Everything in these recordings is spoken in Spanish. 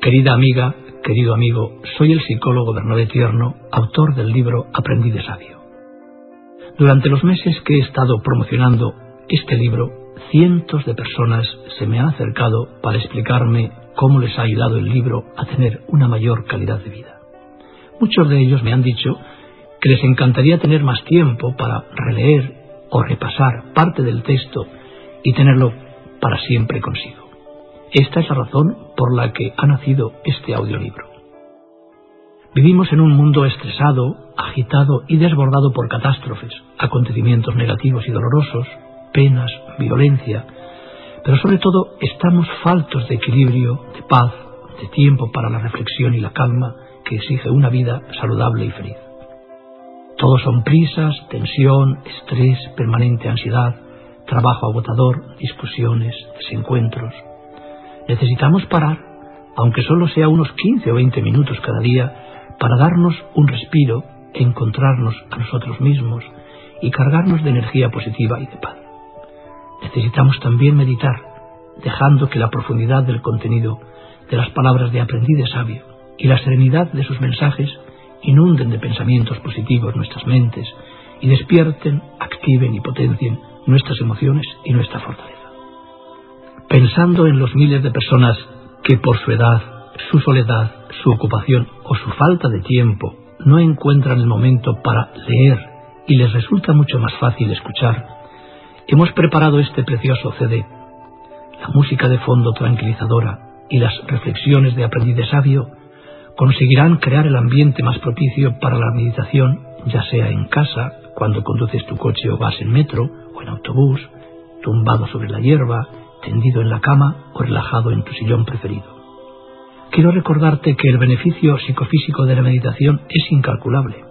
Querida amiga, querido amigo, soy el psicólogo Bernabé Tierno, autor del libro Aprendí de Sabio. Durante los meses que he estado promocionando este libro, cientos de personas se me han acercado para explicarme cómo les ha ayudado el libro a tener una mayor calidad de vida. Muchos de ellos me han dicho que les encantaría tener más tiempo para releer o repasar parte del texto y tenerlo para siempre consigo. Esta es la razón por la que ha nacido este audiolibro. Vivimos en un mundo estresado, agitado y desbordado por catástrofes, acontecimientos negativos y dolorosos, penas, violencia, pero sobre todo estamos faltos de equilibrio, de paz, de tiempo para la reflexión y la calma que exige una vida saludable y feliz. Todos son prisas, tensión, estrés, permanente ansiedad, trabajo agotador, discusiones, desencuentros. Necesitamos parar, aunque solo sea unos 15 o 20 minutos cada día, para darnos un respiro, encontrarnos a nosotros mismos y cargarnos de energía positiva y de paz. Necesitamos también meditar, dejando que la profundidad del contenido de las palabras de aprendí de sabio y la serenidad de sus mensajes inunden de pensamientos positivos nuestras mentes y despierten, activen y potencien nuestras emociones y nuestra fortaleza. Pensando en los miles de personas que por su edad, su soledad, su ocupación o su falta de tiempo no encuentran el momento para leer y les resulta mucho más fácil escuchar, hemos preparado este precioso CD. La música de fondo tranquilizadora y las reflexiones de aprendiz sabio conseguirán crear el ambiente más propicio para la meditación, ya sea en casa, cuando conduces tu coche o vas en metro o en autobús, tumbado sobre la hierba, tendido en la cama o relajado en tu sillón preferido. Quiero recordarte que el beneficio psicofísico de la meditación es incalculable.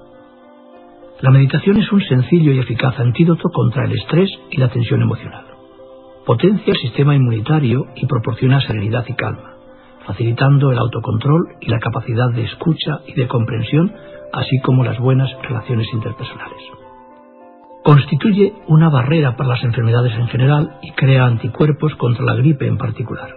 La meditación es un sencillo y eficaz antídoto contra el estrés y la tensión emocional. Potencia el sistema inmunitario y proporciona serenidad y calma facilitando el autocontrol y la capacidad de escucha y de comprensión, así como las buenas relaciones interpersonales. Constituye una barrera para las enfermedades en general y crea anticuerpos contra la gripe en particular.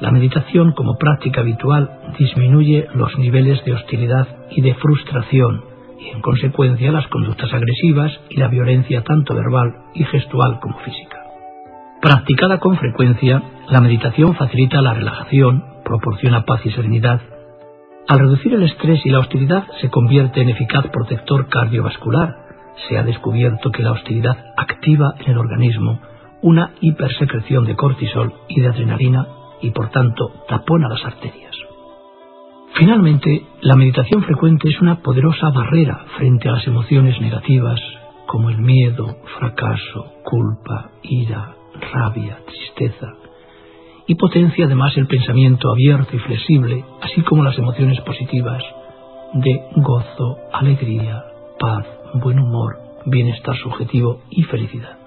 La meditación como práctica habitual disminuye los niveles de hostilidad y de frustración y en consecuencia las conductas agresivas y la violencia tanto verbal y gestual como física. Practicada con frecuencia, la meditación facilita la relajación, proporciona paz y serenidad. Al reducir el estrés y la hostilidad se convierte en eficaz protector cardiovascular. Se ha descubierto que la hostilidad activa en el organismo una hipersecreción de cortisol y de adrenalina y por tanto tapona las arterias. Finalmente, la meditación frecuente es una poderosa barrera frente a las emociones negativas como el miedo, fracaso, culpa, ira, rabia, tristeza, y potencia además el pensamiento abierto y flexible, así como las emociones positivas de gozo, alegría, paz, buen humor, bienestar subjetivo y felicidad.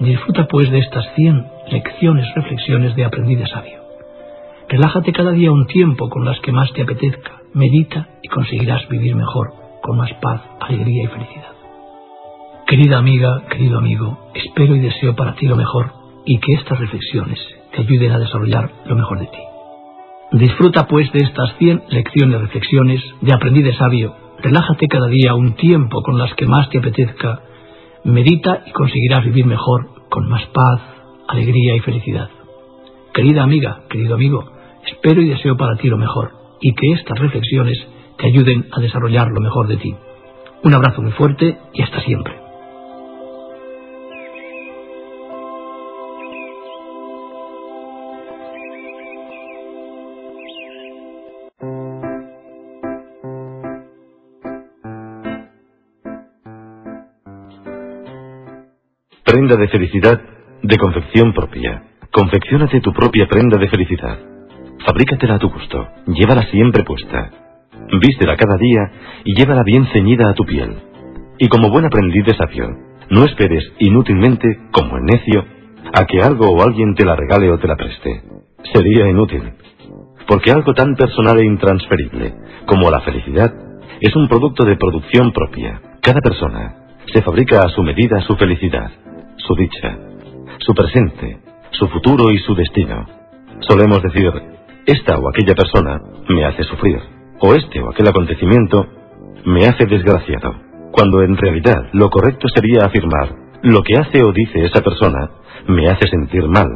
Disfruta pues de estas 100 lecciones, reflexiones de aprendiz de sabio. Relájate cada día un tiempo con las que más te apetezca, medita y conseguirás vivir mejor, con más paz, alegría y felicidad. Querida amiga, querido amigo, espero y deseo para ti lo mejor y que estas reflexiones te ayuden a desarrollar lo mejor de ti. Disfruta pues de estas 100 lecciones, reflexiones de aprendiz de sabio. Relájate cada día un tiempo con las que más te apetezca. Medita y conseguirás vivir mejor, con más paz, alegría y felicidad. Querida amiga, querido amigo, espero y deseo para ti lo mejor y que estas reflexiones te ayuden a desarrollar lo mejor de ti. Un abrazo muy fuerte y hasta siempre. Prenda de felicidad de confección propia. Confecciónate tu propia prenda de felicidad. Fabrícatela a tu gusto. Llévala siempre puesta. Vístela cada día y llévala bien ceñida a tu piel. Y como buen aprendiz de sabio, no esperes inútilmente, como el necio, a que algo o alguien te la regale o te la preste. Sería inútil. Porque algo tan personal e intransferible como la felicidad es un producto de producción propia. Cada persona se fabrica a su medida su felicidad su dicha, su presente, su futuro y su destino. Solemos decir, esta o aquella persona me hace sufrir, o este o aquel acontecimiento me hace desgraciado, cuando en realidad lo correcto sería afirmar, lo que hace o dice esa persona me hace sentir mal,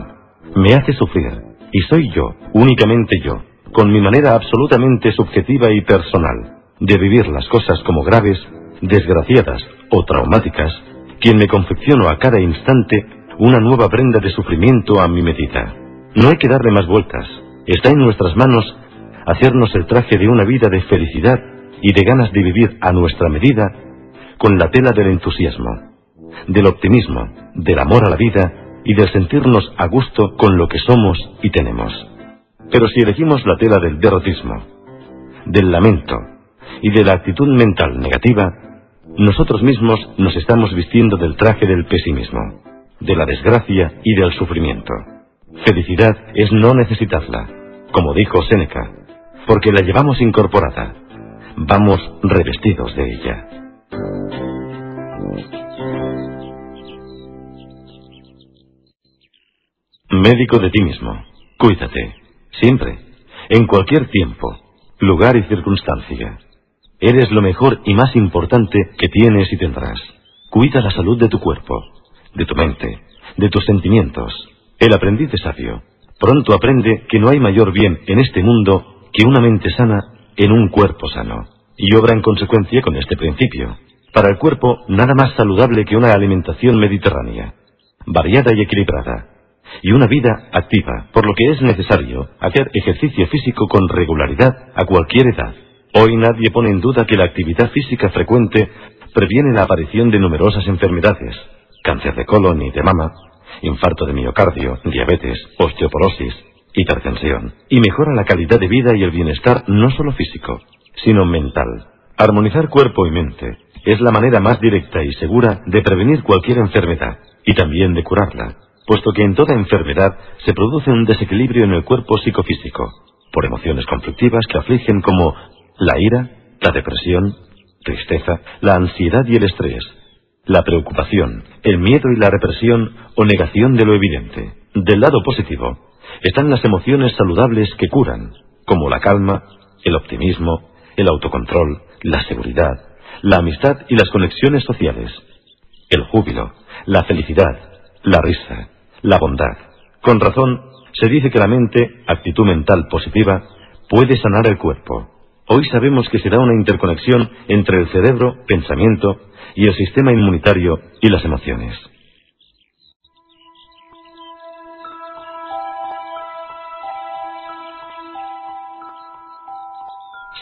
me hace sufrir, y soy yo, únicamente yo, con mi manera absolutamente subjetiva y personal de vivir las cosas como graves, desgraciadas o traumáticas, quien me confecciono a cada instante una nueva prenda de sufrimiento a mi medida. No hay que darle más vueltas. Está en nuestras manos hacernos el traje de una vida de felicidad y de ganas de vivir a nuestra medida con la tela del entusiasmo, del optimismo, del amor a la vida y del sentirnos a gusto con lo que somos y tenemos. Pero si elegimos la tela del derrotismo, del lamento y de la actitud mental negativa, nosotros mismos nos estamos vistiendo del traje del pesimismo, de la desgracia y del sufrimiento. Felicidad es no necesitarla, como dijo Séneca, porque la llevamos incorporada, vamos revestidos de ella. Médico de ti mismo, cuídate, siempre, en cualquier tiempo, lugar y circunstancia. Eres lo mejor y más importante que tienes y tendrás. Cuida la salud de tu cuerpo, de tu mente, de tus sentimientos. El aprendiz de sabio pronto aprende que no hay mayor bien en este mundo que una mente sana en un cuerpo sano, y obra en consecuencia con este principio. Para el cuerpo, nada más saludable que una alimentación mediterránea, variada y equilibrada, y una vida activa, por lo que es necesario hacer ejercicio físico con regularidad a cualquier edad. Hoy nadie pone en duda que la actividad física frecuente previene la aparición de numerosas enfermedades, cáncer de colon y de mama, infarto de miocardio, diabetes, osteoporosis, hipertensión, y mejora la calidad de vida y el bienestar no solo físico, sino mental. Armonizar cuerpo y mente es la manera más directa y segura de prevenir cualquier enfermedad y también de curarla, puesto que en toda enfermedad se produce un desequilibrio en el cuerpo psicofísico, por emociones conflictivas que afligen como la ira, la depresión, tristeza, la ansiedad y el estrés, la preocupación, el miedo y la represión o negación de lo evidente. Del lado positivo, están las emociones saludables que curan, como la calma, el optimismo, el autocontrol, la seguridad, la amistad y las conexiones sociales, el júbilo, la felicidad, la risa, la bondad. Con razón, se dice que la mente, actitud mental positiva, puede sanar el cuerpo. Hoy sabemos que se da una interconexión entre el cerebro, pensamiento, y el sistema inmunitario y las emociones.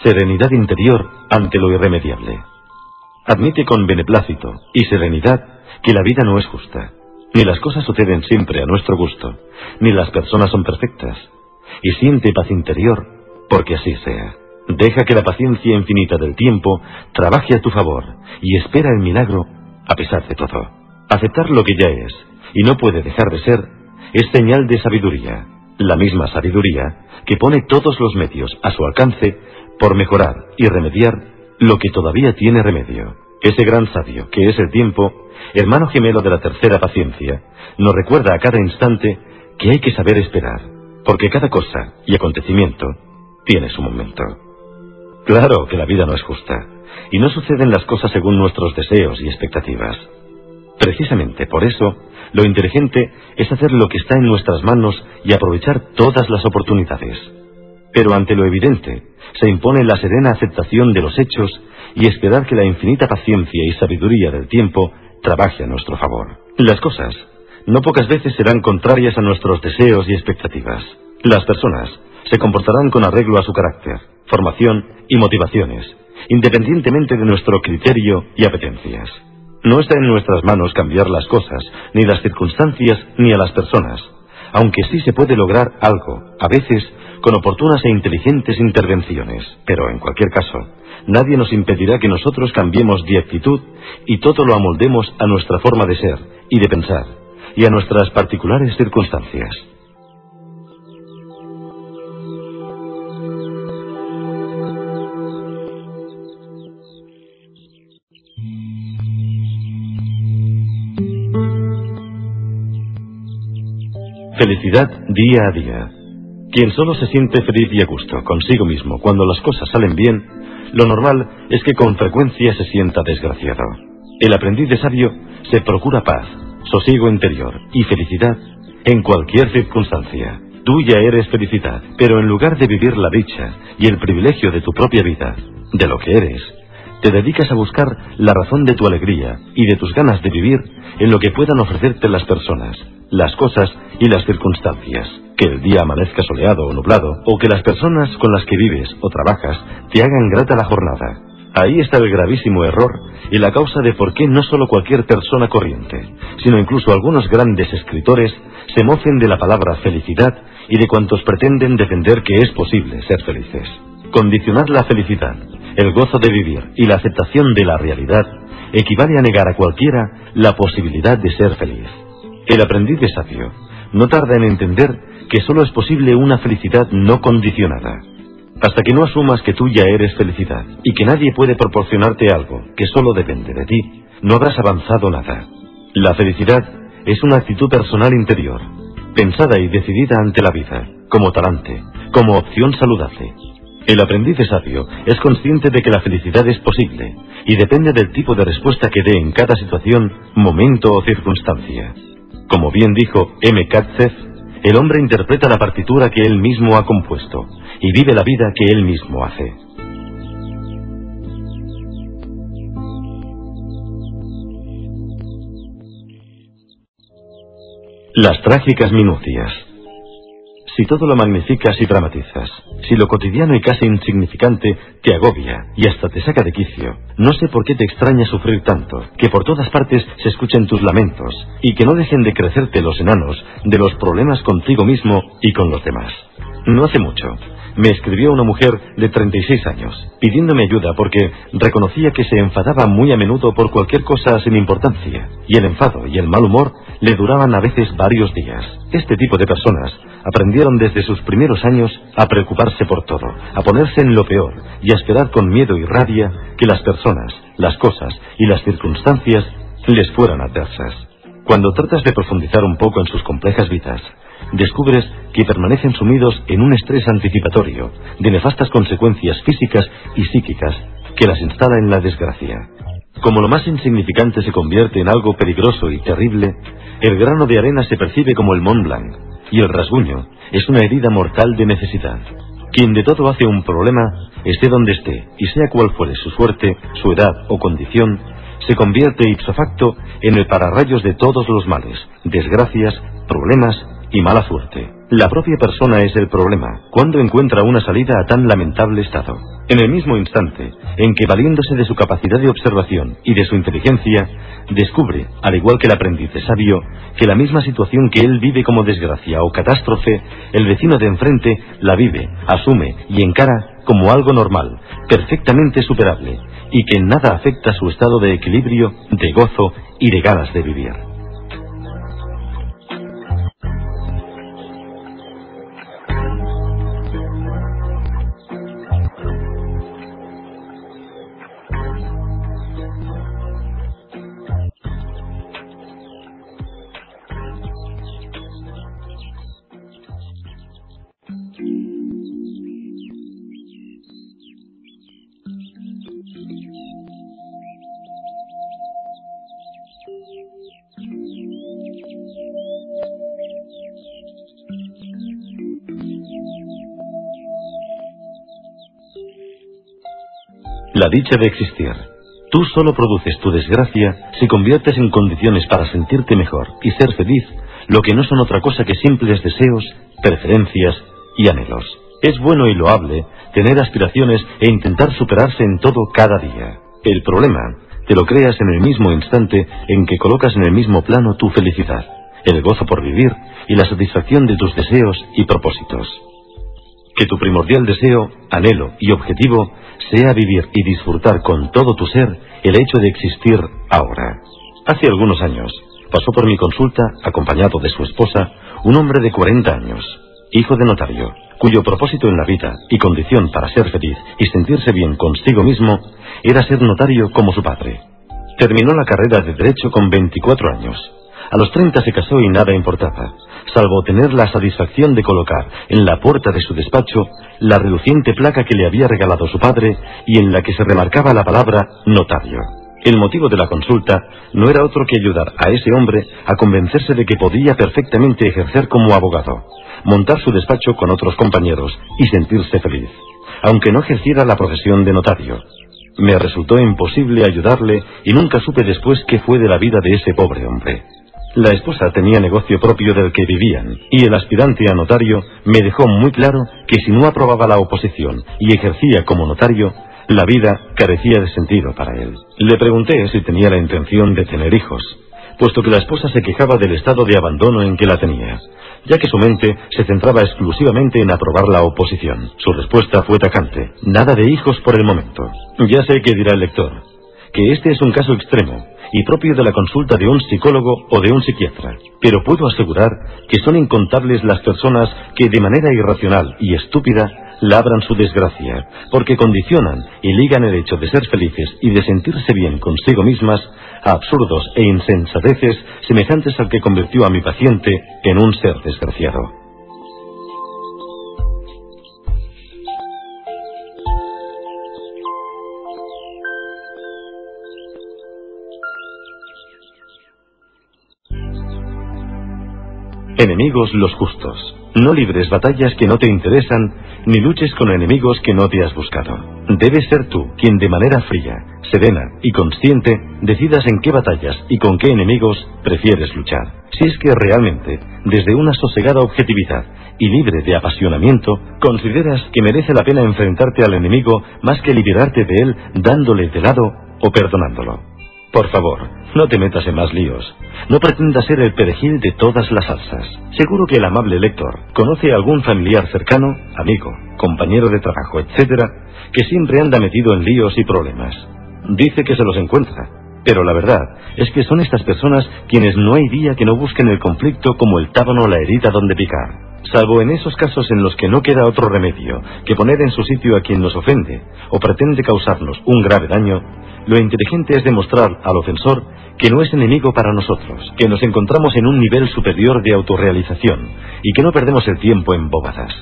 Serenidad interior ante lo irremediable. Admite con beneplácito y serenidad que la vida no es justa. Ni las cosas suceden siempre a nuestro gusto, ni las personas son perfectas. Y siente paz interior porque así sea. Deja que la paciencia infinita del tiempo trabaje a tu favor y espera el milagro a pesar de todo. Aceptar lo que ya es y no puede dejar de ser es señal de sabiduría, la misma sabiduría que pone todos los medios a su alcance por mejorar y remediar lo que todavía tiene remedio. Ese gran sabio, que es el tiempo, hermano gemelo de la tercera paciencia, nos recuerda a cada instante que hay que saber esperar, porque cada cosa y acontecimiento tiene su momento. Claro que la vida no es justa, y no suceden las cosas según nuestros deseos y expectativas. Precisamente por eso, lo inteligente es hacer lo que está en nuestras manos y aprovechar todas las oportunidades. Pero ante lo evidente, se impone la serena aceptación de los hechos y esperar que la infinita paciencia y sabiduría del tiempo trabaje a nuestro favor. Las cosas, no pocas veces serán contrarias a nuestros deseos y expectativas. Las personas se comportarán con arreglo a su carácter, formación y motivaciones, independientemente de nuestro criterio y apetencias. No está en nuestras manos cambiar las cosas, ni las circunstancias, ni a las personas, aunque sí se puede lograr algo, a veces con oportunas e inteligentes intervenciones. Pero en cualquier caso, nadie nos impedirá que nosotros cambiemos de actitud y todo lo amoldemos a nuestra forma de ser y de pensar, y a nuestras particulares circunstancias. Felicidad día a día. Quien solo se siente feliz y a gusto consigo mismo cuando las cosas salen bien, lo normal es que con frecuencia se sienta desgraciado. El aprendiz de sabio se procura paz, sosiego interior y felicidad en cualquier circunstancia. Tú ya eres felicidad, pero en lugar de vivir la dicha y el privilegio de tu propia vida, de lo que eres, te dedicas a buscar la razón de tu alegría y de tus ganas de vivir en lo que puedan ofrecerte las personas, las cosas y las circunstancias. Que el día amanezca soleado o nublado, o que las personas con las que vives o trabajas te hagan grata la jornada. Ahí está el gravísimo error y la causa de por qué no solo cualquier persona corriente, sino incluso algunos grandes escritores se mocen de la palabra felicidad y de cuantos pretenden defender que es posible ser felices. Condicionar la felicidad, el gozo de vivir y la aceptación de la realidad equivale a negar a cualquiera la posibilidad de ser feliz. El aprendiz de sabio no tarda en entender que solo es posible una felicidad no condicionada. Hasta que no asumas que tú ya eres felicidad y que nadie puede proporcionarte algo que solo depende de ti, no habrás avanzado nada. La felicidad es una actitud personal interior, pensada y decidida ante la vida, como talante, como opción saludable. El aprendiz de sabio es consciente de que la felicidad es posible y depende del tipo de respuesta que dé en cada situación, momento o circunstancia. Como bien dijo M. Katzev, el hombre interpreta la partitura que él mismo ha compuesto y vive la vida que él mismo hace. Las trágicas minucias. Si todo lo magnificas y dramatizas, si lo cotidiano y casi insignificante te agobia y hasta te saca de quicio, no sé por qué te extraña sufrir tanto, que por todas partes se escuchen tus lamentos y que no dejen de crecerte los enanos de los problemas contigo mismo y con los demás. No hace mucho, me escribió una mujer de 36 años, pidiéndome ayuda porque reconocía que se enfadaba muy a menudo por cualquier cosa sin importancia, y el enfado y el mal humor le duraban a veces varios días. Este tipo de personas aprendieron desde sus primeros años a preocuparse por todo, a ponerse en lo peor y a esperar con miedo y rabia que las personas, las cosas y las circunstancias les fueran adversas. Cuando tratas de profundizar un poco en sus complejas vidas, descubres que permanecen sumidos en un estrés anticipatorio de nefastas consecuencias físicas y psíquicas que las instala en la desgracia. Como lo más insignificante se convierte en algo peligroso y terrible, el grano de arena se percibe como el Mont Blanc y el rasguño es una herida mortal de necesidad. Quien de todo hace un problema, esté donde esté, y sea cual fuere su suerte, su edad o condición, se convierte ipso facto en el pararrayos de todos los males, desgracias, problemas y mala suerte. La propia persona es el problema cuando encuentra una salida a tan lamentable estado. En el mismo instante en que, valiéndose de su capacidad de observación y de su inteligencia, descubre, al igual que el aprendiz sabio, que la misma situación que él vive como desgracia o catástrofe, el vecino de enfrente la vive, asume y encara como algo normal, perfectamente superable, y que en nada afecta su estado de equilibrio, de gozo y de ganas de vivir. La dicha de existir. Tú solo produces tu desgracia si conviertes en condiciones para sentirte mejor y ser feliz lo que no son otra cosa que simples deseos, preferencias y anhelos. Es bueno y loable tener aspiraciones e intentar superarse en todo cada día. El problema te lo creas en el mismo instante en que colocas en el mismo plano tu felicidad, el gozo por vivir y la satisfacción de tus deseos y propósitos. Que tu primordial deseo, anhelo y objetivo sea vivir y disfrutar con todo tu ser el hecho de existir ahora. Hace algunos años pasó por mi consulta, acompañado de su esposa, un hombre de 40 años, hijo de notario, cuyo propósito en la vida y condición para ser feliz y sentirse bien consigo mismo era ser notario como su padre. Terminó la carrera de Derecho con 24 años. A los 30 se casó y nada importaba, salvo tener la satisfacción de colocar en la puerta de su despacho la reluciente placa que le había regalado su padre y en la que se remarcaba la palabra notario. El motivo de la consulta no era otro que ayudar a ese hombre a convencerse de que podía perfectamente ejercer como abogado, montar su despacho con otros compañeros y sentirse feliz, aunque no ejerciera la profesión de notario. Me resultó imposible ayudarle y nunca supe después qué fue de la vida de ese pobre hombre. La esposa tenía negocio propio del que vivían, y el aspirante a notario me dejó muy claro que si no aprobaba la oposición y ejercía como notario, la vida carecía de sentido para él. Le pregunté si tenía la intención de tener hijos, puesto que la esposa se quejaba del estado de abandono en que la tenía, ya que su mente se centraba exclusivamente en aprobar la oposición. Su respuesta fue tacante, nada de hijos por el momento. Ya sé que dirá el lector, que este es un caso extremo, y propio de la consulta de un psicólogo o de un psiquiatra. Pero puedo asegurar que son incontables las personas que de manera irracional y estúpida labran su desgracia, porque condicionan y ligan el hecho de ser felices y de sentirse bien consigo mismas a absurdos e insensateces semejantes al que convirtió a mi paciente en un ser desgraciado. Enemigos los justos. No libres batallas que no te interesan, ni luches con enemigos que no te has buscado. Debes ser tú quien de manera fría, serena y consciente decidas en qué batallas y con qué enemigos prefieres luchar. Si es que realmente, desde una sosegada objetividad y libre de apasionamiento, consideras que merece la pena enfrentarte al enemigo más que liberarte de él dándole de lado o perdonándolo. Por favor, no te metas en más líos. No pretendas ser el perejil de todas las salsas. Seguro que el amable lector conoce a algún familiar cercano, amigo, compañero de trabajo, etcétera, que siempre anda metido en líos y problemas. Dice que se los encuentra, pero la verdad es que son estas personas quienes no hay día que no busquen el conflicto como el tábano la herida donde picar. Salvo en esos casos en los que no queda otro remedio que poner en su sitio a quien nos ofende o pretende causarnos un grave daño, lo inteligente es demostrar al ofensor que no es enemigo para nosotros, que nos encontramos en un nivel superior de autorrealización y que no perdemos el tiempo en bobadas.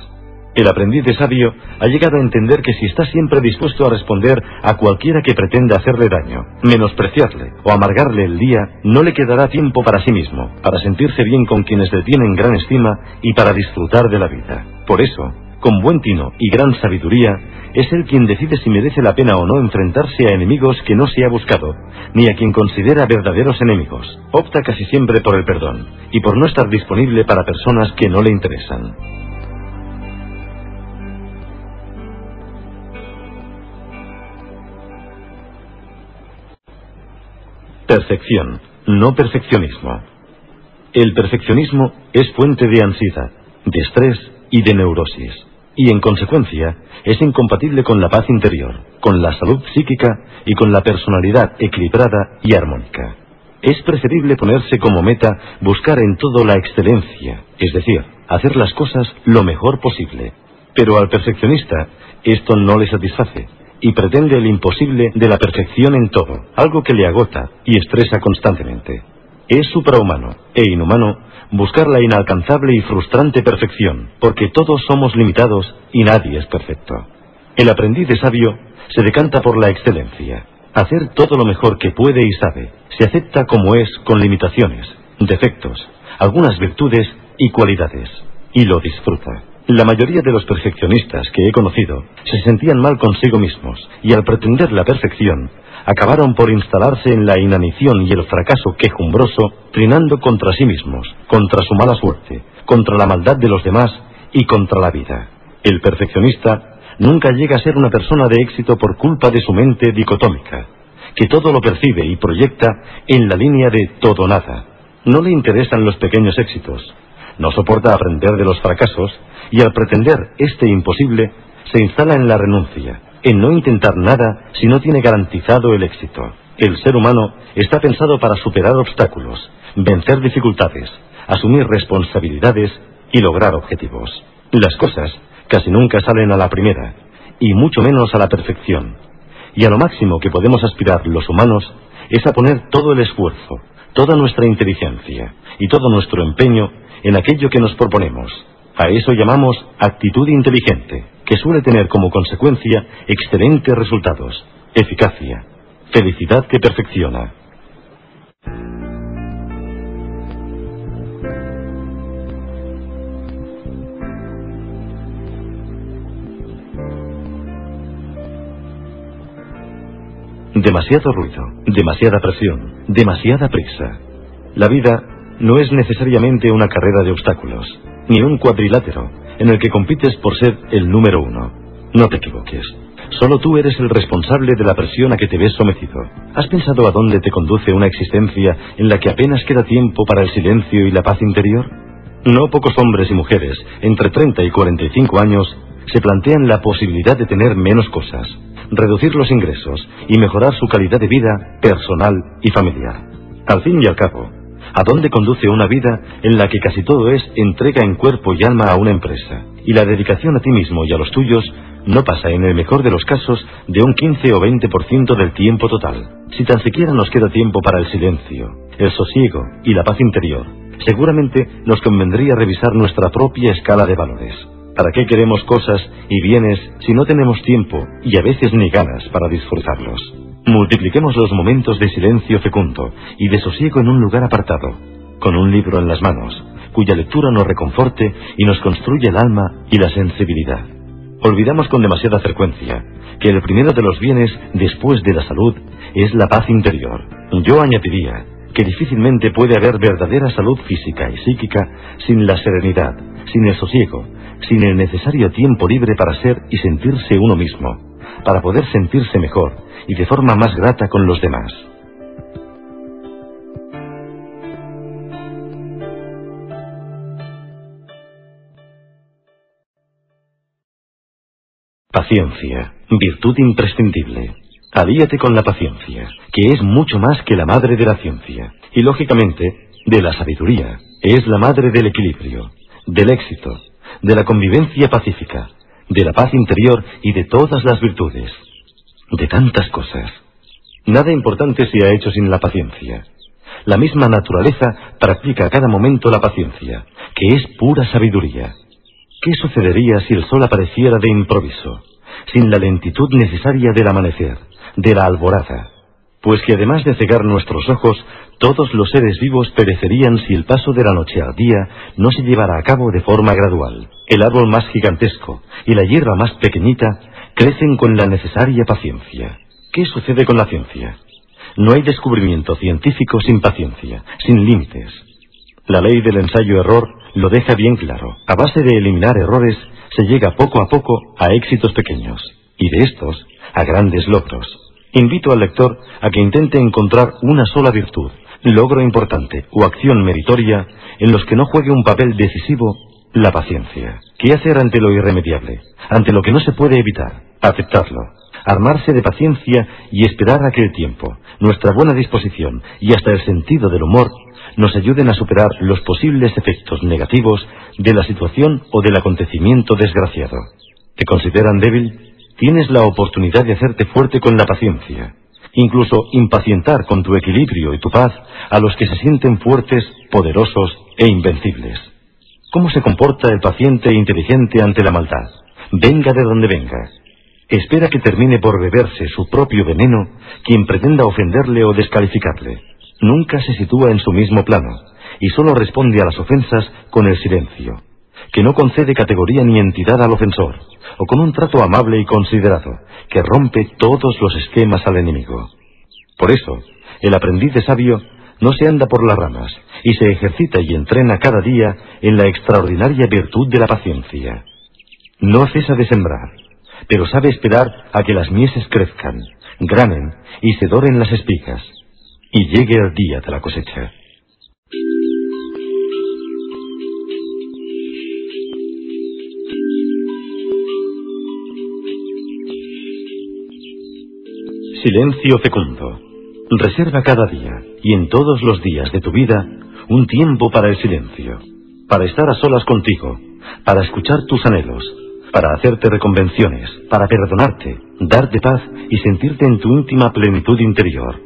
El aprendiz de sabio ha llegado a entender que si está siempre dispuesto a responder a cualquiera que pretenda hacerle daño, menospreciarle o amargarle el día, no le quedará tiempo para sí mismo, para sentirse bien con quienes le tienen gran estima y para disfrutar de la vida. Por eso, con buen tino y gran sabiduría, es él quien decide si merece la pena o no enfrentarse a enemigos que no se ha buscado, ni a quien considera verdaderos enemigos. Opta casi siempre por el perdón, y por no estar disponible para personas que no le interesan. Perfección, no perfeccionismo. El perfeccionismo es fuente de ansiedad, de estrés y de neurosis y en consecuencia es incompatible con la paz interior, con la salud psíquica y con la personalidad equilibrada y armónica. Es preferible ponerse como meta buscar en todo la excelencia, es decir, hacer las cosas lo mejor posible. Pero al perfeccionista esto no le satisface y pretende el imposible de la perfección en todo, algo que le agota y estresa constantemente. Es suprahumano e inhumano buscar la inalcanzable y frustrante perfección, porque todos somos limitados y nadie es perfecto. El aprendiz de sabio se decanta por la excelencia, hacer todo lo mejor que puede y sabe, se acepta como es con limitaciones, defectos, algunas virtudes y cualidades, y lo disfruta. La mayoría de los perfeccionistas que he conocido se sentían mal consigo mismos y al pretender la perfección acabaron por instalarse en la inanición y el fracaso quejumbroso, trinando contra sí mismos, contra su mala suerte, contra la maldad de los demás y contra la vida. El perfeccionista nunca llega a ser una persona de éxito por culpa de su mente dicotómica, que todo lo percibe y proyecta en la línea de todo nada. No le interesan los pequeños éxitos, no soporta aprender de los fracasos y al pretender este imposible se instala en la renuncia, en no intentar nada si no tiene garantizado el éxito. El ser humano está pensado para superar obstáculos, vencer dificultades, asumir responsabilidades y lograr objetivos. Las cosas casi nunca salen a la primera, y mucho menos a la perfección. Y a lo máximo que podemos aspirar los humanos es a poner todo el esfuerzo, toda nuestra inteligencia y todo nuestro empeño en aquello que nos proponemos. A eso llamamos actitud inteligente, que suele tener como consecuencia excelentes resultados, eficacia, felicidad que perfecciona. Demasiado ruido, demasiada presión, demasiada prisa. La vida no es necesariamente una carrera de obstáculos, ni un cuadrilátero en el que compites por ser el número uno. No te equivoques. Solo tú eres el responsable de la presión a que te ves sometido. ¿Has pensado a dónde te conduce una existencia en la que apenas queda tiempo para el silencio y la paz interior? No pocos hombres y mujeres, entre 30 y 45 años, se plantean la posibilidad de tener menos cosas, reducir los ingresos y mejorar su calidad de vida personal y familiar. Al fin y al cabo, ¿a dónde conduce una vida en la que casi todo es entrega en cuerpo y alma a una empresa? Y la dedicación a ti mismo y a los tuyos no pasa en el mejor de los casos de un 15 o 20% del tiempo total. Si tan siquiera nos queda tiempo para el silencio, el sosiego y la paz interior, seguramente nos convendría revisar nuestra propia escala de valores. ¿Para qué queremos cosas y bienes si no tenemos tiempo y a veces ni ganas para disfrutarlos? Multipliquemos los momentos de silencio fecundo y de sosiego en un lugar apartado, con un libro en las manos, cuya lectura nos reconforte y nos construye el alma y la sensibilidad. Olvidamos con demasiada frecuencia que el primero de los bienes después de la salud es la paz interior. Yo añadiría que difícilmente puede haber verdadera salud física y psíquica sin la serenidad, sin el sosiego, sin el necesario tiempo libre para ser y sentirse uno mismo, para poder sentirse mejor y de forma más grata con los demás. Paciencia, virtud imprescindible. Alíate con la paciencia, que es mucho más que la madre de la ciencia, y lógicamente, de la sabiduría. Es la madre del equilibrio, del éxito, de la convivencia pacífica, de la paz interior y de todas las virtudes. De tantas cosas. Nada importante se ha hecho sin la paciencia. La misma naturaleza practica a cada momento la paciencia, que es pura sabiduría. ¿Qué sucedería si el sol apareciera de improviso, sin la lentitud necesaria del amanecer, de la alborada? Pues que además de cegar nuestros ojos, todos los seres vivos perecerían si el paso de la noche al día no se llevara a cabo de forma gradual. El árbol más gigantesco y la hierba más pequeñita crecen con la necesaria paciencia. ¿Qué sucede con la ciencia? No hay descubrimiento científico sin paciencia, sin límites. La ley del ensayo-error lo deja bien claro. A base de eliminar errores se llega poco a poco a éxitos pequeños y de estos a grandes logros. Invito al lector a que intente encontrar una sola virtud, logro importante o acción meritoria en los que no juegue un papel decisivo la paciencia. ¿Qué hacer ante lo irremediable? Ante lo que no se puede evitar. Aceptarlo. Armarse de paciencia y esperar a que el tiempo, nuestra buena disposición y hasta el sentido del humor nos ayuden a superar los posibles efectos negativos de la situación o del acontecimiento desgraciado. ¿Te consideran débil? Tienes la oportunidad de hacerte fuerte con la paciencia incluso impacientar con tu equilibrio y tu paz a los que se sienten fuertes, poderosos e invencibles. ¿Cómo se comporta el paciente e inteligente ante la maldad? Venga de donde venga. Espera que termine por beberse su propio veneno quien pretenda ofenderle o descalificarle. Nunca se sitúa en su mismo plano y solo responde a las ofensas con el silencio, que no concede categoría ni entidad al ofensor, o con un trato amable y considerado, que rompe todos los esquemas al enemigo. Por eso, el aprendiz de sabio no se anda por las ramas y se ejercita y entrena cada día en la extraordinaria virtud de la paciencia. No cesa de sembrar, pero sabe esperar a que las mieses crezcan, granen y se doren las espigas, y llegue el día de la cosecha. Silencio fecundo. Reserva cada día y en todos los días de tu vida un tiempo para el silencio, para estar a solas contigo, para escuchar tus anhelos, para hacerte reconvenciones, para perdonarte, darte paz y sentirte en tu íntima plenitud interior.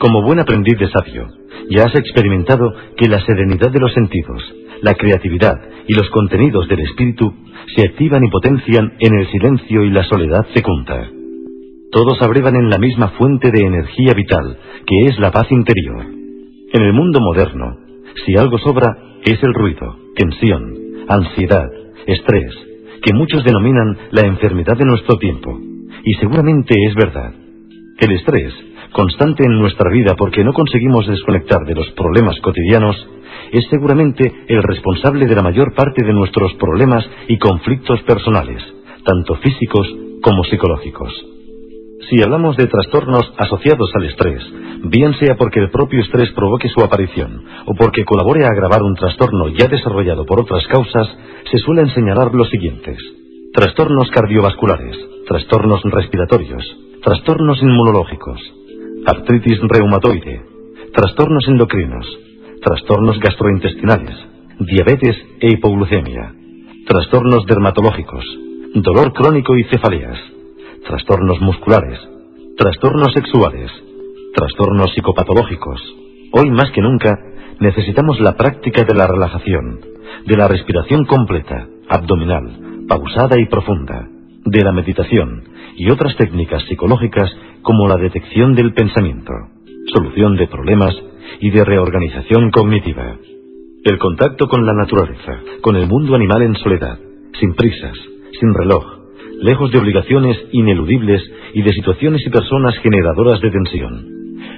Como buen aprendiz de sabio, ya has experimentado que la serenidad de los sentidos, la creatividad y los contenidos del espíritu se activan y potencian en el silencio y la soledad fecunda. Todos abrevan en la misma fuente de energía vital, que es la paz interior. En el mundo moderno, si algo sobra, es el ruido, tensión, ansiedad, estrés, que muchos denominan la enfermedad de nuestro tiempo. Y seguramente es verdad. El estrés, constante en nuestra vida porque no conseguimos desconectar de los problemas cotidianos, es seguramente el responsable de la mayor parte de nuestros problemas y conflictos personales, tanto físicos como psicológicos. Si hablamos de trastornos asociados al estrés, bien sea porque el propio estrés provoque su aparición o porque colabore a agravar un trastorno ya desarrollado por otras causas, se suelen señalar los siguientes. Trastornos cardiovasculares, trastornos respiratorios, trastornos inmunológicos, artritis reumatoide, trastornos endocrinos, trastornos gastrointestinales, diabetes e hipoglucemia, trastornos dermatológicos, dolor crónico y cefaleas, trastornos musculares, trastornos sexuales, trastornos psicopatológicos. Hoy más que nunca necesitamos la práctica de la relajación, de la respiración completa, abdominal, pausada y profunda, de la meditación y otras técnicas psicológicas como la detección del pensamiento, solución de problemas y de reorganización cognitiva. El contacto con la naturaleza, con el mundo animal en soledad, sin prisas, sin reloj, lejos de obligaciones ineludibles y de situaciones y personas generadoras de tensión.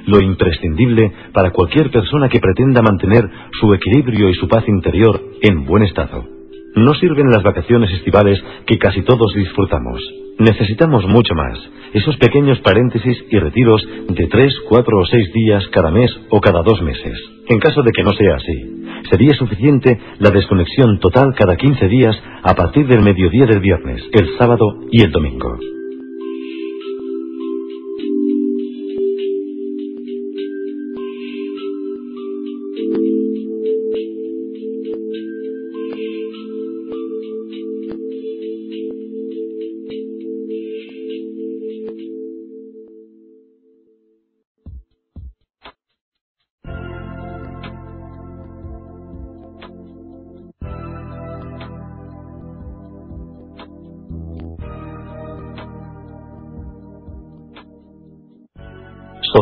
Lo imprescindible para cualquier persona que pretenda mantener su equilibrio y su paz interior en buen estado. No sirven las vacaciones estivales que casi todos disfrutamos. Necesitamos mucho más, esos pequeños paréntesis y retiros de tres, cuatro o seis días cada mes o cada dos meses. En caso de que no sea así, sería suficiente la desconexión total cada 15 días a partir del mediodía del viernes, el sábado y el domingo.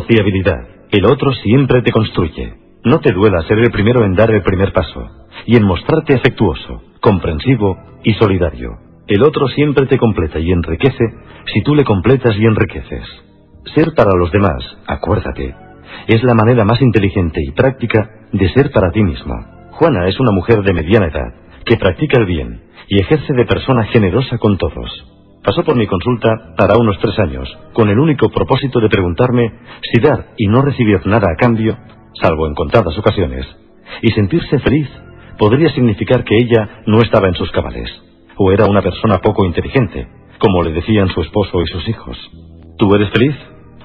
Sociabilidad. El otro siempre te construye. No te duela ser el primero en dar el primer paso y en mostrarte afectuoso, comprensivo y solidario. El otro siempre te completa y enriquece si tú le completas y enriqueces. Ser para los demás, acuérdate, es la manera más inteligente y práctica de ser para ti mismo. Juana es una mujer de mediana edad que practica el bien y ejerce de persona generosa con todos. Pasó por mi consulta hará unos tres años, con el único propósito de preguntarme si dar y no recibir nada a cambio, salvo en contadas ocasiones, y sentirse feliz podría significar que ella no estaba en sus cabales, o era una persona poco inteligente, como le decían su esposo y sus hijos. ¿Tú eres feliz?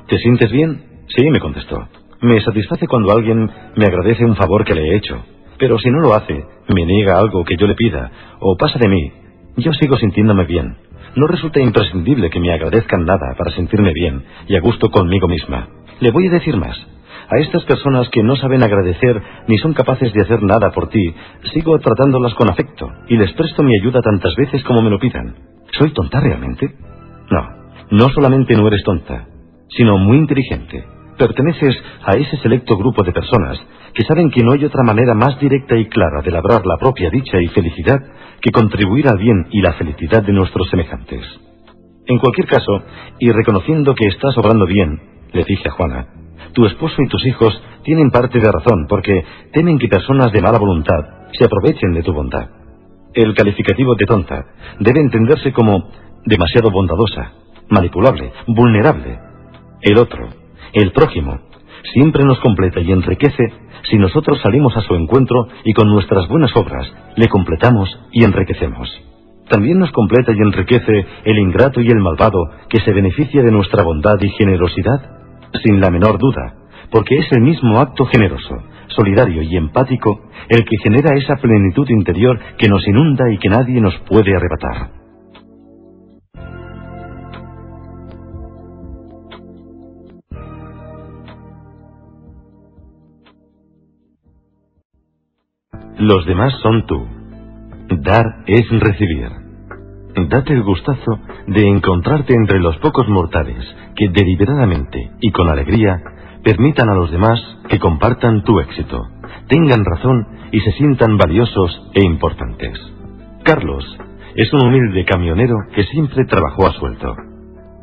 ¿Te sientes bien? Sí, me contestó. Me satisface cuando alguien me agradece un favor que le he hecho, pero si no lo hace, me niega algo que yo le pida, o pasa de mí, yo sigo sintiéndome bien no resulta imprescindible que me agradezcan nada para sentirme bien y a gusto conmigo misma. Le voy a decir más. A estas personas que no saben agradecer ni son capaces de hacer nada por ti, sigo tratándolas con afecto y les presto mi ayuda tantas veces como me lo pidan. ¿Soy tonta realmente? No, no solamente no eres tonta, sino muy inteligente. Perteneces a ese selecto grupo de personas que saben que no hay otra manera más directa y clara de labrar la propia dicha y felicidad que contribuir al bien y la felicidad de nuestros semejantes. En cualquier caso, y reconociendo que estás obrando bien, le dije a Juana, tu esposo y tus hijos tienen parte de razón porque temen que personas de mala voluntad se aprovechen de tu bondad. El calificativo de tonta debe entenderse como demasiado bondadosa, manipulable, vulnerable. El otro, el prójimo, siempre nos completa y enriquece si nosotros salimos a su encuentro y con nuestras buenas obras le completamos y enriquecemos. También nos completa y enriquece el ingrato y el malvado que se beneficia de nuestra bondad y generosidad, sin la menor duda, porque es el mismo acto generoso, solidario y empático el que genera esa plenitud interior que nos inunda y que nadie nos puede arrebatar. Los demás son tú. Dar es recibir. Date el gustazo de encontrarte entre los pocos mortales que deliberadamente y con alegría permitan a los demás que compartan tu éxito, tengan razón y se sientan valiosos e importantes. Carlos es un humilde camionero que siempre trabajó a sueldo.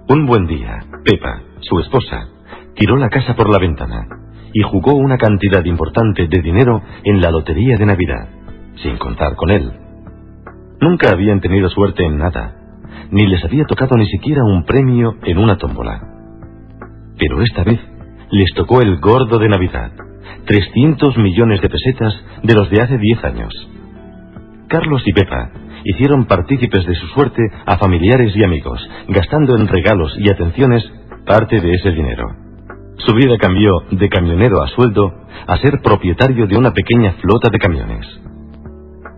Un buen día, Pepa, su esposa, tiró la casa por la ventana y jugó una cantidad importante de dinero en la lotería de Navidad, sin contar con él. Nunca habían tenido suerte en nada, ni les había tocado ni siquiera un premio en una tómbola. Pero esta vez les tocó el gordo de Navidad, 300 millones de pesetas de los de hace 10 años. Carlos y Pepa hicieron partícipes de su suerte a familiares y amigos, gastando en regalos y atenciones parte de ese dinero. Su vida cambió de camionero a sueldo a ser propietario de una pequeña flota de camiones.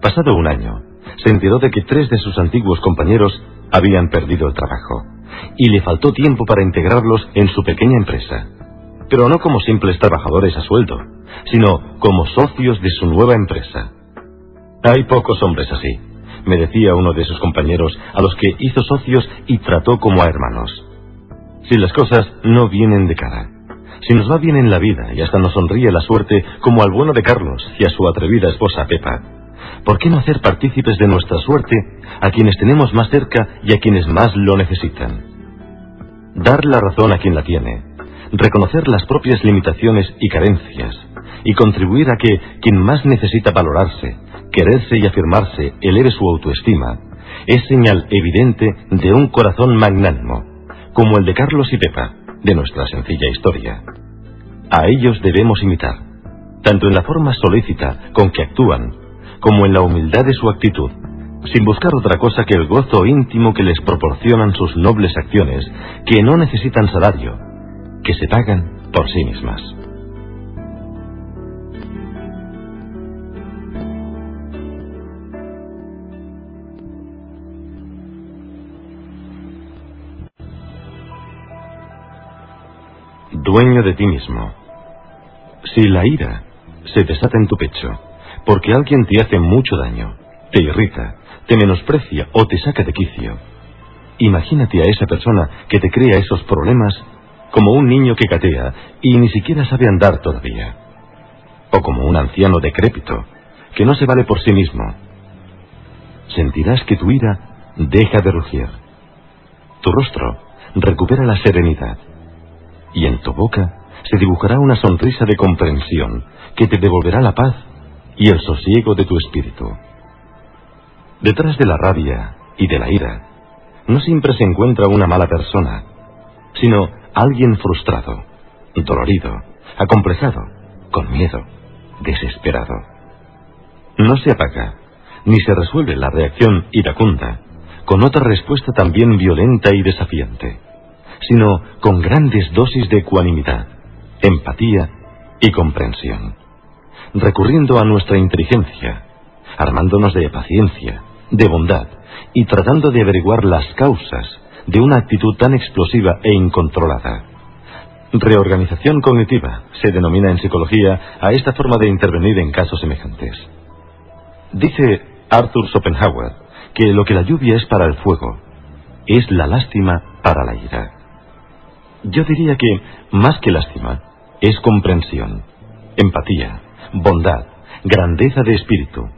Pasado un año, se enteró de que tres de sus antiguos compañeros habían perdido el trabajo, y le faltó tiempo para integrarlos en su pequeña empresa. Pero no como simples trabajadores a sueldo, sino como socios de su nueva empresa. Hay pocos hombres así, me decía uno de sus compañeros, a los que hizo socios y trató como a hermanos. Si las cosas no vienen de cara, si nos va bien en la vida y hasta nos sonríe la suerte como al bueno de Carlos y a su atrevida esposa Pepa, ¿por qué no hacer partícipes de nuestra suerte a quienes tenemos más cerca y a quienes más lo necesitan? Dar la razón a quien la tiene, reconocer las propias limitaciones y carencias, y contribuir a que quien más necesita valorarse, quererse y afirmarse eleve su autoestima, es señal evidente de un corazón magnánimo, como el de Carlos y Pepa, de nuestra sencilla historia. A ellos debemos imitar, tanto en la forma solícita con que actúan, como en la humildad de su actitud, sin buscar otra cosa que el gozo íntimo que les proporcionan sus nobles acciones, que no necesitan salario, que se pagan por sí mismas. Dueño de ti mismo. Si la ira se desata en tu pecho, porque alguien te hace mucho daño, te irrita, te menosprecia o te saca de quicio. Imagínate a esa persona que te crea esos problemas como un niño que catea y ni siquiera sabe andar todavía. O como un anciano decrépito que no se vale por sí mismo. Sentirás que tu ira deja de rugir. Tu rostro recupera la serenidad y en tu boca se dibujará una sonrisa de comprensión que te devolverá la paz y el sosiego de tu espíritu. Detrás de la rabia y de la ira, no siempre se encuentra una mala persona, sino alguien frustrado, dolorido, acomplejado, con miedo, desesperado. No se apaga, ni se resuelve la reacción iracunda con otra respuesta también violenta y desafiante, sino con grandes dosis de ecuanimidad, empatía y comprensión recurriendo a nuestra inteligencia, armándonos de paciencia, de bondad y tratando de averiguar las causas de una actitud tan explosiva e incontrolada. Reorganización cognitiva se denomina en psicología a esta forma de intervenir en casos semejantes. Dice Arthur Schopenhauer que lo que la lluvia es para el fuego, es la lástima para la ira. Yo diría que, más que lástima, es comprensión, empatía, bondad, grandeza de espíritu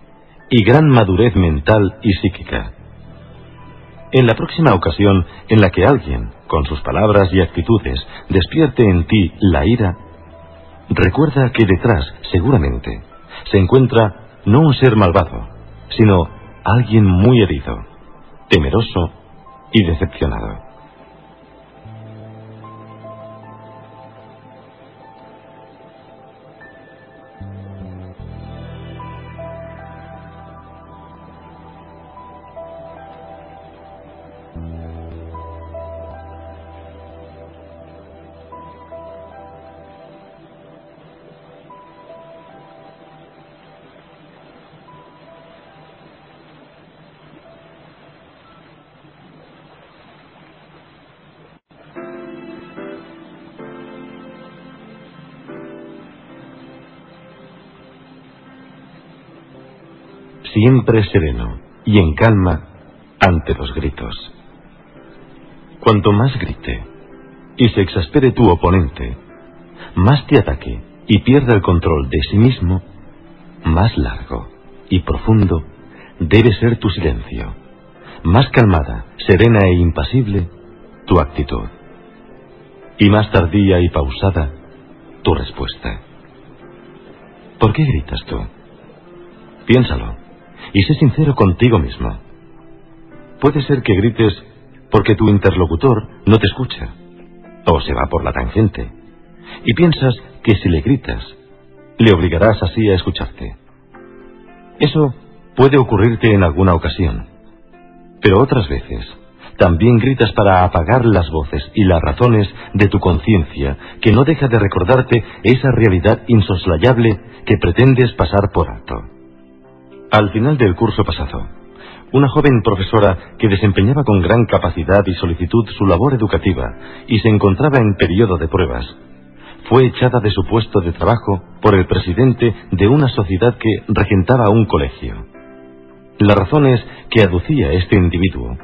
y gran madurez mental y psíquica. En la próxima ocasión en la que alguien, con sus palabras y actitudes, despierte en ti la ira, recuerda que detrás, seguramente, se encuentra no un ser malvado, sino alguien muy herido, temeroso y decepcionado. Siempre sereno y en calma ante los gritos. Cuanto más grite y se exaspere tu oponente, más te ataque y pierda el control de sí mismo, más largo y profundo debe ser tu silencio, más calmada, serena e impasible tu actitud, y más tardía y pausada tu respuesta. ¿Por qué gritas tú? Piénsalo y sé sincero contigo mismo. Puede ser que grites porque tu interlocutor no te escucha o se va por la tangente y piensas que si le gritas, le obligarás así a escucharte. Eso puede ocurrirte en alguna ocasión, pero otras veces también gritas para apagar las voces y las razones de tu conciencia que no deja de recordarte esa realidad insoslayable que pretendes pasar por alto. Al final del curso pasado, una joven profesora que desempeñaba con gran capacidad y solicitud su labor educativa y se encontraba en periodo de pruebas, fue echada de su puesto de trabajo por el presidente de una sociedad que regentaba un colegio. Las razones que aducía este individuo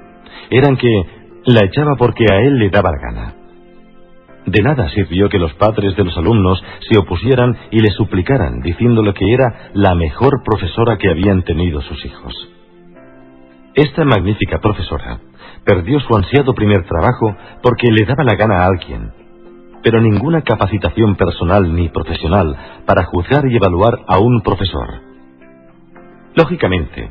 eran que la echaba porque a él le daba la gana. De nada sirvió que los padres de los alumnos se opusieran y le suplicaran, diciéndole que era la mejor profesora que habían tenido sus hijos. Esta magnífica profesora perdió su ansiado primer trabajo porque le daba la gana a alguien, pero ninguna capacitación personal ni profesional para juzgar y evaluar a un profesor. Lógicamente,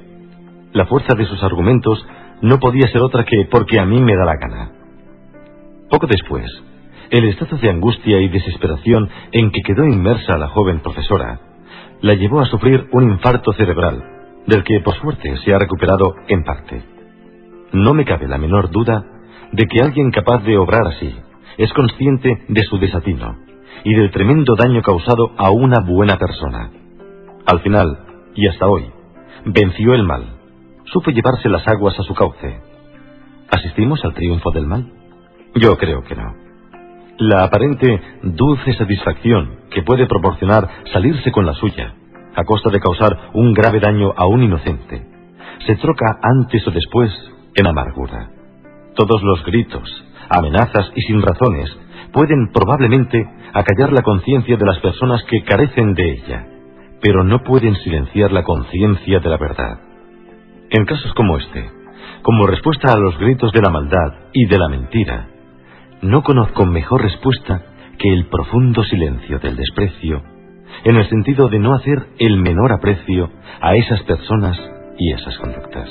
la fuerza de sus argumentos no podía ser otra que porque a mí me da la gana. Poco después, el estado de angustia y desesperación en que quedó inmersa la joven profesora la llevó a sufrir un infarto cerebral, del que por suerte se ha recuperado en parte. No me cabe la menor duda de que alguien capaz de obrar así es consciente de su desatino y del tremendo daño causado a una buena persona. Al final, y hasta hoy, venció el mal, supo llevarse las aguas a su cauce. ¿Asistimos al triunfo del mal? Yo creo que no. La aparente dulce satisfacción que puede proporcionar salirse con la suya, a costa de causar un grave daño a un inocente, se troca antes o después en amargura. Todos los gritos, amenazas y sin razones pueden probablemente acallar la conciencia de las personas que carecen de ella, pero no pueden silenciar la conciencia de la verdad. En casos como este, como respuesta a los gritos de la maldad y de la mentira, no conozco mejor respuesta que el profundo silencio del desprecio, en el sentido de no hacer el menor aprecio a esas personas y esas conductas.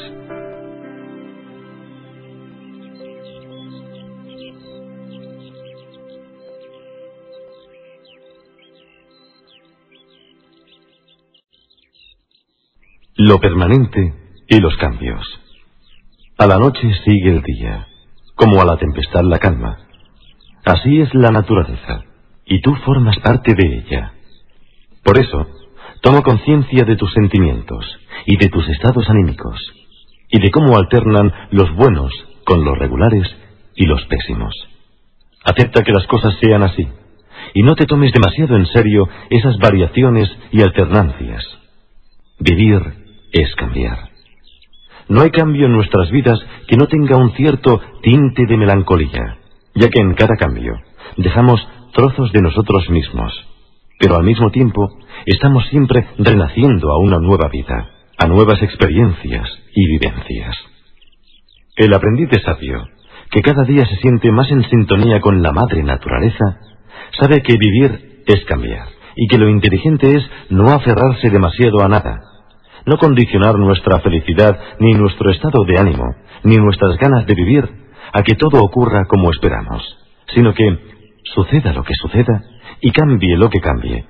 Lo permanente y los cambios. A la noche sigue el día, como a la tempestad la calma. Así es la naturaleza, y tú formas parte de ella. Por eso, toma conciencia de tus sentimientos y de tus estados anímicos, y de cómo alternan los buenos con los regulares y los pésimos. Acepta que las cosas sean así, y no te tomes demasiado en serio esas variaciones y alternancias. Vivir es cambiar. No hay cambio en nuestras vidas que no tenga un cierto tinte de melancolía, ya que en cada cambio dejamos trozos de nosotros mismos, pero al mismo tiempo estamos siempre renaciendo a una nueva vida, a nuevas experiencias y vivencias. El aprendiz de sabio, que cada día se siente más en sintonía con la madre naturaleza, sabe que vivir es cambiar y que lo inteligente es no aferrarse demasiado a nada, no condicionar nuestra felicidad, ni nuestro estado de ánimo, ni nuestras ganas de vivir a que todo ocurra como esperamos, sino que suceda lo que suceda y cambie lo que cambie,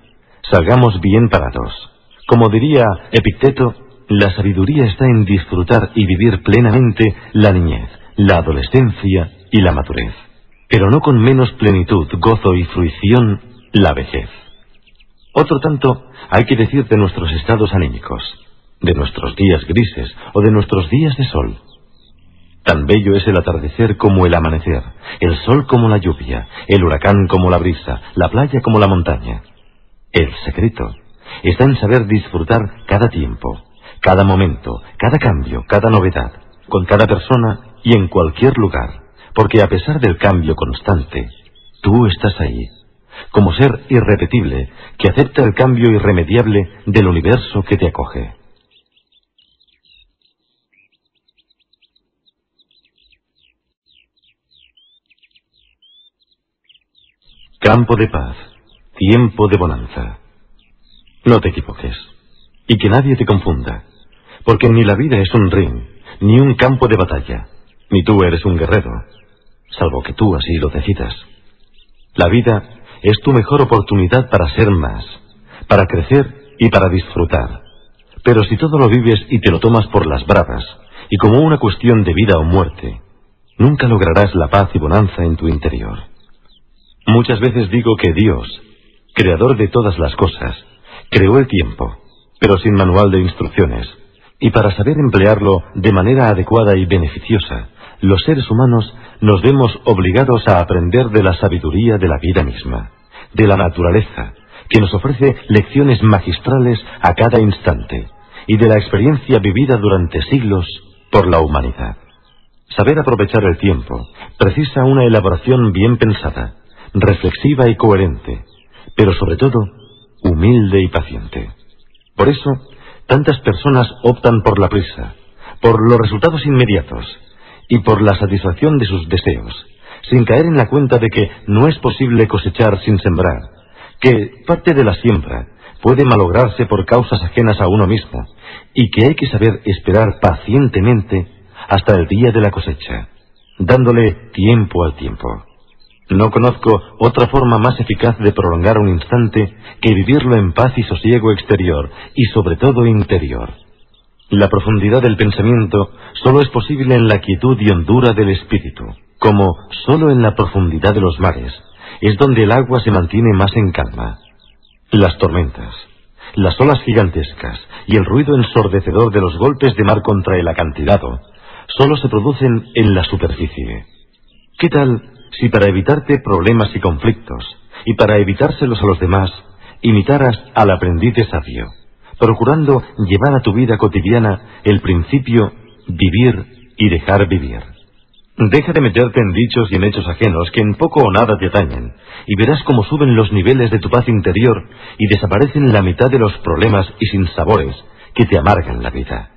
salgamos bien parados. Como diría Epicteto, la sabiduría está en disfrutar y vivir plenamente la niñez, la adolescencia y la madurez, pero no con menos plenitud, gozo y fruición la vejez. Otro tanto hay que decir de nuestros estados anímicos de nuestros días grises o de nuestros días de sol. Tan bello es el atardecer como el amanecer, el sol como la lluvia, el huracán como la brisa, la playa como la montaña. El secreto está en saber disfrutar cada tiempo, cada momento, cada cambio, cada novedad, con cada persona y en cualquier lugar, porque a pesar del cambio constante, tú estás ahí, como ser irrepetible que acepta el cambio irremediable del universo que te acoge. Campo de paz, tiempo de bonanza. No te equivoques, y que nadie te confunda, porque ni la vida es un ring, ni un campo de batalla, ni tú eres un guerrero, salvo que tú así lo decidas. La vida es tu mejor oportunidad para ser más, para crecer y para disfrutar. Pero si todo lo vives y te lo tomas por las bravas, y como una cuestión de vida o muerte, nunca lograrás la paz y bonanza en tu interior. Muchas veces digo que Dios, creador de todas las cosas, creó el tiempo, pero sin manual de instrucciones, y para saber emplearlo de manera adecuada y beneficiosa, los seres humanos nos vemos obligados a aprender de la sabiduría de la vida misma, de la naturaleza, que nos ofrece lecciones magistrales a cada instante, y de la experiencia vivida durante siglos por la humanidad. Saber aprovechar el tiempo precisa una elaboración bien pensada, reflexiva y coherente, pero sobre todo humilde y paciente. Por eso, tantas personas optan por la prisa, por los resultados inmediatos y por la satisfacción de sus deseos, sin caer en la cuenta de que no es posible cosechar sin sembrar, que parte de la siembra puede malograrse por causas ajenas a uno mismo, y que hay que saber esperar pacientemente hasta el día de la cosecha, dándole tiempo al tiempo. No conozco otra forma más eficaz de prolongar un instante que vivirlo en paz y sosiego exterior y sobre todo interior. La profundidad del pensamiento solo es posible en la quietud y hondura del espíritu, como solo en la profundidad de los mares es donde el agua se mantiene más en calma. Las tormentas, las olas gigantescas y el ruido ensordecedor de los golpes de mar contra el acantilado solo se producen en la superficie. ¿Qué tal si para evitarte problemas y conflictos, y para evitárselos a los demás, imitaras al aprendiz de sabio, procurando llevar a tu vida cotidiana el principio vivir y dejar vivir. Deja de meterte en dichos y en hechos ajenos que en poco o nada te atañen, y verás cómo suben los niveles de tu paz interior y desaparecen la mitad de los problemas y sinsabores que te amargan la vida.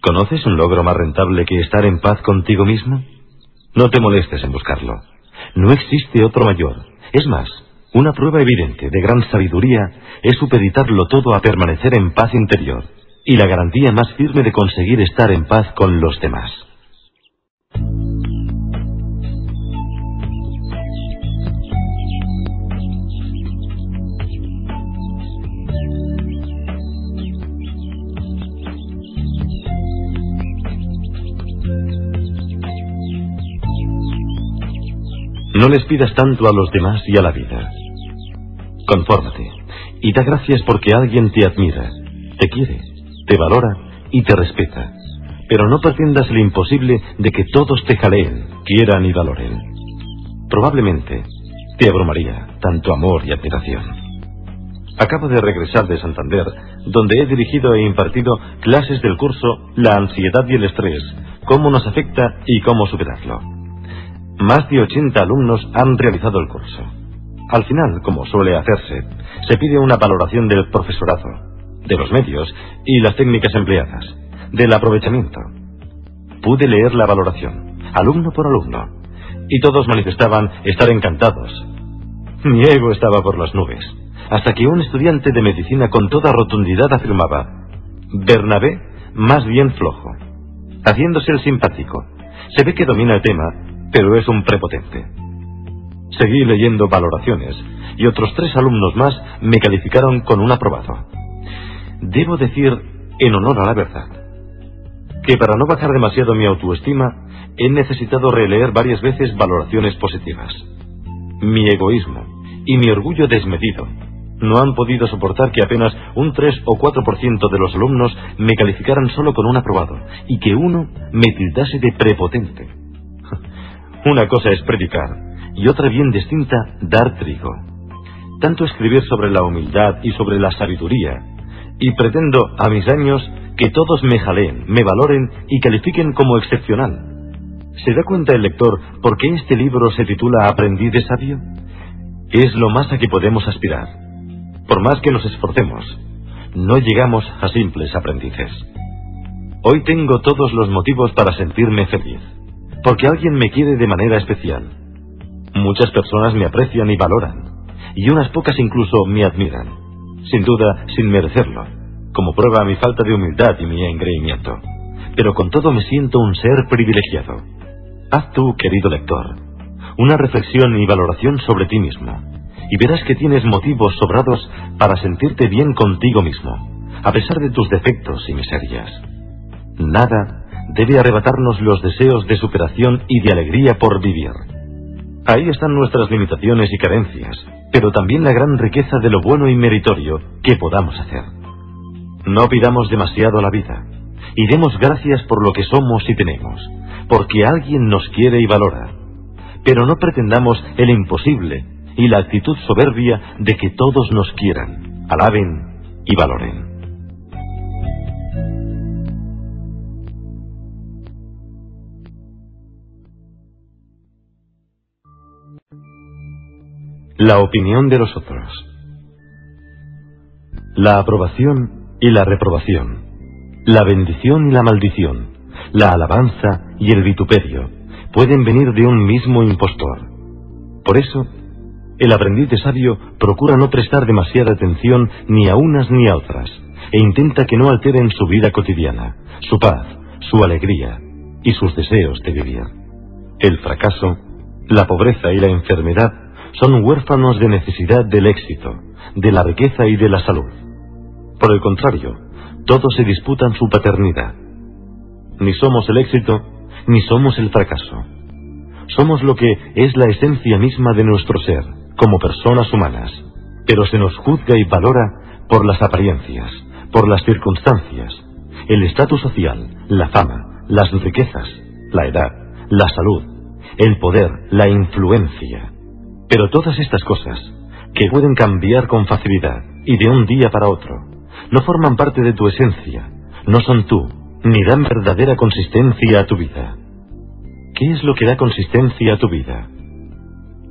¿Conoces un logro más rentable que estar en paz contigo mismo? No te molestes en buscarlo. No existe otro mayor. Es más, una prueba evidente de gran sabiduría es supeditarlo todo a permanecer en paz interior y la garantía más firme de conseguir estar en paz con los demás. No les pidas tanto a los demás y a la vida. Confórmate y da gracias porque alguien te admira, te quiere, te valora y te respeta. Pero no pretendas el imposible de que todos te jaleen, quieran y valoren. Probablemente te abrumaría tanto amor y admiración. Acabo de regresar de Santander, donde he dirigido e impartido clases del curso La ansiedad y el estrés, cómo nos afecta y cómo superarlo. Más de 80 alumnos han realizado el curso. Al final, como suele hacerse, se pide una valoración del profesorado, de los medios y las técnicas empleadas, del aprovechamiento. Pude leer la valoración, alumno por alumno, y todos manifestaban estar encantados. Mi ego estaba por las nubes, hasta que un estudiante de medicina con toda rotundidad afirmaba, Bernabé más bien flojo, haciéndose el simpático. Se ve que domina el tema pero es un prepotente. Seguí leyendo valoraciones y otros tres alumnos más me calificaron con un aprobado. Debo decir, en honor a la verdad, que para no bajar demasiado mi autoestima, he necesitado releer varias veces valoraciones positivas. Mi egoísmo y mi orgullo desmedido no han podido soportar que apenas un 3 o 4% de los alumnos me calificaran solo con un aprobado y que uno me tildase de prepotente. Una cosa es predicar y otra bien distinta dar trigo. Tanto escribir sobre la humildad y sobre la sabiduría, y pretendo a mis años que todos me jaleen, me valoren y califiquen como excepcional. ¿Se da cuenta el lector por qué este libro se titula Aprendiz de sabio? Es lo más a que podemos aspirar. Por más que nos esforcemos, no llegamos a simples aprendices. Hoy tengo todos los motivos para sentirme feliz, porque alguien me quiere de manera especial. Muchas personas me aprecian y valoran, y unas pocas incluso me admiran, sin duda sin merecerlo, como prueba mi falta de humildad y mi engreimiento. Pero con todo me siento un ser privilegiado Haz tú, querido lector, una reflexión y valoración sobre ti mismo, y verás que tienes motivos sobrados para sentirte bien contigo mismo, a pesar de tus defectos y miserias. Nada debe arrebatarnos los deseos de superación y de alegría por vivir. Ahí están nuestras limitaciones y carencias, pero también la gran riqueza de lo bueno y meritorio que podamos hacer. No pidamos demasiado la vida, y demos gracias por lo que somos y tenemos porque alguien nos quiere y valora. Pero no pretendamos el imposible y la actitud soberbia de que todos nos quieran, alaben y valoren. La opinión de los otros. La aprobación y la reprobación. La bendición y la maldición la alabanza y el vituperio pueden venir de un mismo impostor. Por eso, el aprendiz de sabio procura no prestar demasiada atención ni a unas ni a otras, e intenta que no alteren su vida cotidiana, su paz, su alegría y sus deseos de vivir. El fracaso, la pobreza y la enfermedad son huérfanos de necesidad del éxito, de la riqueza y de la salud. Por el contrario, todos se disputan su paternidad, ni somos el éxito, ni somos el fracaso. Somos lo que es la esencia misma de nuestro ser, como personas humanas, pero se nos juzga y valora por las apariencias, por las circunstancias, el estatus social, la fama, las riquezas, la edad, la salud, el poder, la influencia. Pero todas estas cosas, que pueden cambiar con facilidad y de un día para otro, no forman parte de tu esencia, no son tú, ni dan verdadera consistencia a tu vida. ¿Qué es lo que da consistencia a tu vida?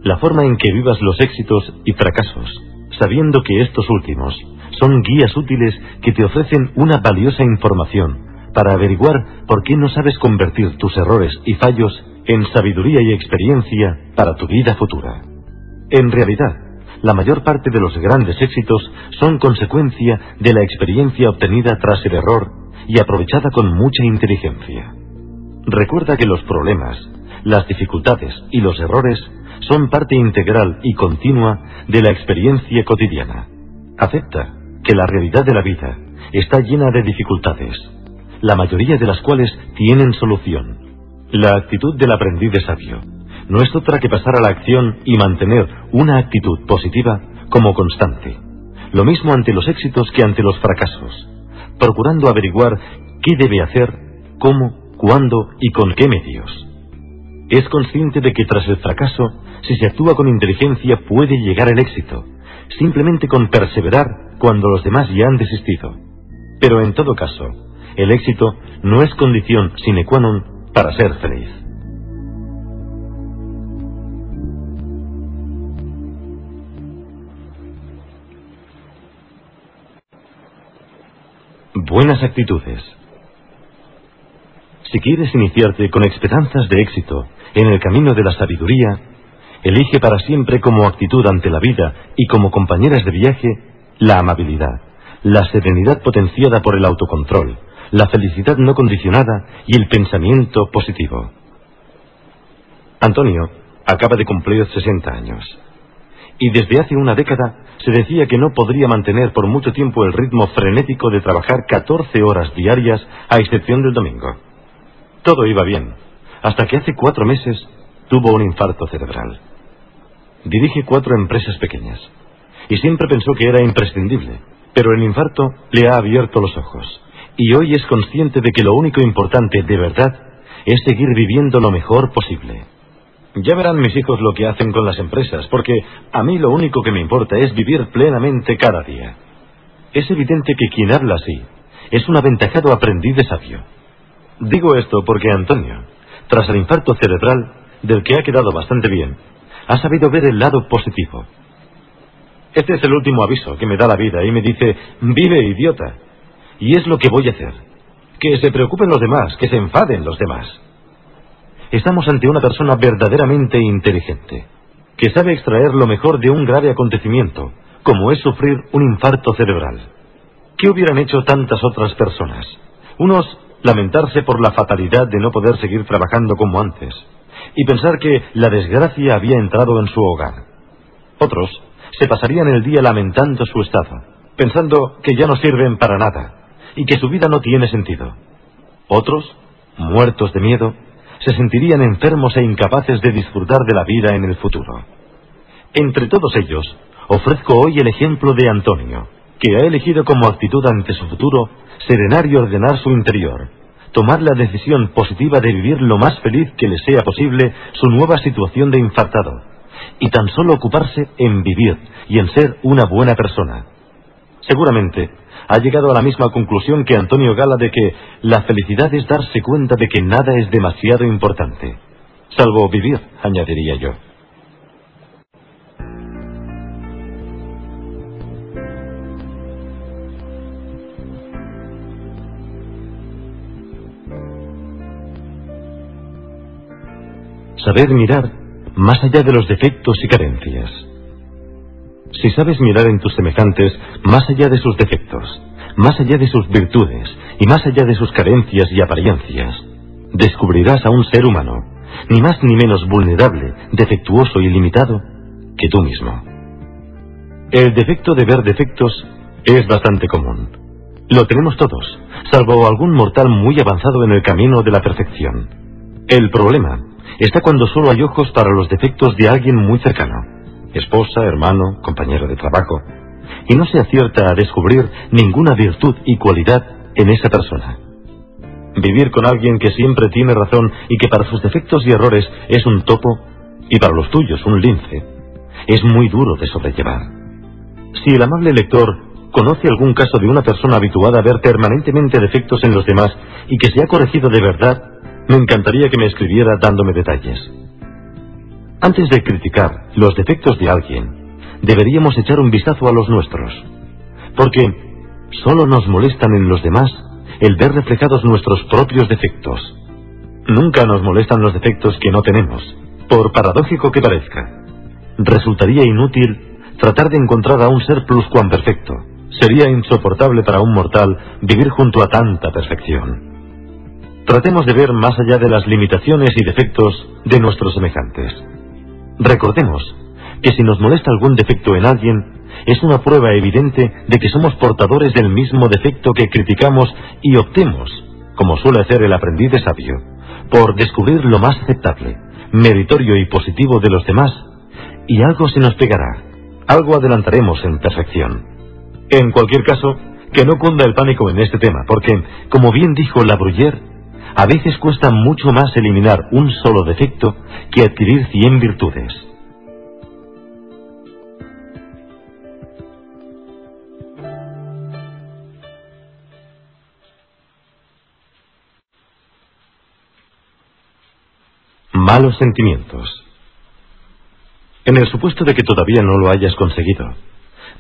La forma en que vivas los éxitos y fracasos, sabiendo que estos últimos son guías útiles que te ofrecen una valiosa información para averiguar por qué no sabes convertir tus errores y fallos en sabiduría y experiencia para tu vida futura. En realidad, la mayor parte de los grandes éxitos son consecuencia de la experiencia obtenida tras el error y aprovechada con mucha inteligencia. Recuerda que los problemas, las dificultades y los errores son parte integral y continua de la experiencia cotidiana. Acepta que la realidad de la vida está llena de dificultades, la mayoría de las cuales tienen solución. La actitud del aprendiz de sabio no es otra que pasar a la acción y mantener una actitud positiva como constante. Lo mismo ante los éxitos que ante los fracasos procurando averiguar qué debe hacer, cómo, cuándo y con qué medios. Es consciente de que tras el fracaso, si se actúa con inteligencia puede llegar el éxito, simplemente con perseverar cuando los demás ya han desistido. Pero en todo caso, el éxito no es condición sine qua non para ser feliz. Buenas actitudes. Si quieres iniciarte con esperanzas de éxito en el camino de la sabiduría, elige para siempre como actitud ante la vida y como compañeras de viaje la amabilidad, la serenidad potenciada por el autocontrol, la felicidad no condicionada y el pensamiento positivo. Antonio acaba de cumplir 60 años y desde hace una década se decía que no podría mantener por mucho tiempo el ritmo frenético de trabajar 14 horas diarias a excepción del domingo. Todo iba bien, hasta que hace cuatro meses tuvo un infarto cerebral. Dirige cuatro empresas pequeñas y siempre pensó que era imprescindible, pero el infarto le ha abierto los ojos y hoy es consciente de que lo único importante de verdad es seguir viviendo lo mejor posible. Ya verán mis hijos lo que hacen con las empresas, porque a mí lo único que me importa es vivir plenamente cada día. Es evidente que quien habla así es un aventajado aprendiz de sabio. Digo esto porque Antonio, tras el infarto cerebral, del que ha quedado bastante bien, ha sabido ver el lado positivo. Este es el último aviso que me da la vida y me dice, vive idiota. Y es lo que voy a hacer. Que se preocupen los demás, que se enfaden los demás. Estamos ante una persona verdaderamente inteligente, que sabe extraer lo mejor de un grave acontecimiento, como es sufrir un infarto cerebral. ¿Qué hubieran hecho tantas otras personas? Unos lamentarse por la fatalidad de no poder seguir trabajando como antes, y pensar que la desgracia había entrado en su hogar. Otros se pasarían el día lamentando su estado, pensando que ya no sirven para nada y que su vida no tiene sentido. Otros, muertos de miedo, se sentirían enfermos e incapaces de disfrutar de la vida en el futuro. Entre todos ellos, ofrezco hoy el ejemplo de Antonio, que ha elegido como actitud ante su futuro serenar y ordenar su interior, tomar la decisión positiva de vivir lo más feliz que le sea posible su nueva situación de infartado, y tan solo ocuparse en vivir y en ser una buena persona. Seguramente ha llegado a la misma conclusión que Antonio Gala de que la felicidad es darse cuenta de que nada es demasiado importante, salvo vivir, añadiría yo. Saber mirar más allá de los defectos y carencias. Si sabes mirar en tus semejantes más allá de sus defectos, más allá de sus virtudes y más allá de sus carencias y apariencias, descubrirás a un ser humano, ni más ni menos vulnerable, defectuoso y limitado, que tú mismo. El defecto de ver defectos es bastante común. Lo tenemos todos, salvo algún mortal muy avanzado en el camino de la perfección. El problema está cuando solo hay ojos para los defectos de alguien muy cercano, esposa, hermano, compañero de trabajo, y no se acierta a descubrir ninguna virtud y cualidad en esa persona. Vivir con alguien que siempre tiene razón y que para sus defectos y errores es un topo y para los tuyos un lince, es muy duro de sobrellevar. Si el amable lector conoce algún caso de una persona habituada a ver permanentemente defectos en los demás y que se ha corregido de verdad, me encantaría que me escribiera dándome detalles. Antes de criticar los defectos de alguien, deberíamos echar un vistazo a los nuestros, porque solo nos molestan en los demás el ver reflejados nuestros propios defectos. Nunca nos molestan los defectos que no tenemos, por paradójico que parezca. Resultaría inútil tratar de encontrar a un ser pluscuamperfecto. Sería insoportable para un mortal vivir junto a tanta perfección. Tratemos de ver más allá de las limitaciones y defectos de nuestros semejantes. Recordemos que si nos molesta algún defecto en alguien, es una prueba evidente de que somos portadores del mismo defecto que criticamos y optemos, como suele hacer el aprendiz de sabio, por descubrir lo más aceptable, meritorio y positivo de los demás, y algo se nos pegará, algo adelantaremos en perfección. En cualquier caso, que no cunda el pánico en este tema, porque, como bien dijo la Bruyère, a veces cuesta mucho más eliminar un solo defecto que adquirir cien virtudes. Malos sentimientos. En el supuesto de que todavía no lo hayas conseguido,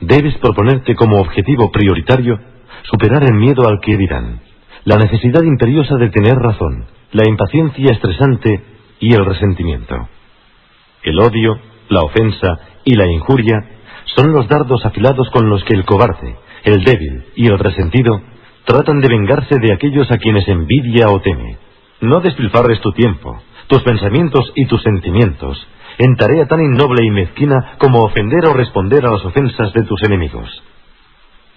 debes proponerte como objetivo prioritario superar el miedo al que dirán la necesidad imperiosa de tener razón, la impaciencia estresante y el resentimiento. El odio, la ofensa y la injuria son los dardos afilados con los que el cobarde, el débil y el resentido tratan de vengarse de aquellos a quienes envidia o teme. No despilfarres tu tiempo, tus pensamientos y tus sentimientos en tarea tan innoble y mezquina como ofender o responder a las ofensas de tus enemigos.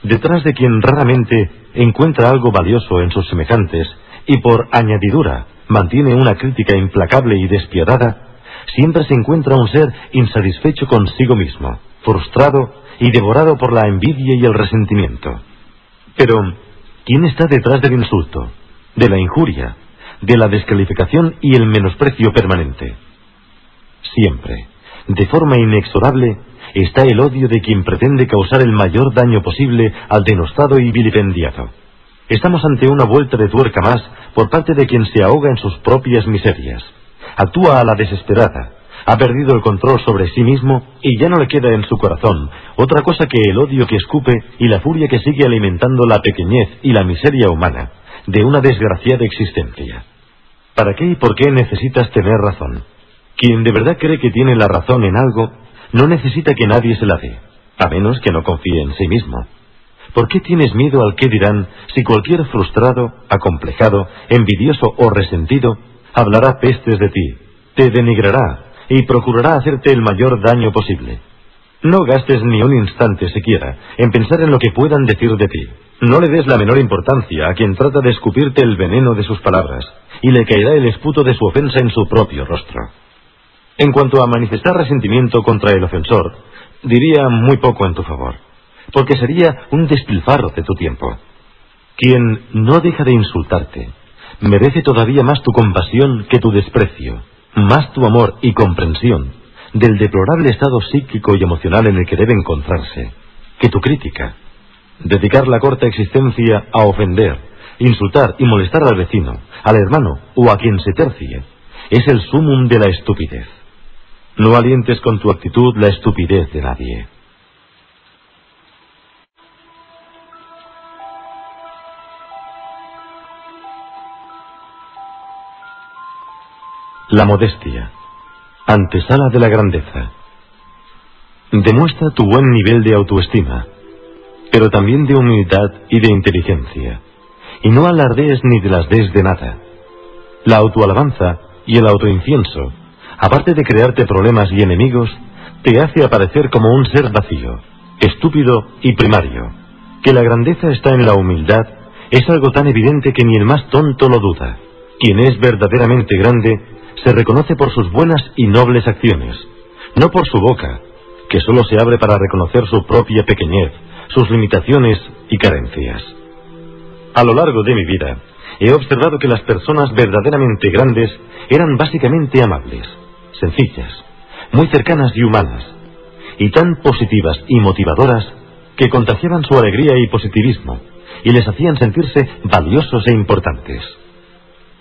Detrás de quien raramente encuentra algo valioso en sus semejantes y por añadidura mantiene una crítica implacable y despiadada, siempre se encuentra un ser insatisfecho consigo mismo, frustrado y devorado por la envidia y el resentimiento. Pero, ¿quién está detrás del insulto, de la injuria, de la descalificación y el menosprecio permanente? Siempre, de forma inexorable, está el odio de quien pretende causar el mayor daño posible al denostado y vilipendiado. Estamos ante una vuelta de tuerca más por parte de quien se ahoga en sus propias miserias. Actúa a la desesperada, ha perdido el control sobre sí mismo y ya no le queda en su corazón otra cosa que el odio que escupe y la furia que sigue alimentando la pequeñez y la miseria humana de una desgraciada existencia. ¿Para qué y por qué necesitas tener razón? Quien de verdad cree que tiene la razón en algo, no necesita que nadie se la dé, a menos que no confíe en sí mismo. ¿Por qué tienes miedo al qué dirán si cualquier frustrado, acomplejado, envidioso o resentido hablará pestes de ti, te denigrará y procurará hacerte el mayor daño posible? No gastes ni un instante siquiera en pensar en lo que puedan decir de ti. No le des la menor importancia a quien trata de escupirte el veneno de sus palabras, y le caerá el esputo de su ofensa en su propio rostro. En cuanto a manifestar resentimiento contra el ofensor, diría muy poco en tu favor, porque sería un despilfarro de tu tiempo. Quien no deja de insultarte, merece todavía más tu compasión que tu desprecio, más tu amor y comprensión del deplorable estado psíquico y emocional en el que debe encontrarse, que tu crítica. Dedicar la corta existencia a ofender, insultar y molestar al vecino, al hermano o a quien se tercie, es el sumum de la estupidez. No alientes con tu actitud la estupidez de nadie. La modestia, antesala de la grandeza. Demuestra tu buen nivel de autoestima, pero también de humildad y de inteligencia, y no alardees ni de las des de nada. La autoalabanza y el autoincienso, aparte de crearte problemas y enemigos, te hace aparecer como un ser vacío, estúpido y primario. Que la grandeza está en la humildad es algo tan evidente que ni el más tonto lo duda. Quien es verdaderamente grande se reconoce por sus buenas y nobles acciones, no por su boca, que sólo se abre para reconocer su propia pequeñez, sus limitaciones y carencias. A lo largo de mi vida, he observado que las personas verdaderamente grandes eran básicamente amables, sencillas, muy cercanas y humanas, y tan positivas y motivadoras que contagiaban su alegría y positivismo, y les hacían sentirse valiosos e importantes.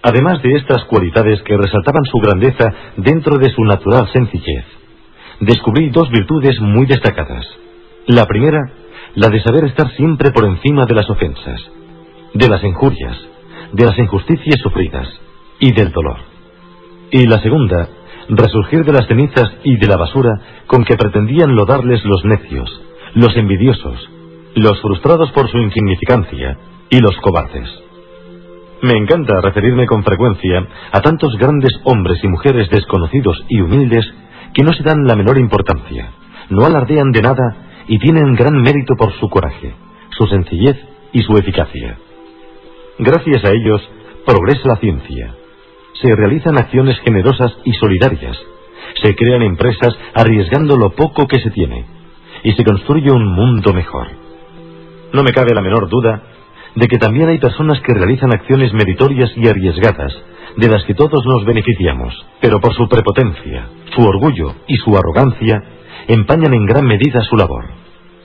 Además de estas cualidades que resaltaban su grandeza dentro de su natural sencillez, descubrí dos virtudes muy destacadas. La primera, la de saber estar siempre por encima de las ofensas, de las injurias, de las injusticias sufridas y del dolor. Y la segunda, resurgir de las cenizas y de la basura con que pretendían lodarles los necios, los envidiosos, los frustrados por su insignificancia y los cobardes. Me encanta referirme con frecuencia a tantos grandes hombres y mujeres desconocidos y humildes que no se dan la menor importancia, no alardean de nada y tienen gran mérito por su coraje, su sencillez y su eficacia. Gracias a ellos progresa la ciencia, se realizan acciones generosas y solidarias, se crean empresas arriesgando lo poco que se tiene y se construye un mundo mejor. No me cabe la menor duda de que también hay personas que realizan acciones meritorias y arriesgadas, de las que todos nos beneficiamos, pero por su prepotencia, su orgullo y su arrogancia, empañan en gran medida su labor.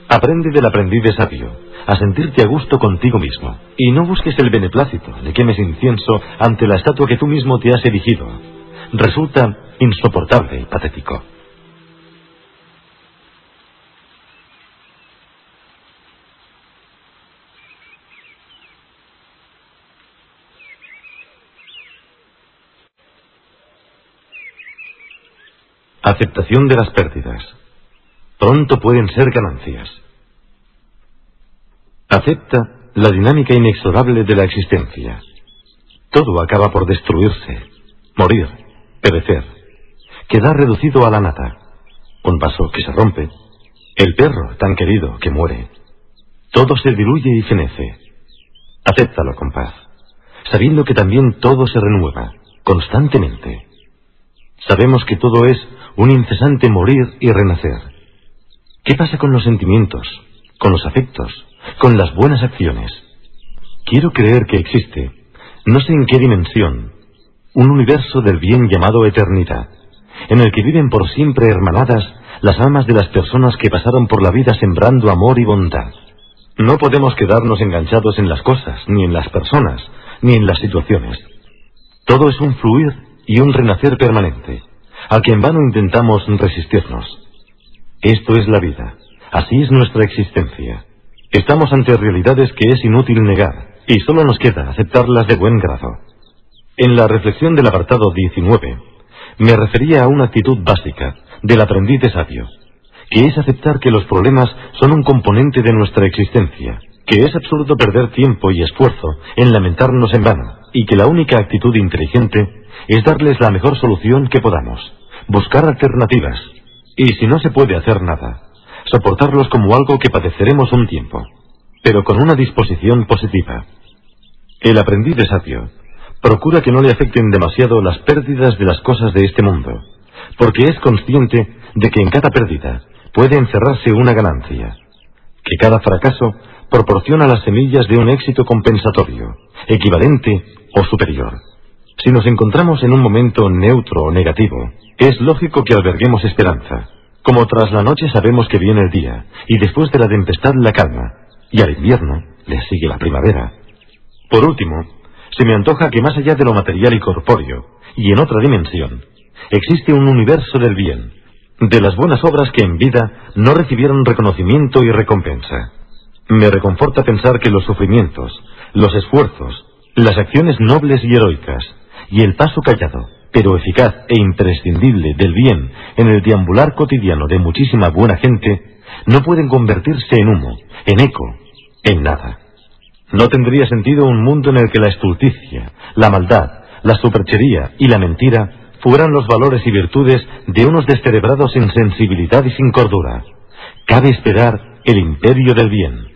Aprende del aprendiz de sabio, a sentirte a gusto contigo mismo, y no busques el beneplácito de quemes incienso ante la estatua que tú mismo te has erigido. Resulta insoportable y patético. Aceptación de las pérdidas. Pronto pueden ser ganancias. Acepta la dinámica inexorable de la existencia. Todo acaba por destruirse, morir, perecer. Quedar reducido a la nada. Un vaso que se rompe. El perro tan querido que muere. Todo se diluye y fenece. Acéptalo con paz, sabiendo que también todo se renueva, constantemente. Sabemos que todo es un incesante morir y renacer. ¿Qué pasa con los sentimientos, con los afectos, con las buenas acciones? Quiero creer que existe, no sé en qué dimensión, un universo del bien llamado eternidad, en el que viven por siempre hermanadas las almas de las personas que pasaron por la vida sembrando amor y bondad. No podemos quedarnos enganchados en las cosas, ni en las personas, ni en las situaciones. Todo es un fluir y un renacer permanente, al que en vano intentamos resistirnos. Esto es la vida, así es nuestra existencia. Estamos ante realidades que es inútil negar, y solo nos queda aceptarlas de buen grado. En la reflexión del apartado 19, me refería a una actitud básica del aprendiz de sabio, que es aceptar que los problemas son un componente de nuestra existencia, que es absurdo perder tiempo y esfuerzo en lamentarnos en vano, y que la única actitud inteligente es darles la mejor solución que podamos, buscar alternativas, y si no se puede hacer nada, soportarlos como algo que padeceremos un tiempo, pero con una disposición positiva. El aprendiz de sabio procura que no le afecten demasiado las pérdidas de las cosas de este mundo, porque es consciente de que en cada pérdida puede encerrarse una ganancia, que cada fracaso proporciona las semillas de un éxito compensatorio, equivalente o superior. Si nos encontramos en un momento neutro o negativo, es lógico que alberguemos esperanza, como tras la noche sabemos que viene el día, y después de la tempestad la calma, y al invierno le sigue la primavera. Por último, se me antoja que más allá de lo material y corpóreo, y en otra dimensión, existe un universo del bien, de las buenas obras que en vida no recibieron reconocimiento y recompensa. Me reconforta pensar que los sufrimientos, los esfuerzos, las acciones nobles y heroicas, y el paso callado, pero eficaz e imprescindible del bien en el deambular cotidiano de muchísima buena gente, no pueden convertirse en humo, en eco, en nada. No tendría sentido un mundo en el que la estulticia, la maldad, la superchería y la mentira fueran los valores y virtudes de unos descerebrados sin sensibilidad y sin cordura. Cabe esperar el imperio del bien.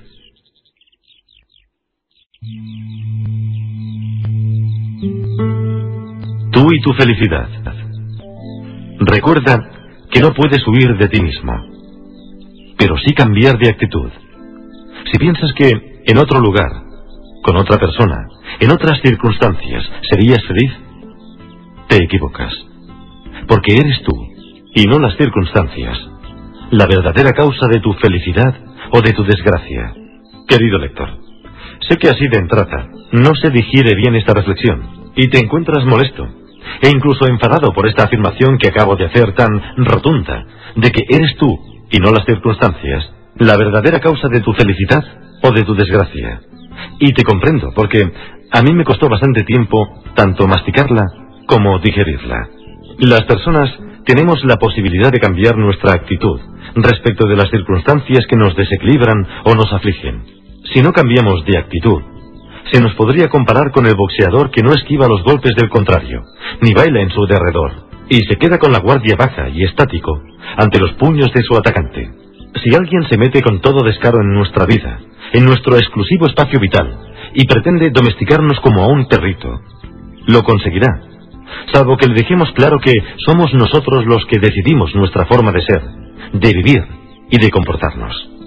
Tú y tu felicidad. Recuerda que no puedes huir de ti mismo, pero sí cambiar de actitud. Si piensas que en otro lugar, con otra persona, en otras circunstancias, serías feliz, te equivocas. Porque eres tú, y no las circunstancias, la verdadera causa de tu felicidad o de tu desgracia. Querido lector, sé que así de entrada no se digiere bien esta reflexión, y te encuentras molesto, e incluso enfadado por esta afirmación que acabo de hacer tan rotunda, de que eres tú, y no las circunstancias, la verdadera causa de tu felicidad o de tu desgracia. Y te comprendo, porque a mí me costó bastante tiempo tanto masticarla como digerirla. Las personas tenemos la posibilidad de cambiar nuestra actitud respecto de las circunstancias que nos desequilibran o nos afligen. Si no cambiamos de actitud, se nos podría comparar con el boxeador que no esquiva los golpes del contrario, ni baila en su derredor, y se queda con la guardia baja y estático ante los puños de su atacante. Si alguien se mete con todo descaro en nuestra vida, en nuestro exclusivo espacio vital, y pretende domesticarnos como a un perrito, lo conseguirá, salvo que le dejemos claro que somos nosotros los que decidimos nuestra forma de ser, de vivir y de comportarnos.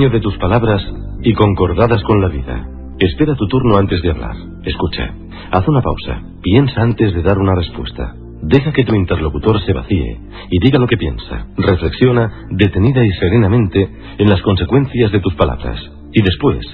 De tus palabras y concordadas con la vida. Espera tu turno antes de hablar. Escucha. Haz una pausa. Piensa antes de dar una respuesta. Deja que tu interlocutor se vacíe y diga lo que piensa. Reflexiona detenida y serenamente en las consecuencias de tus palabras. Y después,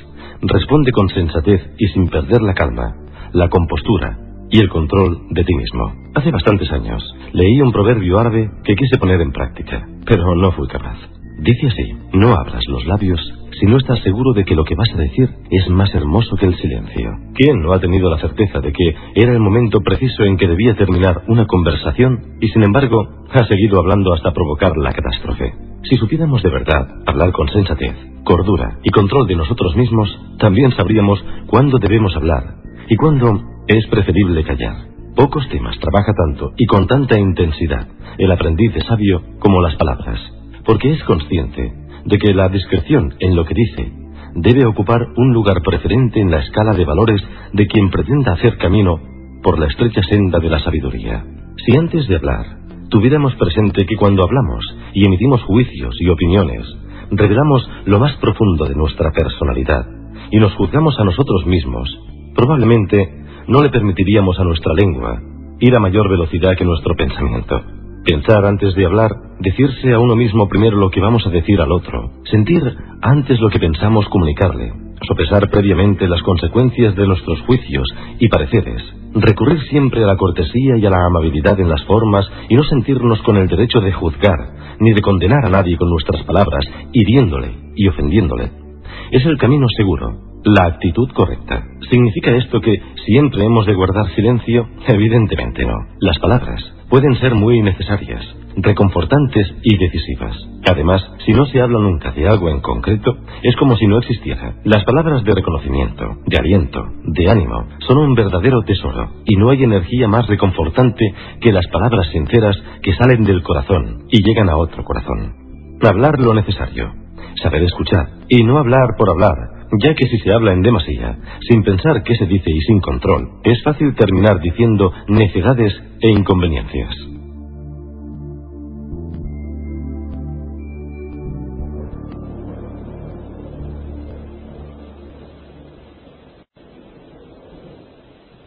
responde con sensatez y sin perder la calma, la compostura y el control de ti mismo. Hace bastantes años leí un proverbio árabe que quise poner en práctica, pero no fui capaz. Dice así, no abras los labios si no estás seguro de que lo que vas a decir es más hermoso que el silencio? ¿Quién no ha tenido la certeza de que era el momento preciso en que debía terminar una conversación y sin embargo ha seguido hablando hasta provocar la catástrofe? Si supiéramos de verdad hablar con sensatez, cordura y control de nosotros mismos, también sabríamos cuándo debemos hablar y cuándo es preferible callar. Pocos temas trabaja tanto y con tanta intensidad el aprendiz de sabio como las palabras, porque es consciente de que la discreción en lo que dice debe ocupar un lugar preferente en la escala de valores de quien pretenda hacer camino por la estrecha senda de la sabiduría. Si antes de hablar tuviéramos presente que cuando hablamos y emitimos juicios y opiniones, revelamos lo más profundo de nuestra personalidad y nos juzgamos a nosotros mismos, probablemente no le permitiríamos a nuestra lengua ir a mayor velocidad que nuestro pensamiento. Pensar antes de hablar, decirse a uno mismo primero lo que vamos a decir al otro, sentir antes lo que pensamos comunicarle, sopesar previamente las consecuencias de nuestros juicios y pareceres, recurrir siempre a la cortesía y a la amabilidad en las formas y no sentirnos con el derecho de juzgar ni de condenar a nadie con nuestras palabras, hiriéndole y ofendiéndole. Es el camino seguro, la actitud correcta. ¿Significa esto que siempre hemos de guardar silencio? Evidentemente no. Las palabras pueden ser muy necesarias, reconfortantes y decisivas. Además, si no se habla nunca de algo en concreto, es como si no existiera. Las palabras de reconocimiento, de aliento, de ánimo, son un verdadero tesoro, y no hay energía más reconfortante que las palabras sinceras que salen del corazón y llegan a otro corazón. Hablar lo necesario, saber escuchar, y no hablar por hablar, ya que si se habla en demasía, sin pensar qué se dice y sin control, es fácil terminar diciendo necedades e inconveniencias.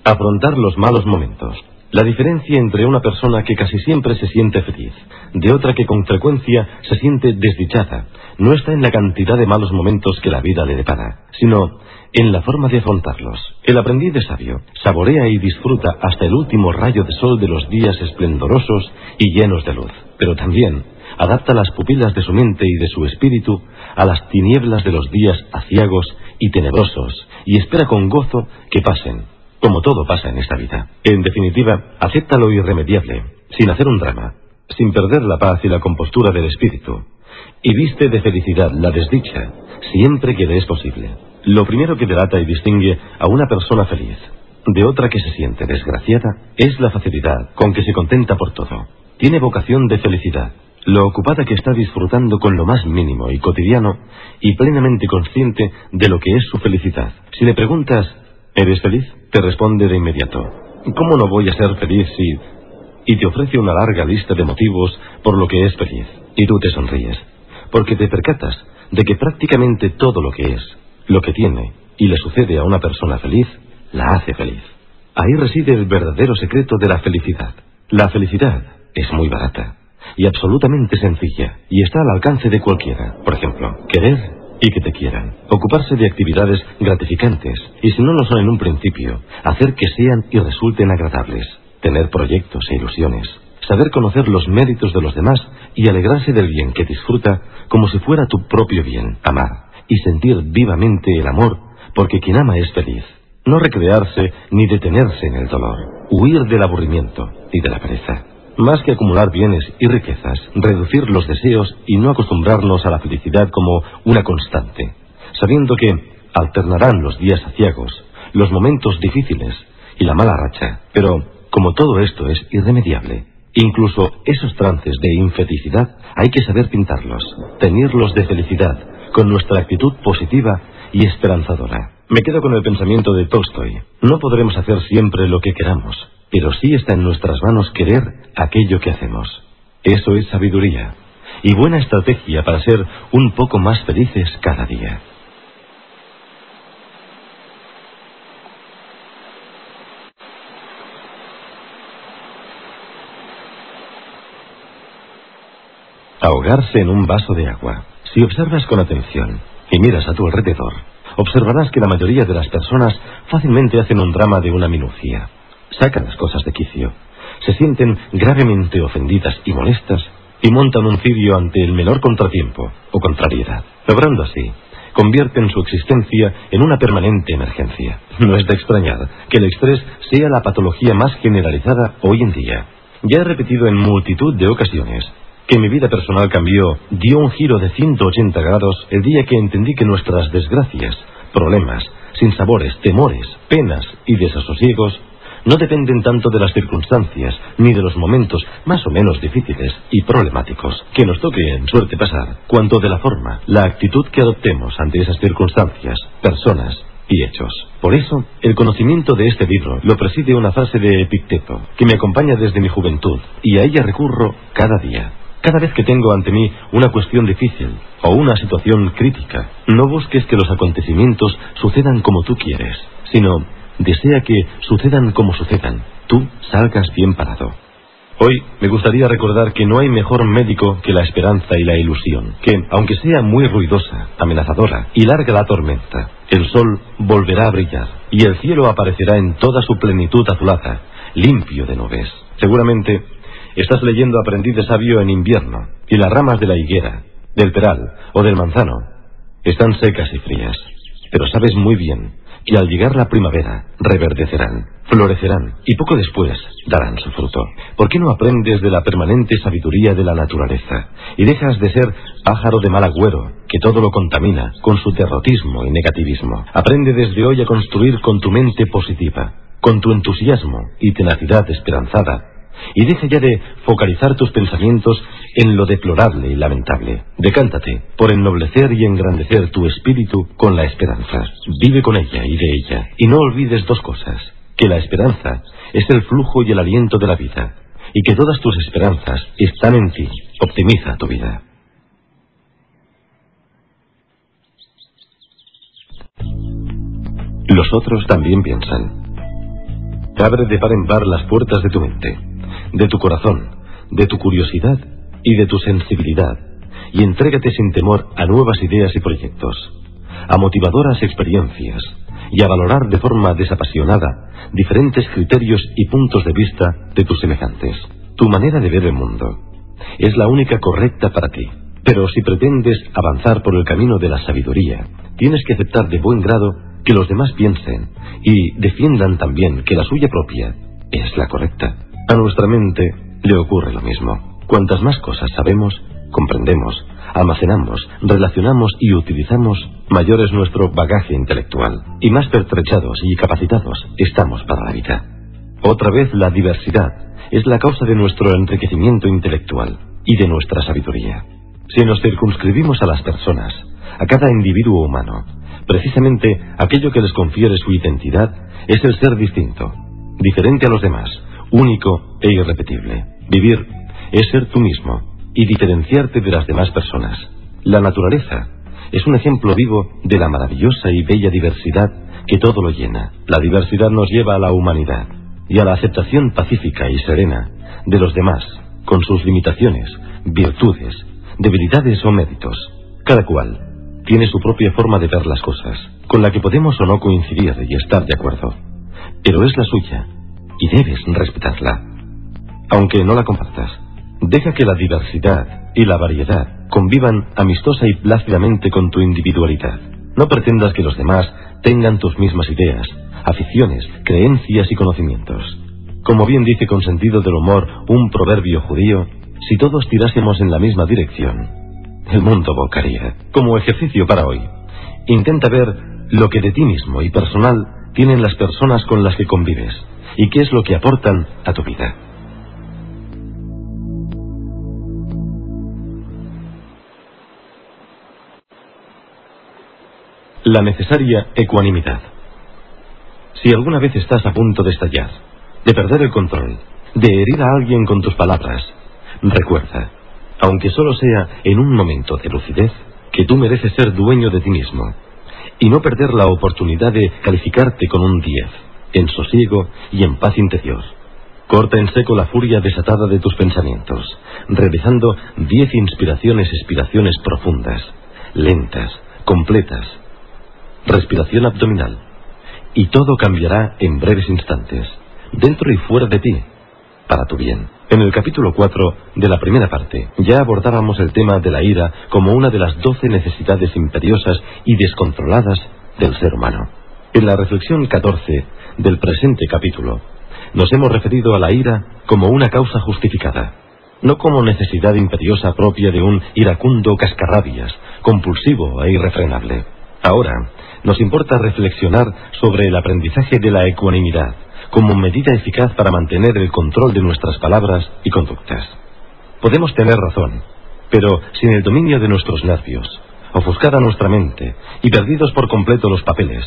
Afrontar los malos momentos. La diferencia entre una persona que casi siempre se siente feliz, de otra que con frecuencia se siente desdichada, no está en la cantidad de malos momentos que la vida le depara, sino en la forma de afrontarlos. El aprendiz de sabio saborea y disfruta hasta el último rayo de sol de los días esplendorosos y llenos de luz, pero también adapta las pupilas de su mente y de su espíritu a las tinieblas de los días aciagos y tenebrosos, y espera con gozo que pasen como todo pasa en esta vida. En definitiva, acepta lo irremediable, sin hacer un drama, sin perder la paz y la compostura del espíritu, y viste de felicidad la desdicha, siempre que le es posible. Lo primero que delata y distingue a una persona feliz de otra que se siente desgraciada es la facilidad con que se contenta por todo. Tiene vocación de felicidad, lo ocupada que está disfrutando con lo más mínimo y cotidiano y plenamente consciente de lo que es su felicidad. Si le preguntas ¿Eres feliz? Te responde de inmediato. ¿Cómo no voy a ser feliz si... Y te ofrece una larga lista de motivos por lo que es feliz. Y tú te sonríes. Porque te percatas de que prácticamente todo lo que es, lo que tiene y le sucede a una persona feliz, la hace feliz. Ahí reside el verdadero secreto de la felicidad. La felicidad es muy barata y absolutamente sencilla y está al alcance de cualquiera. Por ejemplo, querer y que te quieran. Ocuparse de actividades gratificantes y si no lo son en un principio, hacer que sean y resulten agradables. Tener proyectos e ilusiones. Saber conocer los méritos de los demás y alegrarse del bien que disfruta como si fuera tu propio bien. Amar y sentir vivamente el amor porque quien ama es feliz. No recrearse ni detenerse en el dolor. Huir del aburrimiento y de la pereza. Más que acumular bienes y riquezas, reducir los deseos y no acostumbrarnos a la felicidad como una constante, sabiendo que alternarán los días aciagos, los momentos difíciles y la mala racha. Pero, como todo esto es irremediable, incluso esos trances de infelicidad hay que saber pintarlos, tenerlos de felicidad, con nuestra actitud positiva y esperanzadora. Me quedo con el pensamiento de Tolstoy. No podremos hacer siempre lo que queramos, pero sí está en nuestras manos querer aquello que hacemos. Eso es sabiduría y buena estrategia para ser un poco más felices cada día. Ahogarse en un vaso de agua. Si observas con atención y miras a tu alrededor, observarás que la mayoría de las personas fácilmente hacen un drama de una minucia sacan las cosas de quicio, se sienten gravemente ofendidas y molestas y montan un cirio ante el menor contratiempo o contrariedad, logrando así convierten su existencia en una permanente emergencia. No es de extrañar que el estrés sea la patología más generalizada hoy en día. Ya he repetido en multitud de ocasiones que mi vida personal cambió, dio un giro de 180 grados el día que entendí que nuestras desgracias, problemas, sinsabores, temores, penas y desasosiegos no dependen tanto de las circunstancias ni de los momentos más o menos difíciles y problemáticos que nos toque en suerte pasar, cuanto de la forma, la actitud que adoptemos ante esas circunstancias, personas y hechos. Por eso, el conocimiento de este libro lo preside una frase de Epicteto, que me acompaña desde mi juventud, y a ella recurro cada día. Cada vez que tengo ante mí una cuestión difícil o una situación crítica, no busques que los acontecimientos sucedan como tú quieres, sino desea que sucedan como sucedan, tú salgas bien parado. Hoy me gustaría recordar que no hay mejor médico que la esperanza y la ilusión, que, aunque sea muy ruidosa, amenazadora y larga la tormenta, el sol volverá a brillar y el cielo aparecerá en toda su plenitud azulada, limpio de nubes. Seguramente estás leyendo Aprendiz de Sabio en invierno y las ramas de la higuera, del peral o del manzano están secas y frías, pero sabes muy bien y al llegar la primavera reverdecerán, florecerán y poco después darán su fruto. ¿Por qué no aprendes de la permanente sabiduría de la naturaleza y dejas de ser pájaro de mal agüero que todo lo contamina con su derrotismo y negativismo? Aprende desde hoy a construir con tu mente positiva, con tu entusiasmo y tenacidad esperanzada y deja ya de focalizar tus pensamientos en lo deplorable y lamentable. Decántate por ennoblecer y engrandecer tu espíritu con la esperanza. Vive con ella y de ella. Y no olvides dos cosas. Que la esperanza es el flujo y el aliento de la vida. Y que todas tus esperanzas están en ti. Optimiza tu vida. Los otros también piensan. Abre de par en par las puertas de tu mente de tu corazón, de tu curiosidad y de tu sensibilidad, y entrégate sin temor a nuevas ideas y proyectos, a motivadoras experiencias, y a valorar de forma desapasionada diferentes criterios y puntos de vista de tus semejantes. Tu manera de ver el mundo es la única correcta para ti, pero si pretendes avanzar por el camino de la sabiduría, tienes que aceptar de buen grado que los demás piensen y defiendan también que la suya propia es la correcta. A nuestra mente le ocurre lo mismo. Cuantas más cosas sabemos, comprendemos, almacenamos, relacionamos y utilizamos, mayor es nuestro bagaje intelectual y más pertrechados y capacitados estamos para la vida. Otra vez la diversidad es la causa de nuestro enriquecimiento intelectual y de nuestra sabiduría. Si nos circunscribimos a las personas, a cada individuo humano, precisamente aquello que les confiere su identidad es el ser distinto, diferente a los demás, único e irrepetible. Vivir es ser tú mismo y diferenciarte de las demás personas. La naturaleza es un ejemplo vivo de la maravillosa y bella diversidad que todo lo llena. La diversidad nos lleva a la humanidad y a la aceptación pacífica y serena de los demás, con sus limitaciones, virtudes, debilidades o méritos. Cada cual tiene su propia forma de ver las cosas, con la que podemos o no coincidir y estar de acuerdo. Pero es la suya y debes respetarla, aunque no la compartas. Deja que la diversidad y la variedad convivan amistosa y plácidamente con tu individualidad. No pretendas que los demás tengan tus mismas ideas, aficiones, creencias y conocimientos. Como bien dice con sentido del humor un proverbio judío, si todos tirásemos en la misma dirección, el mundo bocaría. Como ejercicio para hoy, intenta ver lo que de ti mismo y personal tienen las personas con las que convives y qué es lo que aportan a tu vida. La necesaria ecuanimidad. Si alguna vez estás a punto de estallar, de perder el control, de herir a alguien con tus palabras, recuerda, aunque solo sea en un momento de lucidez, que tú mereces ser dueño de ti mismo y no perder la oportunidad de calificarte con un 10 en sosiego y en paz interior. Corta en seco la furia desatada de tus pensamientos, realizando diez inspiraciones, expiraciones profundas, lentas, completas. Respiración abdominal. Y todo cambiará en breves instantes, dentro y fuera de ti. Para tu bien. En el capítulo 4 de la primera parte ya abordábamos el tema de la ira como una de las doce necesidades imperiosas y descontroladas del ser humano. En la reflexión 14 del presente capítulo nos hemos referido a la ira como una causa justificada, no como necesidad imperiosa propia de un iracundo cascarrabias, compulsivo e irrefrenable. Ahora, nos importa reflexionar sobre el aprendizaje de la ecuanimidad como medida eficaz para mantener el control de nuestras palabras y conductas. Podemos tener razón, pero sin el dominio de nuestros nervios, ofuscada nuestra mente y perdidos por completo los papeles,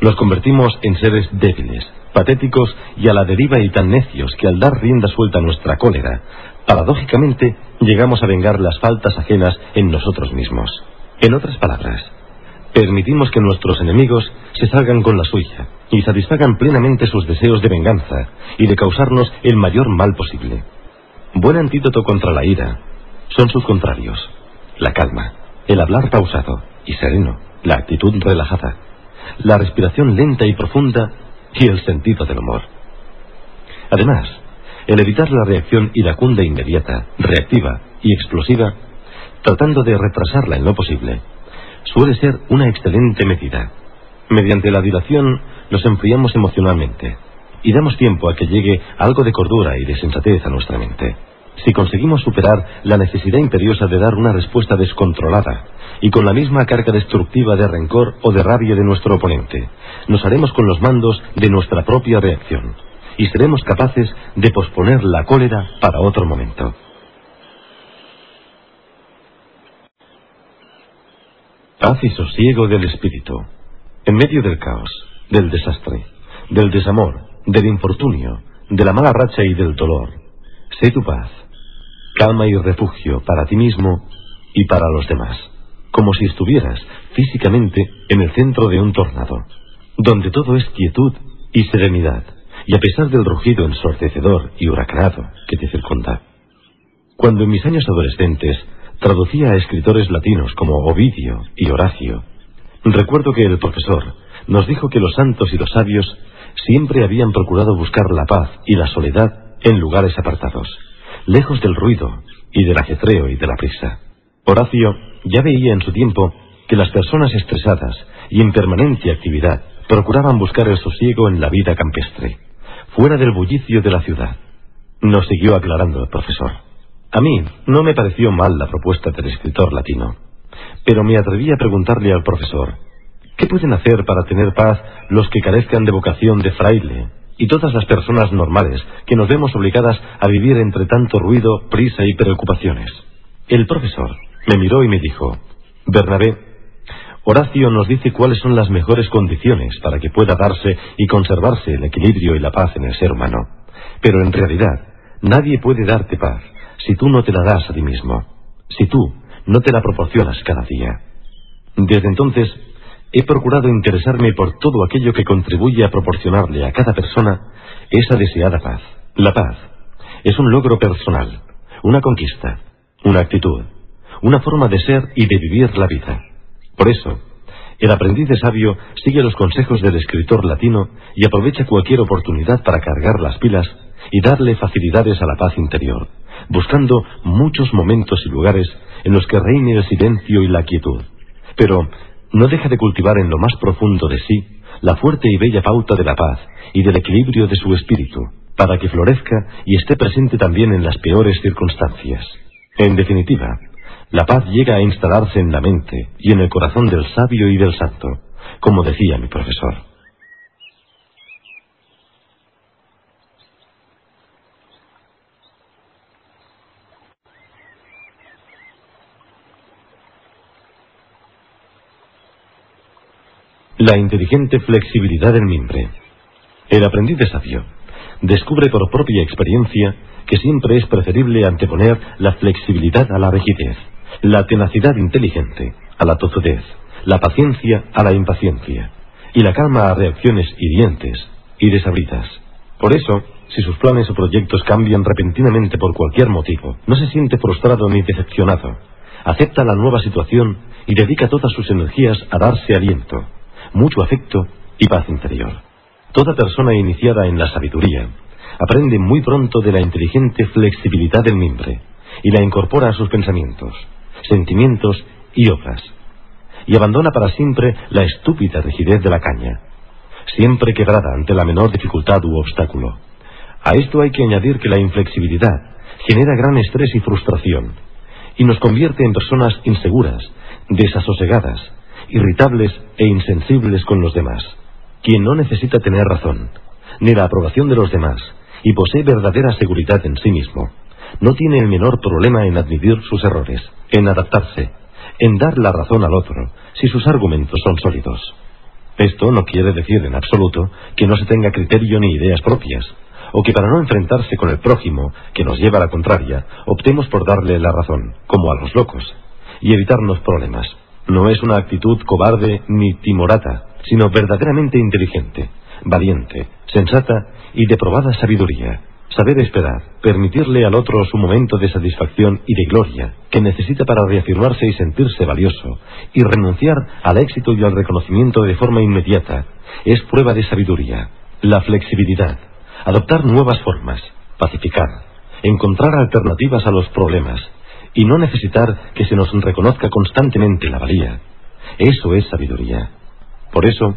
nos convertimos en seres débiles, patéticos y a la deriva y tan necios que al dar rienda suelta a nuestra cólera, paradójicamente llegamos a vengar las faltas ajenas en nosotros mismos. En otras palabras, permitimos que nuestros enemigos se salgan con la suya y satisfagan plenamente sus deseos de venganza y de causarnos el mayor mal posible. Buen antídoto contra la ira son sus contrarios, la calma, el hablar pausado y sereno, la actitud relajada, la respiración lenta y profunda y el sentido del humor. Además, el evitar la reacción iracunda inmediata, reactiva y explosiva, tratando de retrasarla en lo posible, suele ser una excelente medida. Mediante la dilación nos enfriamos emocionalmente y damos tiempo a que llegue algo de cordura y de sensatez a nuestra mente. Si conseguimos superar la necesidad imperiosa de dar una respuesta descontrolada y con la misma carga destructiva de rencor o de rabia de nuestro oponente, nos haremos con los mandos de nuestra propia reacción y seremos capaces de posponer la cólera para otro momento. Paz y sosiego del espíritu. En medio del caos, del desastre, del desamor, del infortunio, de la mala racha y del dolor, sé tu paz, calma y refugio para ti mismo y para los demás, como si estuvieras físicamente en el centro de un tornado, donde todo es quietud y serenidad, y a pesar del rugido ensordecedor y huracanado que te circunda. Cuando en mis años adolescentes traducía a escritores latinos como Ovidio y Horacio, recuerdo que el profesor nos dijo que los santos y los sabios siempre habían procurado buscar la paz y la soledad en lugares apartados, lejos del ruido y del ajetreo y de la prisa. Horacio ya veía en su tiempo que las personas estresadas y en permanente actividad procuraban buscar el sosiego en la vida campestre, fuera del bullicio de la ciudad. Nos siguió aclarando el profesor. A mí no me pareció mal la propuesta del escritor latino, pero me atreví a preguntarle al profesor, ¿qué pueden hacer para tener paz los que carezcan de vocación de fraile y todas las personas normales que nos vemos obligadas a vivir entre tanto ruido, prisa y preocupaciones? El profesor me miró y me dijo, Bernabé, Horacio nos dice cuáles son las mejores condiciones para que pueda darse y conservarse el equilibrio y la paz en el ser humano. Pero en realidad, nadie puede darte paz si tú no te la das a ti mismo, si tú no te la proporcionas cada día. Desde entonces, he procurado interesarme por todo aquello que contribuye a proporcionarle a cada persona esa deseada paz. La paz es un logro personal, una conquista, una actitud, una forma de ser y de vivir la vida. Por eso, el aprendiz de sabio sigue los consejos del escritor latino y aprovecha cualquier oportunidad para cargar las pilas y darle facilidades a la paz interior buscando muchos momentos y lugares en los que reine el silencio y la quietud. Pero no deja de cultivar en lo más profundo de sí la fuerte y bella pauta de la paz y del equilibrio de su espíritu, para que florezca y esté presente también en las peores circunstancias. En definitiva, la paz llega a instalarse en la mente y en el corazón del sabio y del santo, como decía mi profesor. La inteligente flexibilidad del mimbre. El aprendiz de sabio descubre por propia experiencia que siempre es preferible anteponer la flexibilidad a la rigidez, la tenacidad inteligente a la tozudez, la paciencia a la impaciencia y la calma a reacciones hirientes y desabridas. Por eso, si sus planes o proyectos cambian repentinamente por cualquier motivo, no se siente frustrado ni decepcionado. Acepta la nueva situación y dedica todas sus energías a darse aliento, mucho afecto y paz interior. Toda persona iniciada en la sabiduría aprende muy pronto de la inteligente flexibilidad del mimbre y la incorpora a sus pensamientos, sentimientos y obras, y abandona para siempre la estúpida rigidez de la caña, siempre quebrada ante la menor dificultad u obstáculo. A esto hay que añadir que la inflexibilidad genera gran estrés y frustración, y nos convierte en personas inseguras, desasosegadas, irritables e insensibles con los demás. Quien no necesita tener razón, ni la aprobación de los demás, y posee verdadera seguridad en sí mismo, no tiene el menor problema en admitir sus errores, en adaptarse, en dar la razón al otro, si sus argumentos son sólidos. Esto no quiere decir en absoluto que no se tenga criterio ni ideas propias, o que para no enfrentarse con el prójimo, que nos lleva a la contraria, optemos por darle la razón, como a los locos, y evitarnos problemas. No es una actitud cobarde ni timorata, sino verdaderamente inteligente, valiente, sensata y de probada sabiduría. Saber esperar, permitirle al otro su momento de satisfacción y de gloria que necesita para reafirmarse y sentirse valioso, y renunciar al éxito y al reconocimiento de forma inmediata, es prueba de sabiduría. La flexibilidad, adoptar nuevas formas, pacificar, encontrar alternativas a los problemas, y no necesitar que se nos reconozca constantemente la valía. Eso es sabiduría. Por eso,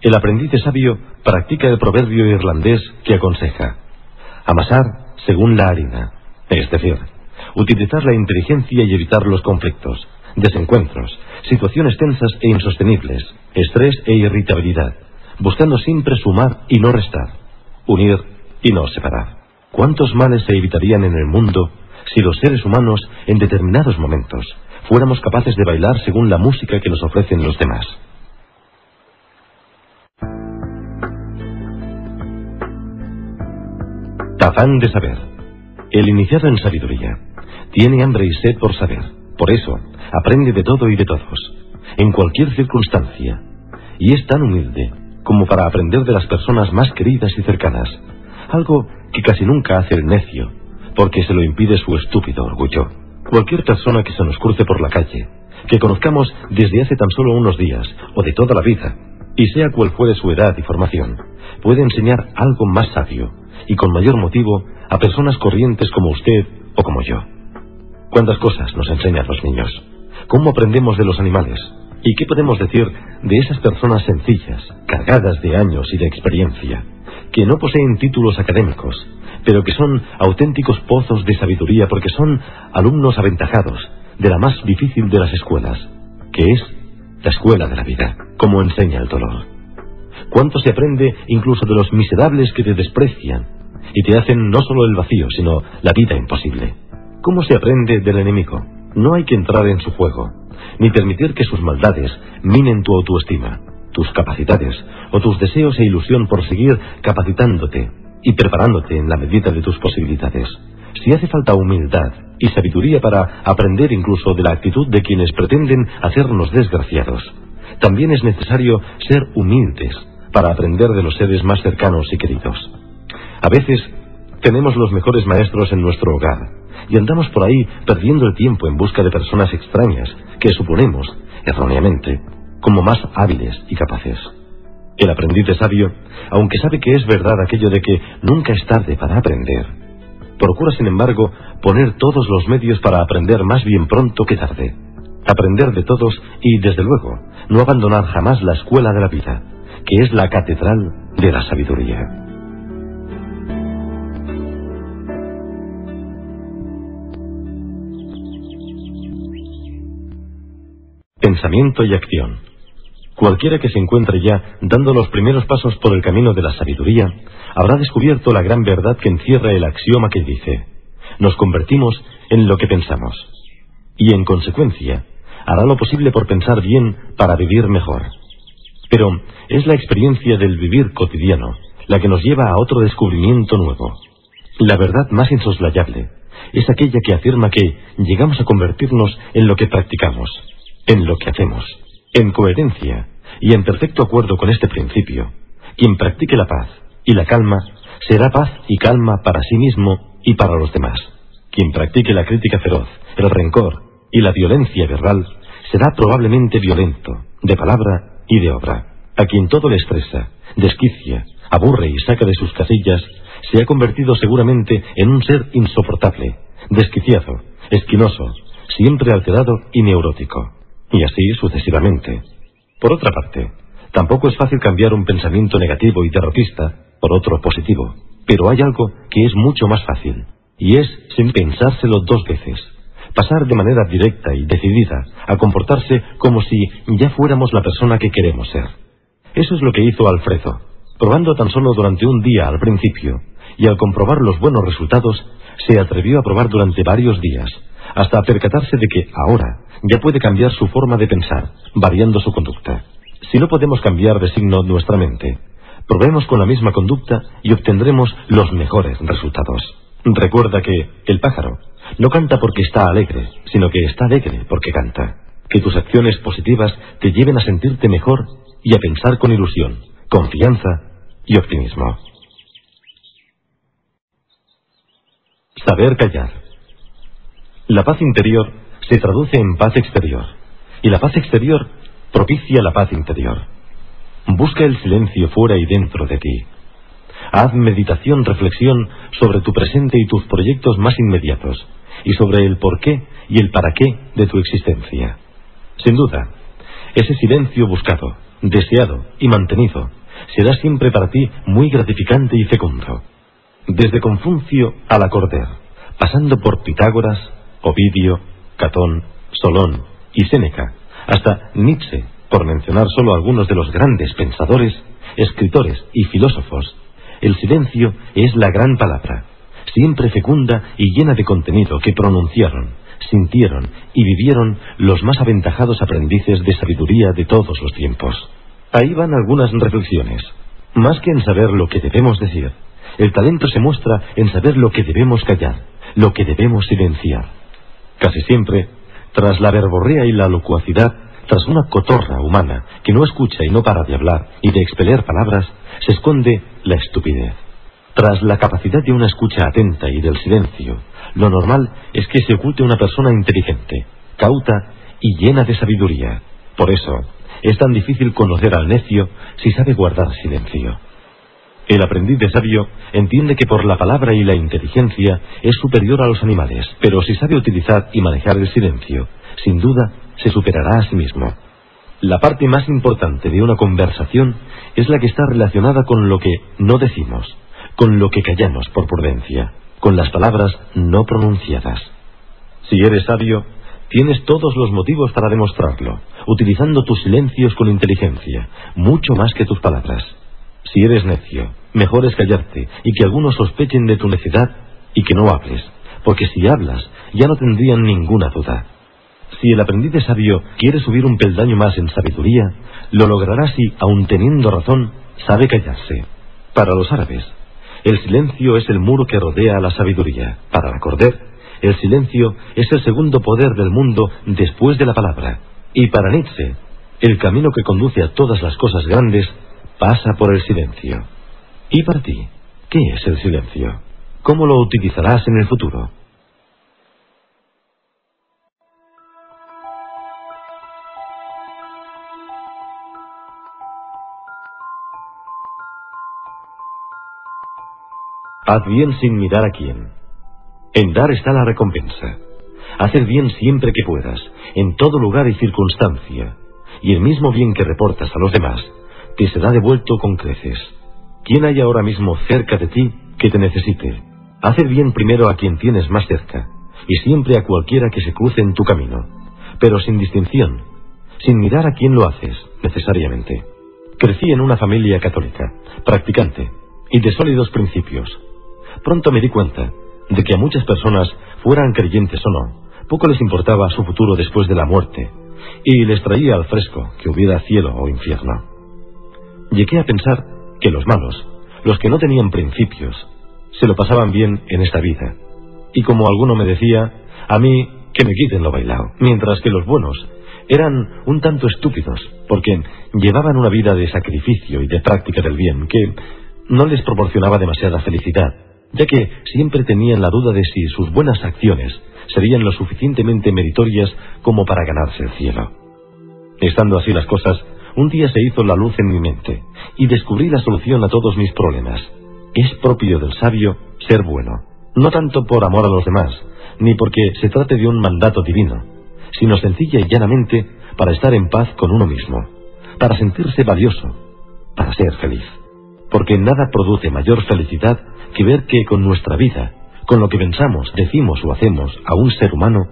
el aprendiz sabio practica el proverbio irlandés que aconseja amasar según la harina, es decir, utilizar la inteligencia y evitar los conflictos, desencuentros, situaciones tensas e insostenibles, estrés e irritabilidad, buscando siempre sumar y no restar, unir y no separar. ¿Cuántos males se evitarían en el mundo si los seres humanos, en determinados momentos, fuéramos capaces de bailar según la música que nos ofrecen los demás? Afán de saber. El iniciado en sabiduría tiene hambre y sed por saber. Por eso, aprende de todo y de todos, en cualquier circunstancia, y es tan humilde como para aprender de las personas más queridas y cercanas, algo que casi nunca hace el necio, porque se lo impide su estúpido orgullo. Cualquier persona que se nos cruce por la calle, que conozcamos desde hace tan solo unos días o de toda la vida, y sea cual fuere su edad y formación, puede enseñar algo más sabio y con mayor motivo a personas corrientes como usted o como yo. ¿Cuántas cosas nos enseñan los niños? ¿Cómo aprendemos de los animales? ¿Y qué podemos decir de esas personas sencillas, cargadas de años y de experiencia, que no poseen títulos académicos, pero que son auténticos pozos de sabiduría porque son alumnos aventajados de la más difícil de las escuelas, que es la escuela de la vida, como enseña el dolor? ¿Cuánto se aprende incluso de los miserables que te desprecian y te hacen no solo el vacío, sino la vida imposible? ¿Cómo se aprende del enemigo? No hay que entrar en su juego, ni permitir que sus maldades minen tu autoestima, tus capacidades o tus deseos e ilusión por seguir capacitándote y preparándote en la medida de tus posibilidades. Si hace falta humildad y sabiduría para aprender incluso de la actitud de quienes pretenden hacernos desgraciados, también es necesario ser humildes para aprender de los seres más cercanos y queridos. A veces tenemos los mejores maestros en nuestro hogar y andamos por ahí perdiendo el tiempo en busca de personas extrañas que suponemos, erróneamente, como más hábiles y capaces. El aprendiz de sabio, aunque sabe que es verdad aquello de que nunca es tarde para aprender, procura sin embargo poner todos los medios para aprender más bien pronto que tarde. Aprender de todos y, desde luego, no abandonar jamás la escuela de la vida, que es la catedral de la sabiduría. Pensamiento y acción. Cualquiera que se encuentre ya dando los primeros pasos por el camino de la sabiduría, habrá descubierto la gran verdad que encierra el axioma que dice, nos convertimos en lo que pensamos, y en consecuencia, hará lo posible por pensar bien para vivir mejor. Pero es la experiencia del vivir cotidiano la que nos lleva a otro descubrimiento nuevo. La verdad más insoslayable es aquella que afirma que llegamos a convertirnos en lo que practicamos, en lo que hacemos, en coherencia y en perfecto acuerdo con este principio. Quien practique la paz y la calma será paz y calma para sí mismo y para los demás. Quien practique la crítica feroz, el rencor y la violencia verbal será probablemente violento, de palabra y de obra. A quien todo le estresa, desquicia, aburre y saca de sus casillas, se ha convertido seguramente en un ser insoportable, desquiciado, esquinoso, siempre alterado y neurótico, y así sucesivamente. Por otra parte, tampoco es fácil cambiar un pensamiento negativo y derrotista por otro positivo, pero hay algo que es mucho más fácil, y es sin pensárselo dos veces, pasar de manera directa y decidida a comportarse como si ya fuéramos la persona que queremos ser. Eso es lo que hizo Alfredo, probando tan solo durante un día al principio, y al comprobar los buenos resultados, se atrevió a probar durante varios días, hasta percatarse de que ahora ya puede cambiar su forma de pensar, variando su conducta. Si no podemos cambiar de signo nuestra mente, probemos con la misma conducta y obtendremos los mejores resultados. Recuerda que el pájaro no canta porque está alegre, sino que está alegre porque canta. Que tus acciones positivas te lleven a sentirte mejor y a pensar con ilusión, confianza y optimismo. Saber callar. La paz interior se traduce en paz exterior, y la paz exterior propicia la paz interior. Busca el silencio fuera y dentro de ti. Haz meditación, reflexión sobre tu presente y tus proyectos más inmediatos, y sobre el por qué y el para qué de tu existencia. Sin duda, ese silencio buscado, deseado y mantenido será siempre para ti muy gratificante y fecundo. Desde Confuncio a la pasando por Pitágoras, Ovidio, Catón, Solón y Séneca, hasta Nietzsche, por mencionar solo algunos de los grandes pensadores, escritores y filósofos, el silencio es la gran palabra, siempre fecunda y llena de contenido que pronunciaron, sintieron y vivieron los más aventajados aprendices de sabiduría de todos los tiempos. Ahí van algunas reflexiones. Más que en saber lo que debemos decir, el talento se muestra en saber lo que debemos callar, lo que debemos silenciar. Casi siempre, tras la verborrea y la locuacidad, tras una cotorra humana que no escucha y no para de hablar y de expeler palabras, se esconde la estupidez. Tras la capacidad de una escucha atenta y del silencio, lo normal es que se oculte una persona inteligente, cauta y llena de sabiduría. Por eso, es tan difícil conocer al necio si sabe guardar silencio. El aprendiz de sabio entiende que por la palabra y la inteligencia es superior a los animales, pero si sabe utilizar y manejar el silencio, sin duda se superará a sí mismo. La parte más importante de una conversación es la que está relacionada con lo que no decimos, con lo que callamos por prudencia, con las palabras no pronunciadas. Si eres sabio, tienes todos los motivos para demostrarlo, utilizando tus silencios con inteligencia, mucho más que tus palabras. Si eres necio, mejor es callarte y que algunos sospechen de tu necedad y que no hables, porque si hablas ya no tendrían ninguna duda. Si el aprendiz de sabio quiere subir un peldaño más en sabiduría, lo logrará si, aun teniendo razón, sabe callarse. Para los árabes, el silencio es el muro que rodea a la sabiduría. Para la Corder, el silencio es el segundo poder del mundo después de la palabra. Y para Nietzsche, el camino que conduce a todas las cosas grandes pasa por el silencio. ¿Y para ti? ¿Qué es el silencio? ¿Cómo lo utilizarás en el futuro? Haz bien sin mirar a quién. En dar está la recompensa. Haz el bien siempre que puedas, en todo lugar y circunstancia, y el mismo bien que reportas a los demás te será devuelto con creces. ¿Quién hay ahora mismo cerca de ti que te necesite? Haz el bien primero a quien tienes más cerca, y siempre a cualquiera que se cruce en tu camino, pero sin distinción, sin mirar a quién lo haces, necesariamente. Crecí en una familia católica, practicante, y de sólidos principios. Pronto me di cuenta de que a muchas personas, fueran creyentes o no, poco les importaba su futuro después de la muerte, y les traía al fresco que hubiera cielo o infierno. Llegué a pensar que los malos, los que no tenían principios, se lo pasaban bien en esta vida. Y como alguno me decía, a mí que me quiten lo bailado, mientras que los buenos eran un tanto estúpidos, porque llevaban una vida de sacrificio y de práctica del bien que no les proporcionaba demasiada felicidad, ya que siempre tenían la duda de si sus buenas acciones serían lo suficientemente meritorias como para ganarse el cielo. Estando así las cosas, un día se hizo la luz en mi mente y descubrí la solución a todos mis problemas. es propio del sabio ser bueno, no tanto por amor a los demás, ni porque se trate de un mandato divino, sino sencilla y llanamente para estar en paz con uno mismo, para sentirse valioso, para ser feliz. Porque nada produce mayor felicidad que ver que con nuestra vida, con lo que pensamos, decimos o hacemos a un ser humano,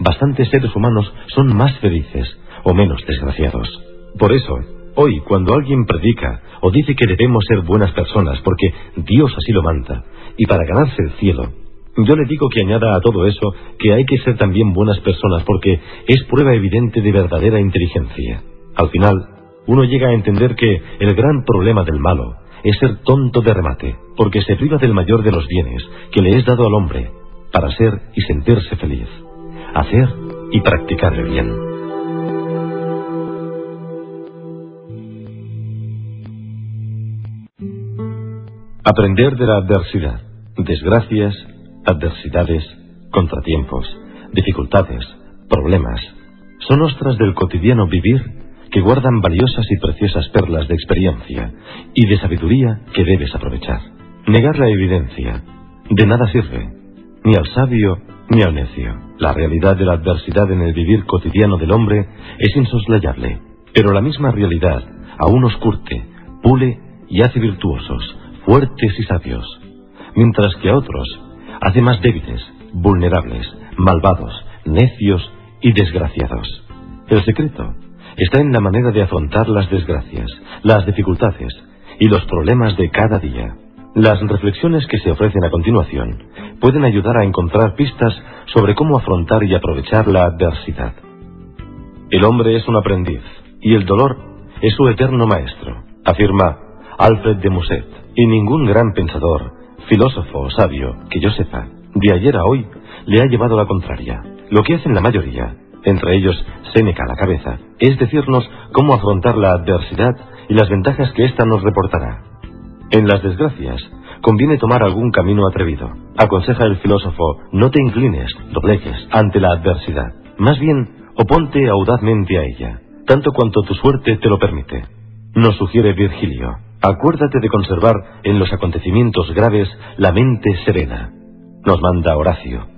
bastantes seres humanos son más felices o menos desgraciados. Por eso, hoy cuando alguien predica o dice que debemos ser buenas personas porque Dios así lo manda, y para ganarse el cielo, yo le digo que añada a todo eso que hay que ser también buenas personas porque es prueba evidente de verdadera inteligencia. Al final, uno llega a entender que el gran problema del malo es ser tonto de remate, porque se priva del mayor de los bienes que le es dado al hombre para ser y sentirse feliz, hacer y practicar el bien. Aprender de la adversidad, desgracias, adversidades, contratiempos, dificultades, problemas, son ostras del cotidiano vivir que guardan valiosas y preciosas perlas de experiencia y de sabiduría que debes aprovechar. Negar la evidencia de nada sirve, ni al sabio ni al necio. La realidad de la adversidad en el vivir cotidiano del hombre es insoslayable, pero la misma realidad aún os curte, pule y hace virtuosos, fuertes y sabios, mientras que a otros hace más débiles, vulnerables, malvados, necios y desgraciados. El secreto está en la manera de afrontar las desgracias, las dificultades y los problemas de cada día. Las reflexiones que se ofrecen a continuación pueden ayudar a encontrar pistas sobre cómo afrontar y aprovechar la adversidad. El hombre es un aprendiz y el dolor es su eterno maestro, afirma Alfred de Musset, y ningún gran pensador, filósofo o sabio que yo sepa, de ayer a hoy le ha llevado la contraria. Lo que hacen la mayoría entre ellos Séneca la cabeza, es decirnos cómo afrontar la adversidad y las ventajas que ésta nos reportará. En las desgracias, conviene tomar algún camino atrevido. Aconseja el filósofo, no te inclines, doblegues, ante la adversidad. Más bien, oponte audazmente a ella, tanto cuanto tu suerte te lo permite. Nos sugiere Virgilio, acuérdate de conservar en los acontecimientos graves la mente serena. Nos manda Horacio,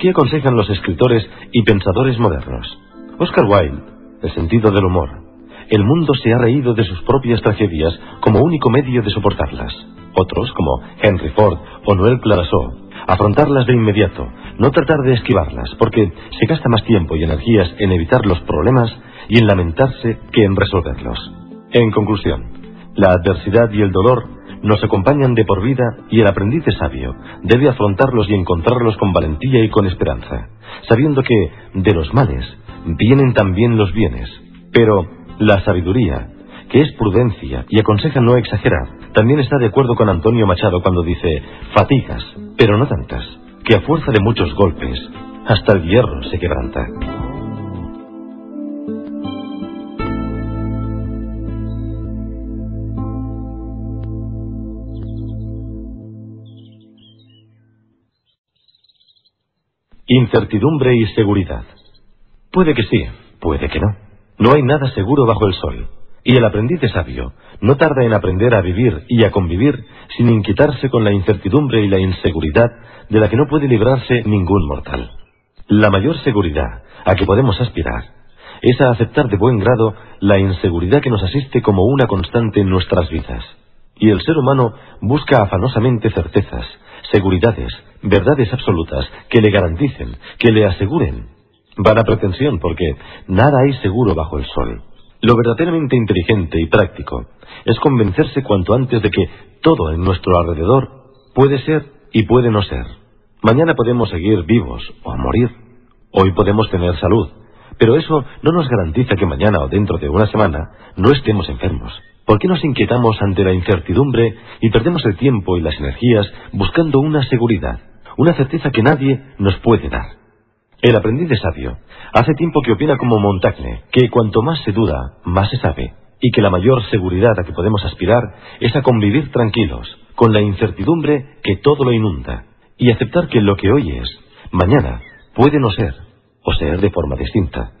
¿Qué aconsejan los escritores y pensadores modernos? Oscar Wilde, el sentido del humor. El mundo se ha reído de sus propias tragedias como único medio de soportarlas. Otros, como Henry Ford o Noel Clarasó, afrontarlas de inmediato, no tratar de esquivarlas, porque se gasta más tiempo y energías en evitar los problemas y en lamentarse que en resolverlos. En conclusión, la adversidad y el dolor nos acompañan de por vida y el aprendiz sabio debe afrontarlos y encontrarlos con valentía y con esperanza, sabiendo que de los males vienen también los bienes. Pero la sabiduría, que es prudencia y aconseja no exagerar, también está de acuerdo con Antonio Machado cuando dice, fatigas, pero no tantas, que a fuerza de muchos golpes, hasta el hierro se quebranta. Incertidumbre y seguridad. Puede que sí, puede que no. No hay nada seguro bajo el sol. Y el aprendiz de sabio no tarda en aprender a vivir y a convivir sin inquietarse con la incertidumbre y la inseguridad de la que no puede librarse ningún mortal. La mayor seguridad a que podemos aspirar es a aceptar de buen grado la inseguridad que nos asiste como una constante en nuestras vidas. Y el ser humano busca afanosamente certezas, seguridades, verdades absolutas que le garanticen, que le aseguren. Vana pretensión, porque nada hay seguro bajo el sol. Lo verdaderamente inteligente y práctico es convencerse cuanto antes de que todo en nuestro alrededor puede ser y puede no ser. Mañana podemos seguir vivos o morir. Hoy podemos tener salud, pero eso no nos garantiza que mañana o dentro de una semana no estemos enfermos. ¿Por qué nos inquietamos ante la incertidumbre y perdemos el tiempo y las energías buscando una seguridad, una certeza que nadie nos puede dar? El aprendiz de sabio hace tiempo que opina como Montaigne, que cuanto más se duda, más se sabe, y que la mayor seguridad a que podemos aspirar es a convivir tranquilos, con la incertidumbre que todo lo inunda, y aceptar que lo que hoy es, mañana puede no ser, o ser de forma distinta.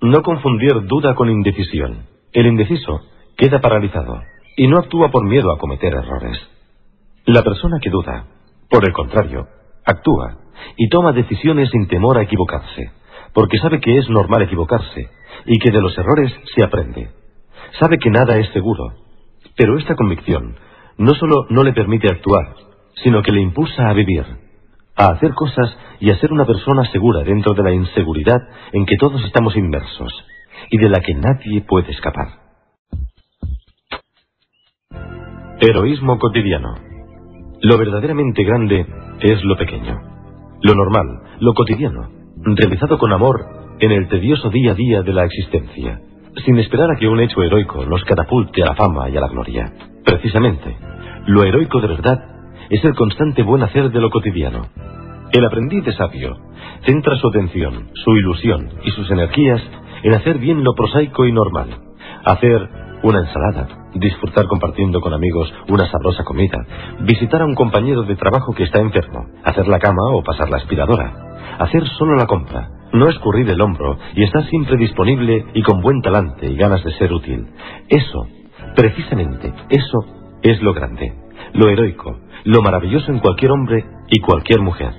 No confundir duda con indecisión. El indeciso queda paralizado y no actúa por miedo a cometer errores. La persona que duda, por el contrario, actúa y toma decisiones sin temor a equivocarse, porque sabe que es normal equivocarse y que de los errores se aprende. Sabe que nada es seguro, pero esta convicción no solo no le permite actuar, sino que le impulsa a vivir, a hacer cosas y a ser una persona segura dentro de la inseguridad en que todos estamos inmersos y de la que nadie puede escapar. Heroísmo cotidiano. Lo verdaderamente grande es lo pequeño, lo normal, lo cotidiano, realizado con amor en el tedioso día a día de la existencia, sin esperar a que un hecho heroico nos catapulte a la fama y a la gloria. Precisamente, lo heroico de verdad es el constante buen hacer de lo cotidiano. El aprendiz de sabio centra su atención, su ilusión y sus energías en hacer bien lo prosaico y normal. Hacer una ensalada, disfrutar compartiendo con amigos una sabrosa comida, visitar a un compañero de trabajo que está enfermo, hacer la cama o pasar la aspiradora, hacer solo la compra, no escurrir el hombro y estar siempre disponible y con buen talante y ganas de ser útil. Eso, precisamente, eso es lo grande, lo heroico, lo maravilloso en cualquier hombre y cualquier mujer.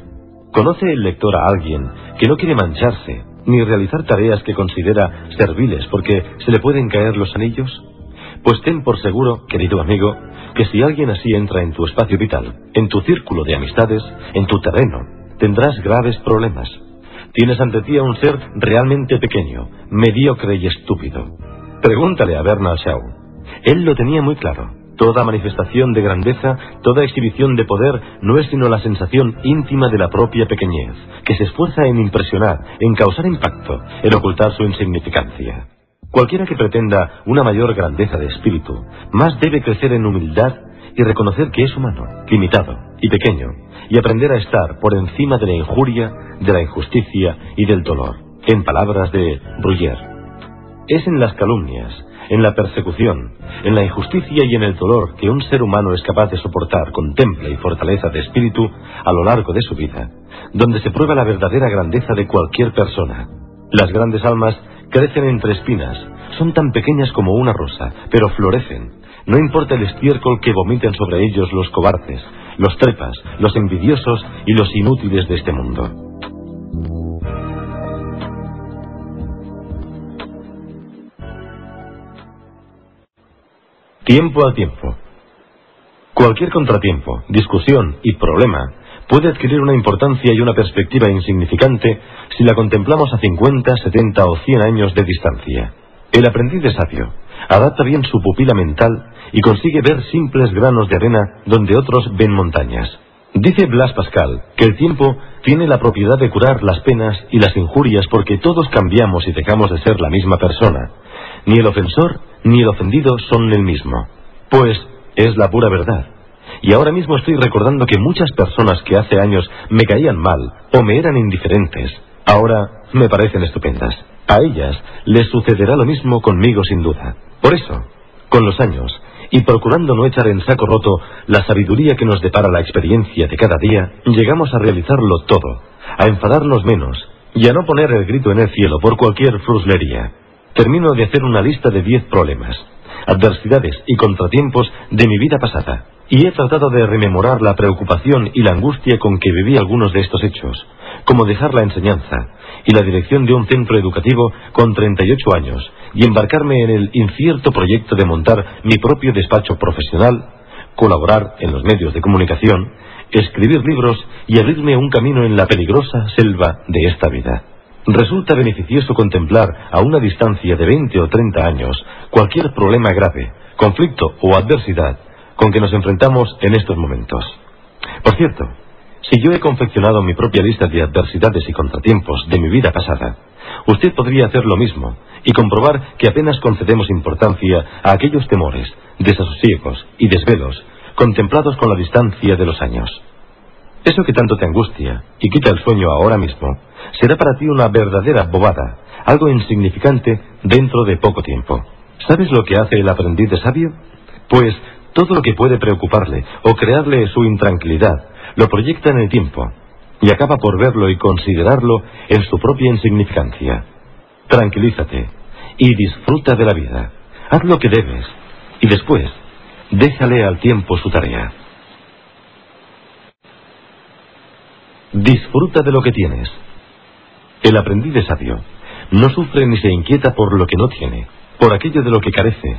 ¿Conoce el lector a alguien que no quiere mancharse ni realizar tareas que considera serviles porque se le pueden caer los anillos? Pues ten por seguro, querido amigo, que si alguien así entra en tu espacio vital, en tu círculo de amistades, en tu terreno, tendrás graves problemas. Tienes ante ti a un ser realmente pequeño, mediocre y estúpido. Pregúntale a Bernard Shaw. Él lo tenía muy claro. Toda manifestación de grandeza, toda exhibición de poder no es sino la sensación íntima de la propia pequeñez, que se esfuerza en impresionar, en causar impacto, en ocultar su insignificancia. Cualquiera que pretenda una mayor grandeza de espíritu, más debe crecer en humildad y reconocer que es humano, limitado y pequeño, y aprender a estar por encima de la injuria, de la injusticia y del dolor, en palabras de Bruyère. Es en las calumnias, en la persecución, en la injusticia y en el dolor que un ser humano es capaz de soportar con temple y fortaleza de espíritu a lo largo de su vida, donde se prueba la verdadera grandeza de cualquier persona. Las grandes almas crecen entre espinas, son tan pequeñas como una rosa, pero florecen. No importa el estiércol que vomiten sobre ellos los cobardes, los trepas, los envidiosos y los inútiles de este mundo. Tiempo al tiempo. Cualquier contratiempo, discusión y problema puede adquirir una importancia y una perspectiva insignificante si la contemplamos a 50, 70 o 100 años de distancia. El aprendiz de sabio adapta bien su pupila mental y consigue ver simples granos de arena donde otros ven montañas. Dice Blas Pascal que el tiempo tiene la propiedad de curar las penas y las injurias porque todos cambiamos y dejamos de ser la misma persona. Ni el ofensor ni el ofendido son el mismo. Pues es la pura verdad. Y ahora mismo estoy recordando que muchas personas que hace años me caían mal o me eran indiferentes, ahora me parecen estupendas. A ellas les sucederá lo mismo conmigo sin duda. Por eso, con los años, y procurando no echar en saco roto la sabiduría que nos depara la experiencia de cada día, llegamos a realizarlo todo, a enfadarnos menos y a no poner el grito en el cielo por cualquier fruslería termino de hacer una lista de diez problemas, adversidades y contratiempos de mi vida pasada, y he tratado de rememorar la preocupación y la angustia con que viví algunos de estos hechos, como dejar la enseñanza y la dirección de un centro educativo con 38 años y embarcarme en el incierto proyecto de montar mi propio despacho profesional, colaborar en los medios de comunicación, escribir libros y abrirme un camino en la peligrosa selva de esta vida. Resulta beneficioso contemplar a una distancia de 20 o 30 años cualquier problema grave, conflicto o adversidad con que nos enfrentamos en estos momentos. Por cierto, si yo he confeccionado mi propia lista de adversidades y contratiempos de mi vida pasada, usted podría hacer lo mismo y comprobar que apenas concedemos importancia a aquellos temores, desasosiegos y desvelos contemplados con la distancia de los años. Eso que tanto te angustia y quita el sueño ahora mismo, será para ti una verdadera bobada, algo insignificante dentro de poco tiempo. ¿Sabes lo que hace el aprendiz de sabio? Pues todo lo que puede preocuparle o crearle su intranquilidad, lo proyecta en el tiempo y acaba por verlo y considerarlo en su propia insignificancia. Tranquilízate y disfruta de la vida. Haz lo que debes y después déjale al tiempo su tarea. Disfruta de lo que tienes. El aprendiz de sabio no sufre ni se inquieta por lo que no tiene, por aquello de lo que carece,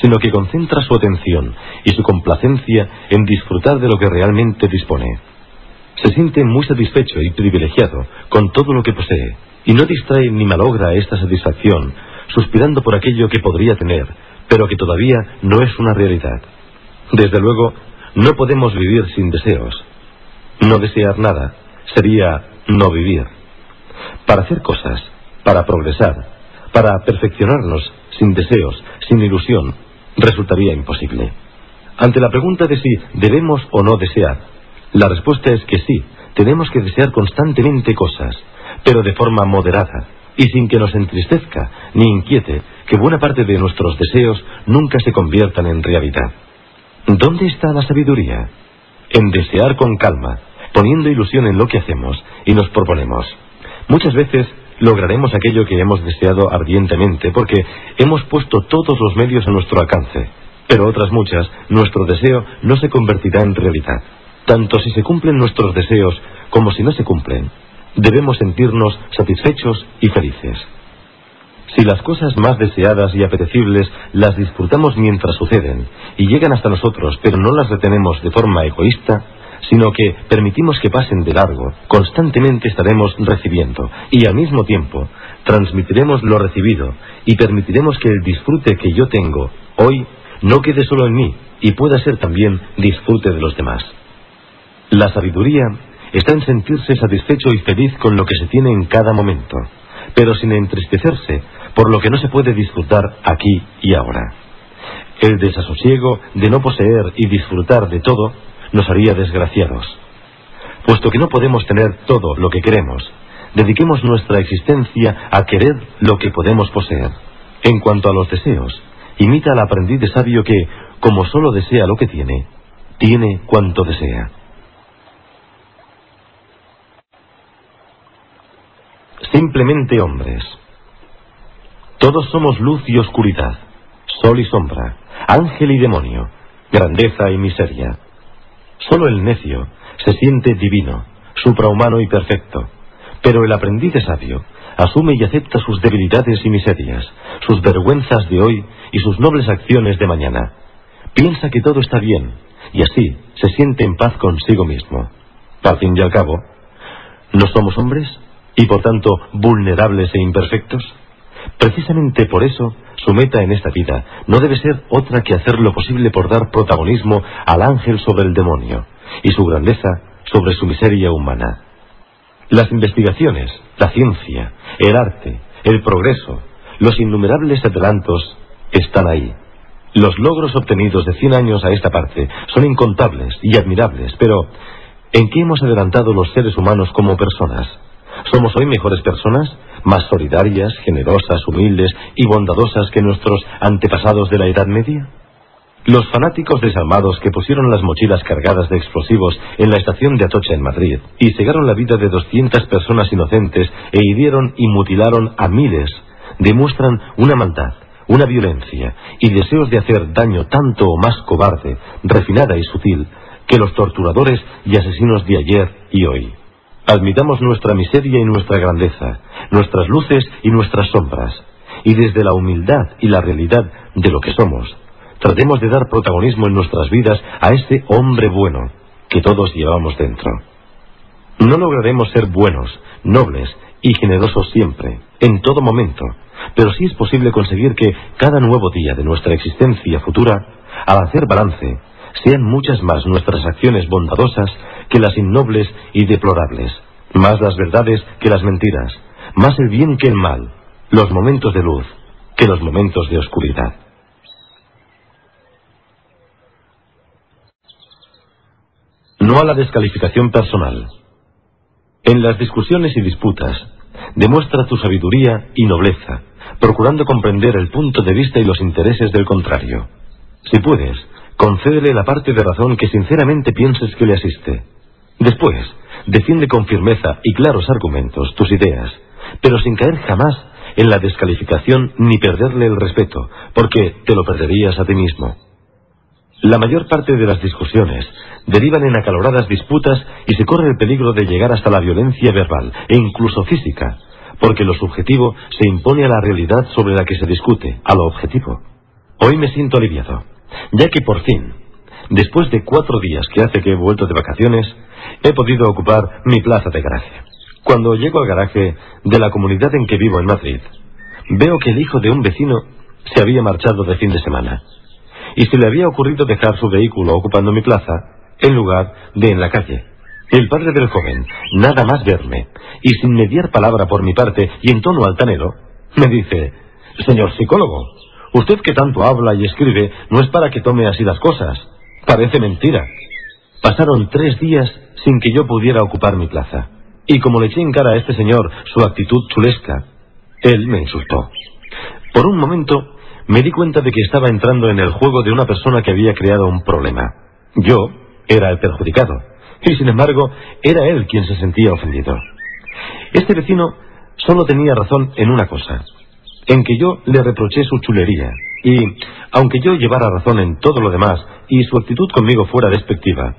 sino que concentra su atención y su complacencia en disfrutar de lo que realmente dispone. Se siente muy satisfecho y privilegiado con todo lo que posee, y no distrae ni malogra esta satisfacción, suspirando por aquello que podría tener, pero que todavía no es una realidad. Desde luego, no podemos vivir sin deseos. No desear nada sería no vivir. Para hacer cosas, para progresar, para perfeccionarnos sin deseos, sin ilusión, resultaría imposible. Ante la pregunta de si debemos o no desear, la respuesta es que sí, tenemos que desear constantemente cosas, pero de forma moderada, y sin que nos entristezca ni inquiete que buena parte de nuestros deseos nunca se conviertan en realidad. ¿Dónde está la sabiduría? En desear con calma, poniendo ilusión en lo que hacemos y nos proponemos. Muchas veces lograremos aquello que hemos deseado ardientemente porque hemos puesto todos los medios a nuestro alcance, pero otras muchas nuestro deseo no se convertirá en realidad. Tanto si se cumplen nuestros deseos como si no se cumplen, debemos sentirnos satisfechos y felices. Si las cosas más deseadas y apetecibles las disfrutamos mientras suceden y llegan hasta nosotros, pero no las retenemos de forma egoísta, sino que permitimos que pasen de largo, constantemente estaremos recibiendo y al mismo tiempo transmitiremos lo recibido y permitiremos que el disfrute que yo tengo hoy no quede solo en mí y pueda ser también disfrute de los demás. La sabiduría está en sentirse satisfecho y feliz con lo que se tiene en cada momento, pero sin entristecerse por lo que no se puede disfrutar aquí y ahora. El desasosiego de no poseer y disfrutar de todo nos haría desgraciados. Puesto que no podemos tener todo lo que queremos, dediquemos nuestra existencia a querer lo que podemos poseer. En cuanto a los deseos, imita al aprendiz de sabio que, como solo desea lo que tiene, tiene cuanto desea. Simplemente hombres. Todos somos luz y oscuridad, sol y sombra, ángel y demonio, grandeza y miseria. Solo el necio se siente divino, suprahumano y perfecto, pero el aprendiz sabio asume y acepta sus debilidades y miserias, sus vergüenzas de hoy y sus nobles acciones de mañana. Piensa que todo está bien y así se siente en paz consigo mismo. Al fin y al cabo, ¿no somos hombres y por tanto vulnerables e imperfectos? Precisamente por eso, su meta en esta vida no debe ser otra que hacer lo posible por dar protagonismo al ángel sobre el demonio y su grandeza sobre su miseria humana. Las investigaciones, la ciencia, el arte, el progreso, los innumerables adelantos están ahí. Los logros obtenidos de cien años a esta parte son incontables y admirables, pero ¿en qué hemos adelantado los seres humanos como personas? ¿Somos hoy mejores personas? ¿Más solidarias, generosas, humildes y bondadosas que nuestros antepasados de la Edad Media? Los fanáticos desalmados que pusieron las mochilas cargadas de explosivos en la estación de Atocha en Madrid y cegaron la vida de 200 personas inocentes e hirieron y mutilaron a miles, demuestran una maldad, una violencia y deseos de hacer daño tanto o más cobarde, refinada y sutil que los torturadores y asesinos de ayer y hoy. Admitamos nuestra miseria y nuestra grandeza, nuestras luces y nuestras sombras, y desde la humildad y la realidad de lo que somos, tratemos de dar protagonismo en nuestras vidas a este hombre bueno que todos llevamos dentro. No lograremos ser buenos, nobles y generosos siempre, en todo momento, pero sí es posible conseguir que cada nuevo día de nuestra existencia futura, al hacer balance, sean muchas más nuestras acciones bondadosas que las innobles y deplorables, más las verdades que las mentiras, más el bien que el mal, los momentos de luz que los momentos de oscuridad. No a la descalificación personal. En las discusiones y disputas, demuestra tu sabiduría y nobleza, procurando comprender el punto de vista y los intereses del contrario. Si puedes, concédele la parte de razón que sinceramente pienses que le asiste. Después, defiende con firmeza y claros argumentos tus ideas, pero sin caer jamás en la descalificación ni perderle el respeto, porque te lo perderías a ti mismo. La mayor parte de las discusiones derivan en acaloradas disputas y se corre el peligro de llegar hasta la violencia verbal e incluso física, porque lo subjetivo se impone a la realidad sobre la que se discute, a lo objetivo. Hoy me siento aliviado, ya que por fin, después de cuatro días que hace que he vuelto de vacaciones, he podido ocupar mi plaza de garaje. Cuando llego al garaje de la comunidad en que vivo en Madrid, veo que el hijo de un vecino se había marchado de fin de semana y se le había ocurrido dejar su vehículo ocupando mi plaza en lugar de en la calle. El padre del joven, nada más verme, y sin mediar palabra por mi parte y en tono altanero, me dice, Señor psicólogo, usted que tanto habla y escribe no es para que tome así las cosas. Parece mentira. Pasaron tres días sin que yo pudiera ocupar mi plaza. Y como le eché en cara a este señor su actitud chulesca, él me insultó. Por un momento me di cuenta de que estaba entrando en el juego de una persona que había creado un problema. Yo era el perjudicado, y sin embargo era él quien se sentía ofendido. Este vecino solo tenía razón en una cosa, en que yo le reproché su chulería, y aunque yo llevara razón en todo lo demás y su actitud conmigo fuera despectiva,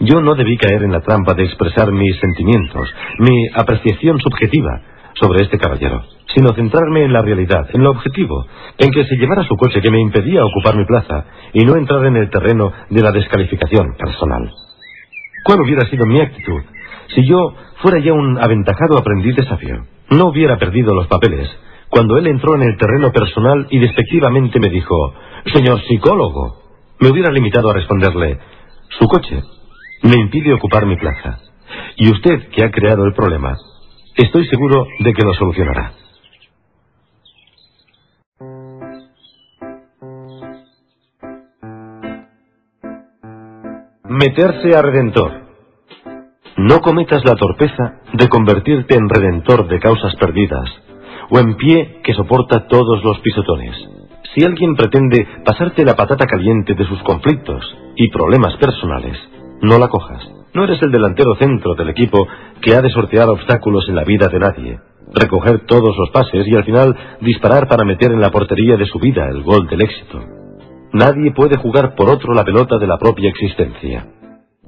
yo no debí caer en la trampa de expresar mis sentimientos, mi apreciación subjetiva sobre este caballero sino centrarme en la realidad, en lo objetivo, en que se llevara su coche que me impedía ocupar mi plaza y no entrar en el terreno de la descalificación personal. ¿Cuál hubiera sido mi actitud si yo fuera ya un aventajado aprendiz de sabio? No hubiera perdido los papeles cuando él entró en el terreno personal y despectivamente me dijo, Señor psicólogo, me hubiera limitado a responderle, su coche me impide ocupar mi plaza. Y usted, que ha creado el problema, estoy seguro de que lo solucionará. Meterse a redentor. No cometas la torpeza de convertirte en redentor de causas perdidas o en pie que soporta todos los pisotones. Si alguien pretende pasarte la patata caliente de sus conflictos y problemas personales, no la cojas. No eres el delantero centro del equipo que ha de sortear obstáculos en la vida de nadie, recoger todos los pases y al final disparar para meter en la portería de su vida el gol del éxito. Nadie puede jugar por otro la pelota de la propia existencia.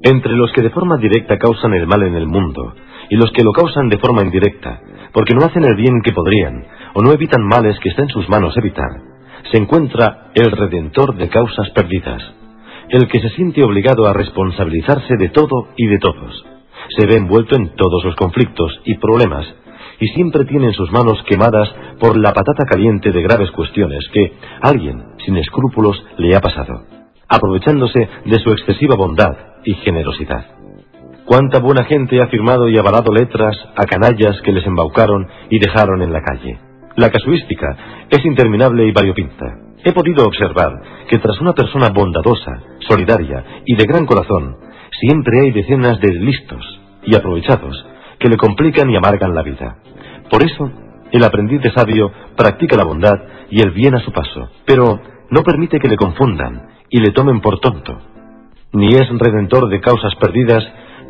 Entre los que de forma directa causan el mal en el mundo y los que lo causan de forma indirecta, porque no hacen el bien que podrían o no evitan males que está en sus manos evitar, se encuentra el redentor de causas perdidas, el que se siente obligado a responsabilizarse de todo y de todos. Se ve envuelto en todos los conflictos y problemas y siempre tiene en sus manos quemadas por la patata caliente de graves cuestiones que alguien, sin escrúpulos, le ha pasado, aprovechándose de su excesiva bondad y generosidad. Cuánta buena gente ha firmado y avalado letras a canallas que les embaucaron y dejaron en la calle. La casuística es interminable y variopinta. He podido observar que tras una persona bondadosa, solidaria y de gran corazón, siempre hay decenas de listos y aprovechados que le complican y amargan la vida. Por eso, el aprendiz de sabio practica la bondad y el bien a su paso, pero no permite que le confundan y le tomen por tonto. Ni es redentor de causas perdidas,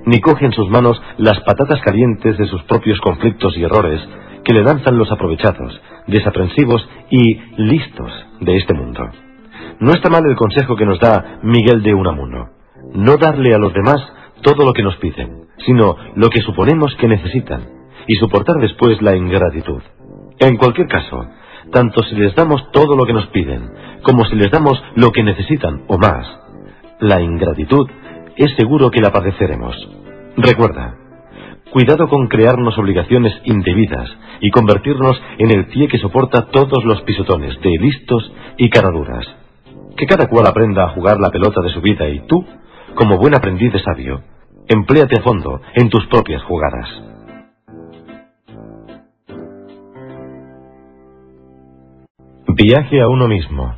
ni coge en sus manos las patatas calientes de sus propios conflictos y errores que le lanzan los aprovechados, desaprensivos y listos de este mundo. No está mal el consejo que nos da Miguel de Unamuno. No darle a los demás todo lo que nos piden, sino lo que suponemos que necesitan, y soportar después la ingratitud. En cualquier caso, tanto si les damos todo lo que nos piden, como si les damos lo que necesitan o más, la ingratitud es seguro que la padeceremos. Recuerda, cuidado con crearnos obligaciones indebidas y convertirnos en el pie que soporta todos los pisotones de listos y caraduras. Que cada cual aprenda a jugar la pelota de su vida y tú, como buen aprendiz de sabio, empléate a fondo en tus propias jugadas. Viaje a uno mismo.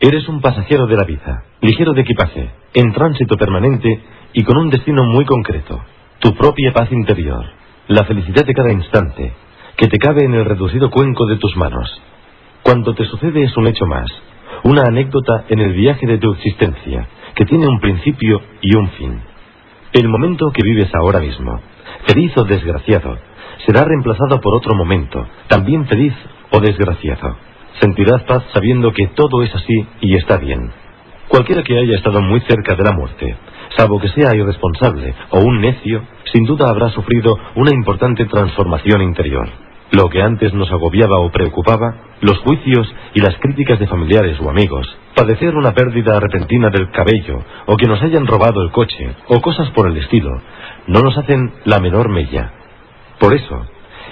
Eres un pasajero de la vida, ligero de equipaje, en tránsito permanente y con un destino muy concreto. Tu propia paz interior, la felicidad de cada instante, que te cabe en el reducido cuenco de tus manos. Cuando te sucede es un hecho más, una anécdota en el viaje de tu existencia, que tiene un principio y un fin. El momento que vives ahora mismo, feliz o desgraciado, será reemplazado por otro momento, también feliz o desgraciado. Sentirás paz sabiendo que todo es así y está bien. Cualquiera que haya estado muy cerca de la muerte, salvo que sea irresponsable o un necio, sin duda habrá sufrido una importante transformación interior. Lo que antes nos agobiaba o preocupaba, los juicios y las críticas de familiares o amigos, padecer una pérdida repentina del cabello, o que nos hayan robado el coche, o cosas por el estilo, no nos hacen la menor mella. Por eso,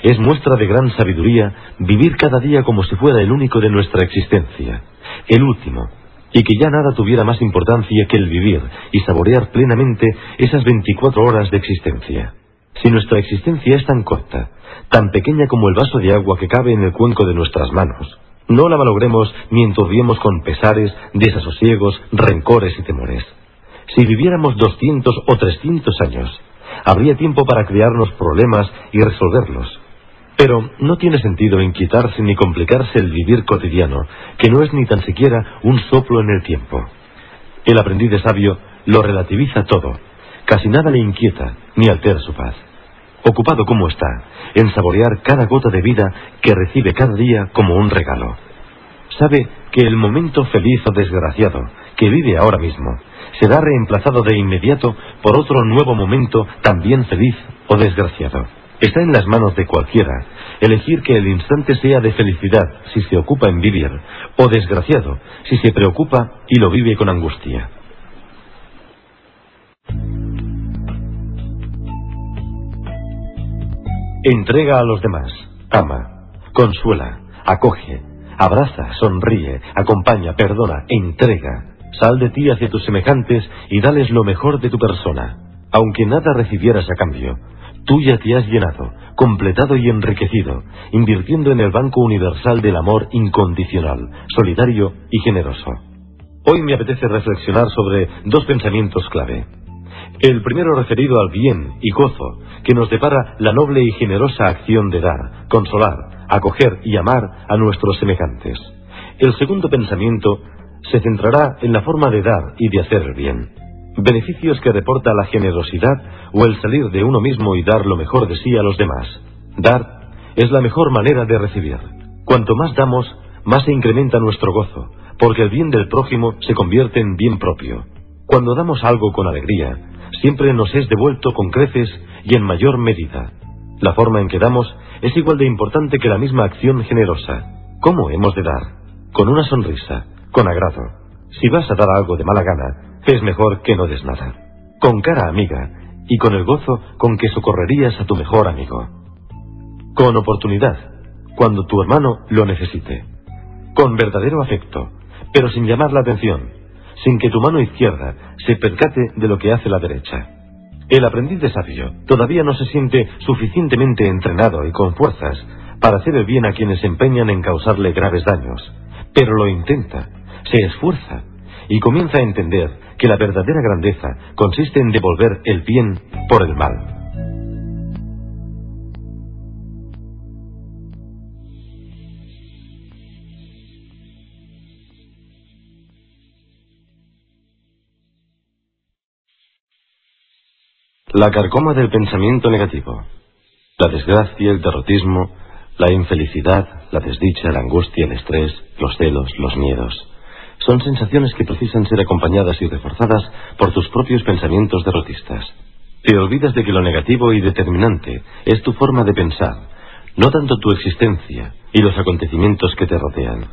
es muestra de gran sabiduría vivir cada día como si fuera el único de nuestra existencia, el último, y que ya nada tuviera más importancia que el vivir y saborear plenamente esas 24 horas de existencia. Si nuestra existencia es tan corta, tan pequeña como el vaso de agua que cabe en el cuenco de nuestras manos, no la malogremos ni enturbiemos con pesares, desasosiegos, rencores y temores. Si viviéramos 200 o 300 años, habría tiempo para crearnos problemas y resolverlos. Pero no tiene sentido inquietarse ni complicarse el vivir cotidiano, que no es ni tan siquiera un soplo en el tiempo. El aprendiz de sabio lo relativiza todo, casi nada le inquieta ni altera su paz. Ocupado como está, en saborear cada gota de vida que recibe cada día como un regalo. Sabe que el momento feliz o desgraciado que vive ahora mismo será reemplazado de inmediato por otro nuevo momento también feliz o desgraciado. Está en las manos de cualquiera elegir que el instante sea de felicidad si se ocupa en vivir, o desgraciado si se preocupa y lo vive con angustia. Entrega a los demás, ama, consuela, acoge, abraza, sonríe, acompaña, perdona, entrega. Sal de ti hacia tus semejantes y dales lo mejor de tu persona, aunque nada recibieras a cambio. Tú ya te has llenado, completado y enriquecido, invirtiendo en el Banco Universal del Amor incondicional, solidario y generoso. Hoy me apetece reflexionar sobre dos pensamientos clave. El primero referido al bien y gozo que nos depara la noble y generosa acción de dar, consolar, acoger y amar a nuestros semejantes. El segundo pensamiento se centrará en la forma de dar y de hacer el bien. Beneficios que reporta la generosidad o el salir de uno mismo y dar lo mejor de sí a los demás. Dar es la mejor manera de recibir. Cuanto más damos, más se incrementa nuestro gozo, porque el bien del prójimo se convierte en bien propio. Cuando damos algo con alegría, siempre nos es devuelto con creces y en mayor medida. La forma en que damos es igual de importante que la misma acción generosa. ¿Cómo hemos de dar? Con una sonrisa, con agrado. Si vas a dar algo de mala gana, es mejor que no des nada. Con cara amiga y con el gozo con que socorrerías a tu mejor amigo. Con oportunidad, cuando tu hermano lo necesite. Con verdadero afecto, pero sin llamar la atención, sin que tu mano izquierda se percate de lo que hace la derecha. El aprendiz de sabio todavía no se siente suficientemente entrenado y con fuerzas para hacer el bien a quienes se empeñan en causarle graves daños, pero lo intenta se esfuerza y comienza a entender que la verdadera grandeza consiste en devolver el bien por el mal. La carcoma del pensamiento negativo, la desgracia, el derrotismo, la infelicidad, la desdicha, la angustia, el estrés, los celos, los miedos son sensaciones que precisan ser acompañadas y reforzadas por tus propios pensamientos derrotistas. Te olvidas de que lo negativo y determinante es tu forma de pensar, no tanto tu existencia y los acontecimientos que te rodean.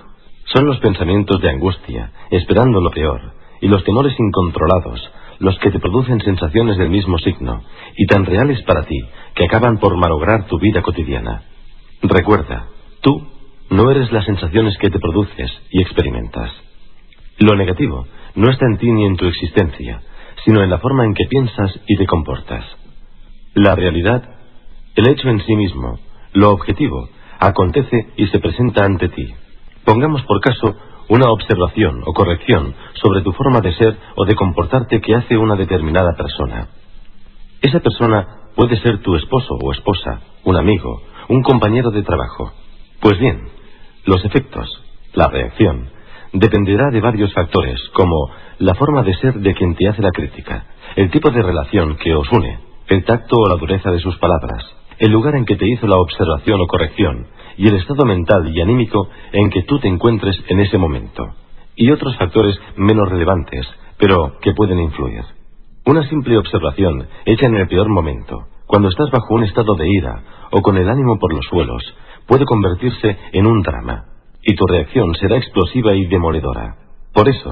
Son los pensamientos de angustia, esperando lo peor, y los temores incontrolados, los que te producen sensaciones del mismo signo, y tan reales para ti, que acaban por malograr tu vida cotidiana. Recuerda, tú no eres las sensaciones que te produces y experimentas. Lo negativo no está en ti ni en tu existencia, sino en la forma en que piensas y te comportas. La realidad, el hecho en sí mismo, lo objetivo, acontece y se presenta ante ti. Pongamos por caso una observación o corrección sobre tu forma de ser o de comportarte que hace una determinada persona. Esa persona puede ser tu esposo o esposa, un amigo, un compañero de trabajo. Pues bien, los efectos, la reacción, dependerá de varios factores, como la forma de ser de quien te hace la crítica, el tipo de relación que os une, el tacto o la dureza de sus palabras, el lugar en que te hizo la observación o corrección, y el estado mental y anímico en que tú te encuentres en ese momento. y otros factores menos relevantes, pero que pueden influir. Una simple observación hecha en el peor momento, cuando estás bajo un estado de ira o con el ánimo por los suelos, puede convertirse en un drama, y tu reacción será explosiva y demoledora. Por eso,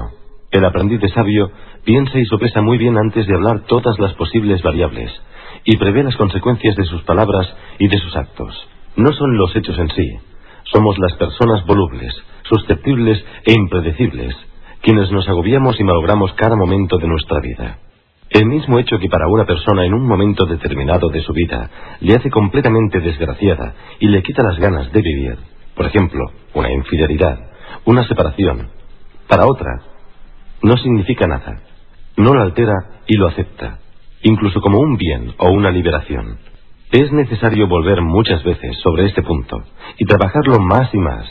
el aprendiz de sabio piensa y sopesa muy bien antes de hablar todas las posibles variables, y prevé las consecuencias de sus palabras y de sus actos. No son los hechos en sí, somos las personas volubles, susceptibles e impredecibles, quienes nos agobiamos y malogramos cada momento de nuestra vida. El mismo hecho que para una persona en un momento determinado de su vida le hace completamente desgraciada y le quita las ganas de vivir, por ejemplo, una infidelidad, una separación, para otra, no significa nada, no lo altera y lo acepta, incluso como un bien o una liberación. Es necesario volver muchas veces sobre este punto y trabajarlo más y más,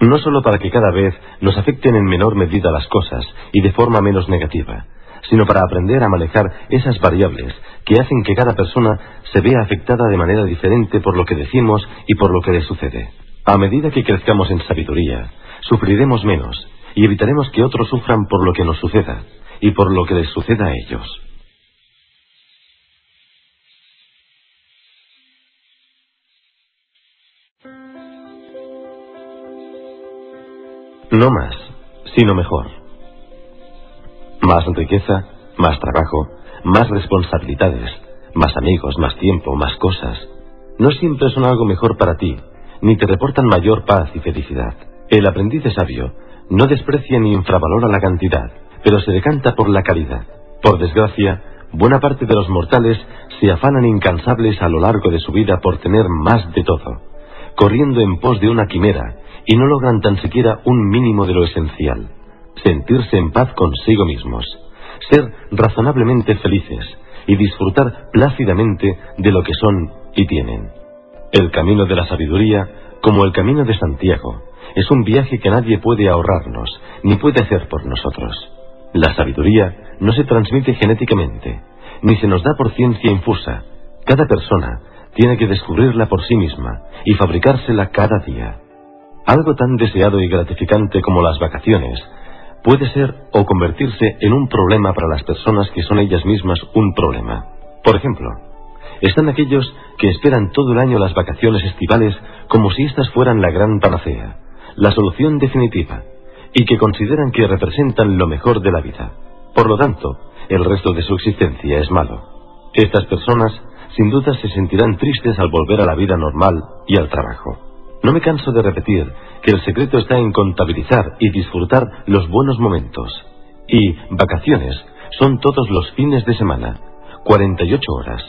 no solo para que cada vez nos afecten en menor medida las cosas y de forma menos negativa, sino para aprender a manejar esas variables que hacen que cada persona se vea afectada de manera diferente por lo que decimos y por lo que le sucede. A medida que crezcamos en sabiduría, sufriremos menos y evitaremos que otros sufran por lo que nos suceda y por lo que les suceda a ellos. No más, sino mejor. Más riqueza, más trabajo, más responsabilidades, más amigos, más tiempo, más cosas. No siempre son algo mejor para ti, ni te reportan mayor paz y felicidad. El aprendiz sabio no desprecia ni infravalora la cantidad, pero se decanta por la calidad. Por desgracia, buena parte de los mortales se afanan incansables a lo largo de su vida por tener más de todo, corriendo en pos de una quimera y no logran tan siquiera un mínimo de lo esencial, sentirse en paz consigo mismos, ser razonablemente felices y disfrutar plácidamente de lo que son y tienen. El camino de la sabiduría, como el camino de Santiago, es un viaje que nadie puede ahorrarnos, ni puede hacer por nosotros. La sabiduría no se transmite genéticamente, ni se nos da por ciencia infusa. Cada persona tiene que descubrirla por sí misma y fabricársela cada día. Algo tan deseado y gratificante como las vacaciones puede ser o convertirse en un problema para las personas que son ellas mismas un problema. Por ejemplo, están aquellos que esperan todo el año las vacaciones estivales como si éstas fueran la gran panacea, la solución definitiva, y que consideran que representan lo mejor de la vida. Por lo tanto, el resto de su existencia es malo. Estas personas sin duda se sentirán tristes al volver a la vida normal y al trabajo. No me canso de repetir que el secreto está en contabilizar y disfrutar los buenos momentos. Y vacaciones son todos los fines de semana, 48 horas,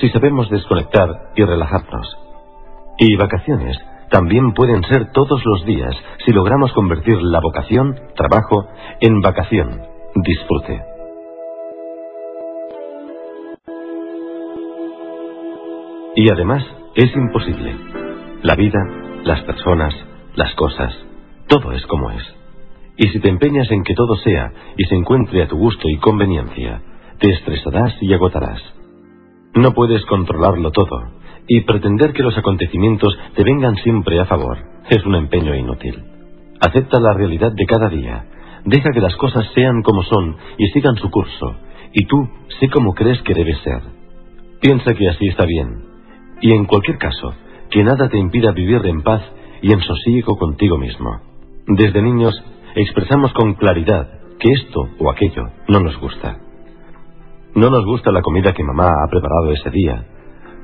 si sabemos desconectar y relajarnos. Y vacaciones también pueden ser todos los días si logramos convertir la vocación, trabajo, en vacación, disfrute. Y además es imposible. La vida, las personas, las cosas, todo es como es. Y si te empeñas en que todo sea y se encuentre a tu gusto y conveniencia, te estresarás y agotarás. No puedes controlarlo todo, y pretender que los acontecimientos te vengan siempre a favor es un empeño inútil. Acepta la realidad de cada día, deja que las cosas sean como son y sigan su curso, y tú sé como crees que debe ser. Piensa que así está bien, y en cualquier caso, que nada te impida vivir en paz y en sosiego contigo mismo. Desde niños expresamos con claridad que esto o aquello no nos gusta. No nos gusta la comida que mamá ha preparado ese día,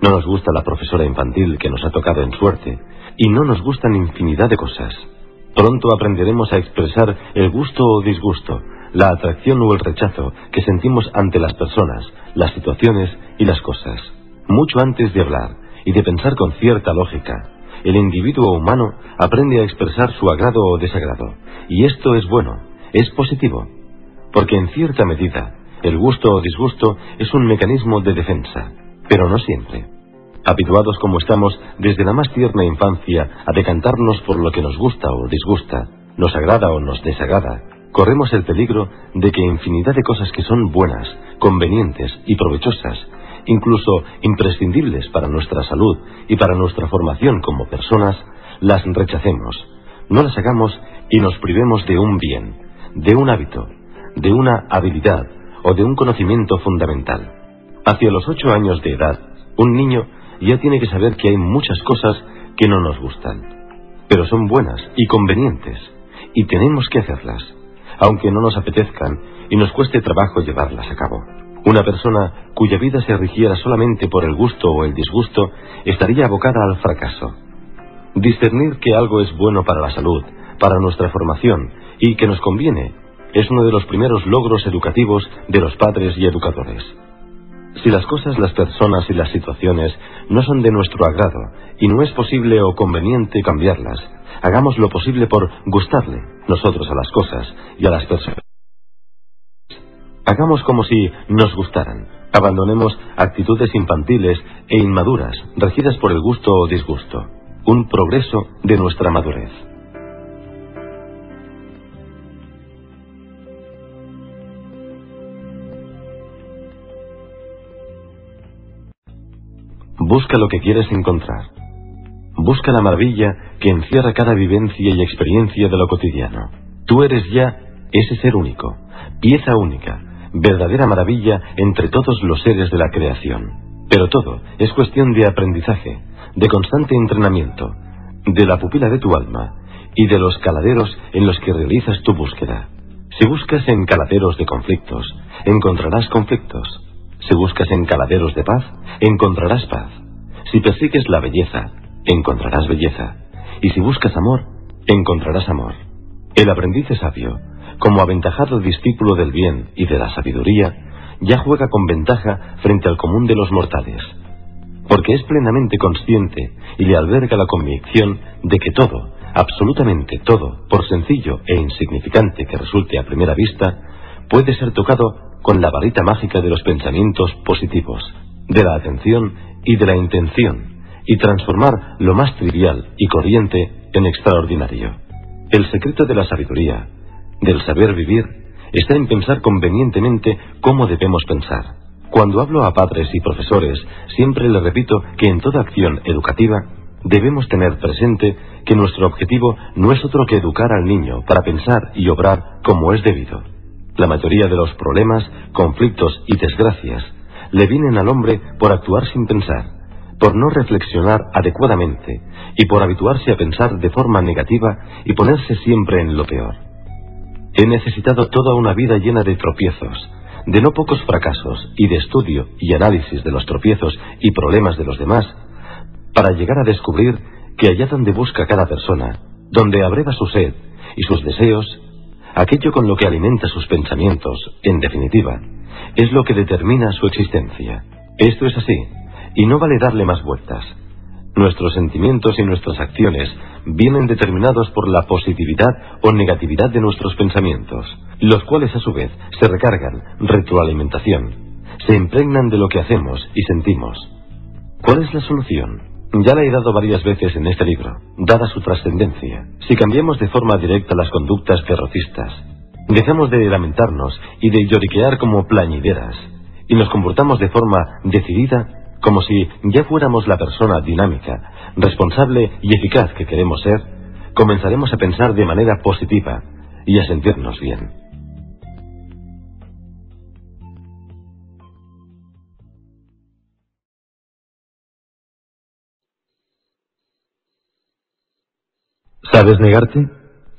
no nos gusta la profesora infantil que nos ha tocado en suerte, y no nos gustan infinidad de cosas. Pronto aprenderemos a expresar el gusto o disgusto, la atracción o el rechazo que sentimos ante las personas, las situaciones y las cosas. Mucho antes de hablar, y de pensar con cierta lógica, el individuo humano aprende a expresar su agrado o desagrado. Y esto es bueno, es positivo, porque en cierta medida el gusto o disgusto es un mecanismo de defensa, pero no siempre. Habituados como estamos desde la más tierna infancia a decantarnos por lo que nos gusta o disgusta, nos agrada o nos desagrada, corremos el peligro de que infinidad de cosas que son buenas, convenientes y provechosas incluso imprescindibles para nuestra salud y para nuestra formación como personas, las rechacemos, no las hagamos y nos privemos de un bien, de un hábito, de una habilidad o de un conocimiento fundamental. Hacia los ocho años de edad, un niño ya tiene que saber que hay muchas cosas que no nos gustan, pero son buenas y convenientes, y tenemos que hacerlas, aunque no nos apetezcan y nos cueste trabajo llevarlas a cabo. Una persona cuya vida se rigiera solamente por el gusto o el disgusto estaría abocada al fracaso. Discernir que algo es bueno para la salud, para nuestra formación y que nos conviene es uno de los primeros logros educativos de los padres y educadores. Si las cosas, las personas y las situaciones no son de nuestro agrado y no es posible o conveniente cambiarlas, hagamos lo posible por gustarle nosotros a las cosas y a las personas. Hagamos como si nos gustaran. Abandonemos actitudes infantiles e inmaduras, regidas por el gusto o disgusto. Un progreso de nuestra madurez. Busca lo que quieres encontrar. Busca la maravilla que encierra cada vivencia y experiencia de lo cotidiano. Tú eres ya ese ser único, pieza única, verdadera maravilla entre todos los seres de la creación. Pero todo es cuestión de aprendizaje, de constante entrenamiento, de la pupila de tu alma y de los caladeros en los que realizas tu búsqueda. Si buscas en caladeros de conflictos, encontrarás conflictos. Si buscas en caladeros de paz, encontrarás paz. Si persigues la belleza, encontrarás belleza. Y si buscas amor, encontrarás amor. El aprendiz sabio, como aventajado discípulo del bien y de la sabiduría, ya juega con ventaja frente al común de los mortales, porque es plenamente consciente y le alberga la convicción de que todo, absolutamente todo, por sencillo e insignificante que resulte a primera vista, puede ser tocado con la varita mágica de los pensamientos positivos, de la atención y de la intención, y transformar lo más trivial y corriente en extraordinario. El secreto de la sabiduría, del saber vivir, está en pensar convenientemente cómo debemos pensar. Cuando hablo a padres y profesores, siempre les repito que en toda acción educativa debemos tener presente que nuestro objetivo no es otro que educar al niño para pensar y obrar como es debido. La mayoría de los problemas, conflictos y desgracias le vienen al hombre por actuar sin pensar, por no reflexionar adecuadamente y por habituarse a pensar de forma negativa y ponerse siempre en lo peor. He necesitado toda una vida llena de tropiezos, de no pocos fracasos y de estudio y análisis de los tropiezos y problemas de los demás, para llegar a descubrir que allá donde busca cada persona, donde abreva su sed y sus deseos, aquello con lo que alimenta sus pensamientos, en definitiva, es lo que determina su existencia. Esto es así, y no vale darle más vueltas. Nuestros sentimientos y nuestras acciones vienen determinados por la positividad o negatividad de nuestros pensamientos, los cuales a su vez se recargan, retroalimentación, se impregnan de lo que hacemos y sentimos. ¿Cuál es la solución? Ya la he dado varias veces en este libro, dada su trascendencia. Si cambiamos de forma directa las conductas terroristas, dejamos de lamentarnos y de lloriquear como plañideras, y nos comportamos de forma decidida como si ya fuéramos la persona dinámica, responsable y eficaz que queremos ser, comenzaremos a pensar de manera positiva y a sentirnos bien. ¿Sabes negarte?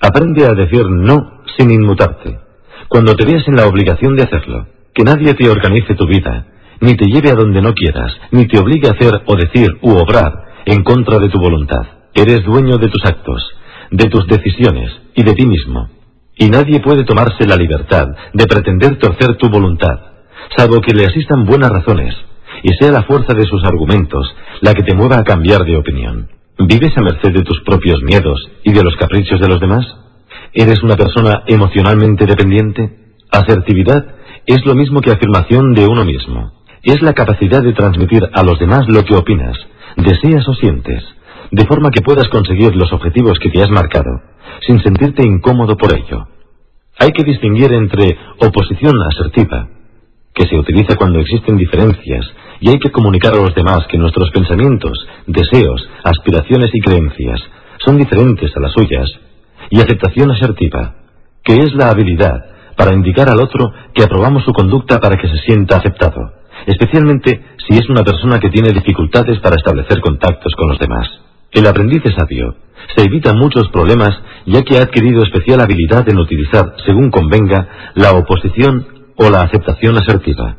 Aprende a decir no sin inmutarte. Cuando te veas en la obligación de hacerlo, que nadie te organice tu vida, ni te lleve a donde no quieras, ni te obligue a hacer o decir u obrar en contra de tu voluntad. Eres dueño de tus actos, de tus decisiones y de ti mismo. Y nadie puede tomarse la libertad de pretender torcer tu voluntad, salvo que le asistan buenas razones, y sea la fuerza de sus argumentos la que te mueva a cambiar de opinión. ¿Vives a merced de tus propios miedos y de los caprichos de los demás? ¿Eres una persona emocionalmente dependiente? Asertividad es lo mismo que afirmación de uno mismo. Es la capacidad de transmitir a los demás lo que opinas, deseas o sientes, de forma que puedas conseguir los objetivos que te has marcado, sin sentirte incómodo por ello. Hay que distinguir entre oposición asertiva, que se utiliza cuando existen diferencias y hay que comunicar a los demás que nuestros pensamientos, deseos, aspiraciones y creencias son diferentes a las suyas, y aceptación asertiva, que es la habilidad para indicar al otro que aprobamos su conducta para que se sienta aceptado, especialmente si es una persona que tiene dificultades para establecer contactos con los demás. El aprendiz es sabio se evita muchos problemas ya que ha adquirido especial habilidad en utilizar, según convenga, la oposición o la aceptación asertiva.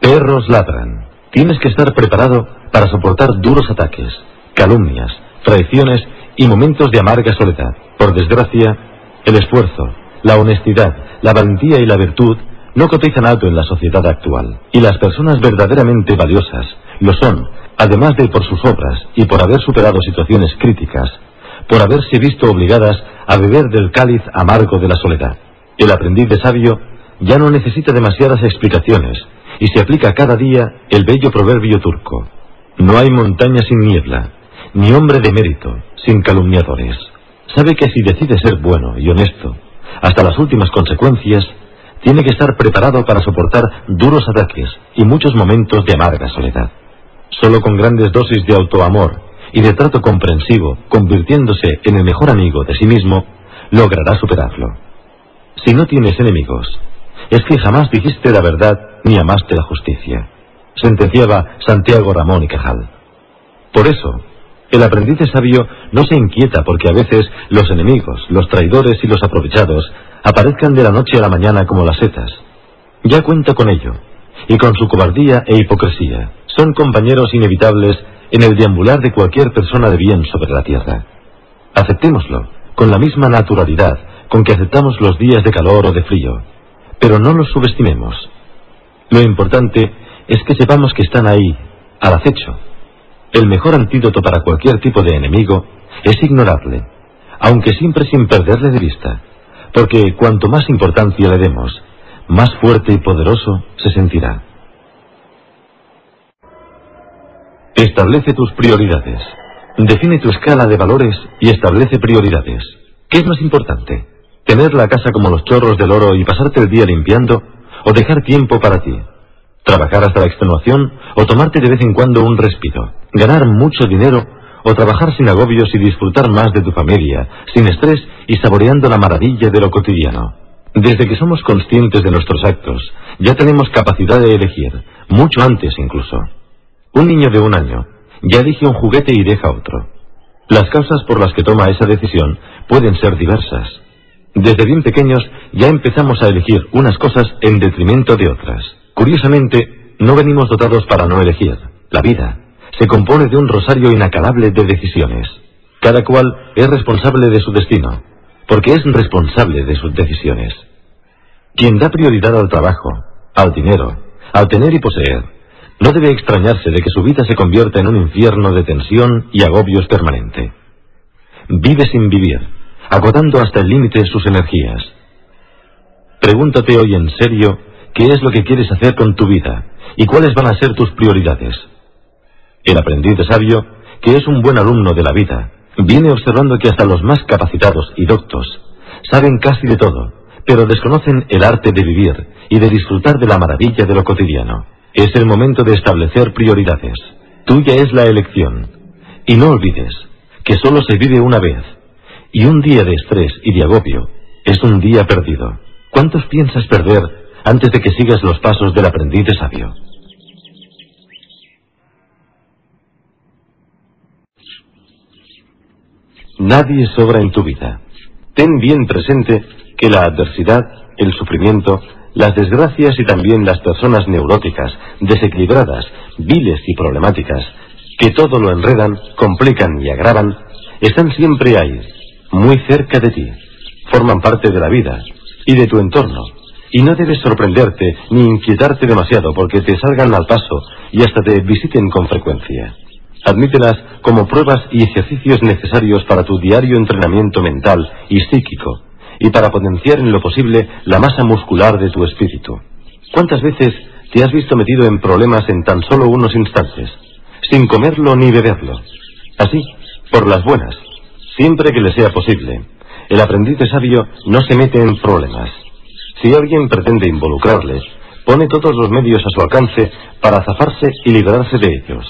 Perros ladran. Tienes que estar preparado para soportar duros ataques, calumnias, traiciones y momentos de amarga soledad. Por desgracia, el esfuerzo, la honestidad, la valentía y la virtud no cotizan alto en la sociedad actual. Y las personas verdaderamente valiosas lo son, además de por sus obras y por haber superado situaciones críticas, por haberse visto obligadas a beber del cáliz amargo de la soledad. El aprendiz de sabio ya no necesita demasiadas explicaciones y se aplica cada día el bello proverbio turco. No hay montaña sin niebla, ni hombre de mérito sin calumniadores. Sabe que si decide ser bueno y honesto, hasta las últimas consecuencias, tiene que estar preparado para soportar duros ataques y muchos momentos de amarga soledad. Solo con grandes dosis de autoamor y de trato comprensivo, convirtiéndose en el mejor amigo de sí mismo, logrará superarlo. Si no tienes enemigos, es que jamás dijiste la verdad ni amaste la justicia, sentenciaba Santiago Ramón y Cajal. Por eso, el aprendiz sabio no se inquieta porque a veces los enemigos, los traidores y los aprovechados aparezcan de la noche a la mañana como las setas. Ya cuenta con ello, y con su cobardía e hipocresía. Son compañeros inevitables en el deambular de cualquier persona de bien sobre la tierra. Aceptémoslo, con la misma naturalidad con que aceptamos los días de calor o de frío, pero no los subestimemos. Lo importante es que sepamos que están ahí, al acecho. El mejor antídoto para cualquier tipo de enemigo es ignorarle, aunque siempre sin perderle de vista porque cuanto más importancia le demos, más fuerte y poderoso se sentirá. Establece tus prioridades. Define tu escala de valores y establece prioridades. ¿Qué es más importante? ¿Tener la casa como los chorros del oro y pasarte el día limpiando? ¿O dejar tiempo para ti? ¿Trabajar hasta la extenuación o tomarte de vez en cuando un respiro? ¿Ganar mucho dinero o trabajar sin agobios y disfrutar más de tu familia, sin estrés y saboreando la maravilla de lo cotidiano. Desde que somos conscientes de nuestros actos, ya tenemos capacidad de elegir, mucho antes incluso. Un niño de un año ya elige un juguete y deja otro. Las causas por las que toma esa decisión pueden ser diversas. Desde bien pequeños ya empezamos a elegir unas cosas en detrimento de otras. Curiosamente, no venimos dotados para no elegir. La vida, se compone de un rosario inacabable de decisiones. Cada cual es responsable de su destino, porque es responsable de sus decisiones. Quien da prioridad al trabajo, al dinero, al tener y poseer, no debe extrañarse de que su vida se convierta en un infierno de tensión y agobios permanente. Vive sin vivir, agotando hasta el límite sus energías. Pregúntate hoy en serio qué es lo que quieres hacer con tu vida y cuáles van a ser tus prioridades. El aprendiz de sabio, que es un buen alumno de la vida, viene observando que hasta los más capacitados y doctos saben casi de todo, pero desconocen el arte de vivir y de disfrutar de la maravilla de lo cotidiano. Es el momento de establecer prioridades. Tuya es la elección. Y no olvides que solo se vive una vez, y un día de estrés y de agobio es un día perdido. ¿Cuántos piensas perder antes de que sigas los pasos del aprendiz de sabio? Nadie sobra en tu vida. Ten bien presente que la adversidad, el sufrimiento, las desgracias y también las personas neuróticas, desequilibradas, viles y problemáticas, que todo lo enredan, complican y agravan, están siempre ahí, muy cerca de ti, forman parte de la vida y de tu entorno, y no debes sorprenderte ni inquietarte demasiado porque te salgan al paso y hasta te visiten con frecuencia. Admítelas como pruebas y ejercicios necesarios para tu diario entrenamiento mental y psíquico y para potenciar en lo posible la masa muscular de tu espíritu. ¿Cuántas veces te has visto metido en problemas en tan solo unos instantes, sin comerlo ni beberlo? Así, por las buenas, siempre que le sea posible, el aprendiz de sabio no se mete en problemas. Si alguien pretende involucrarle, pone todos los medios a su alcance para zafarse y librarse de ellos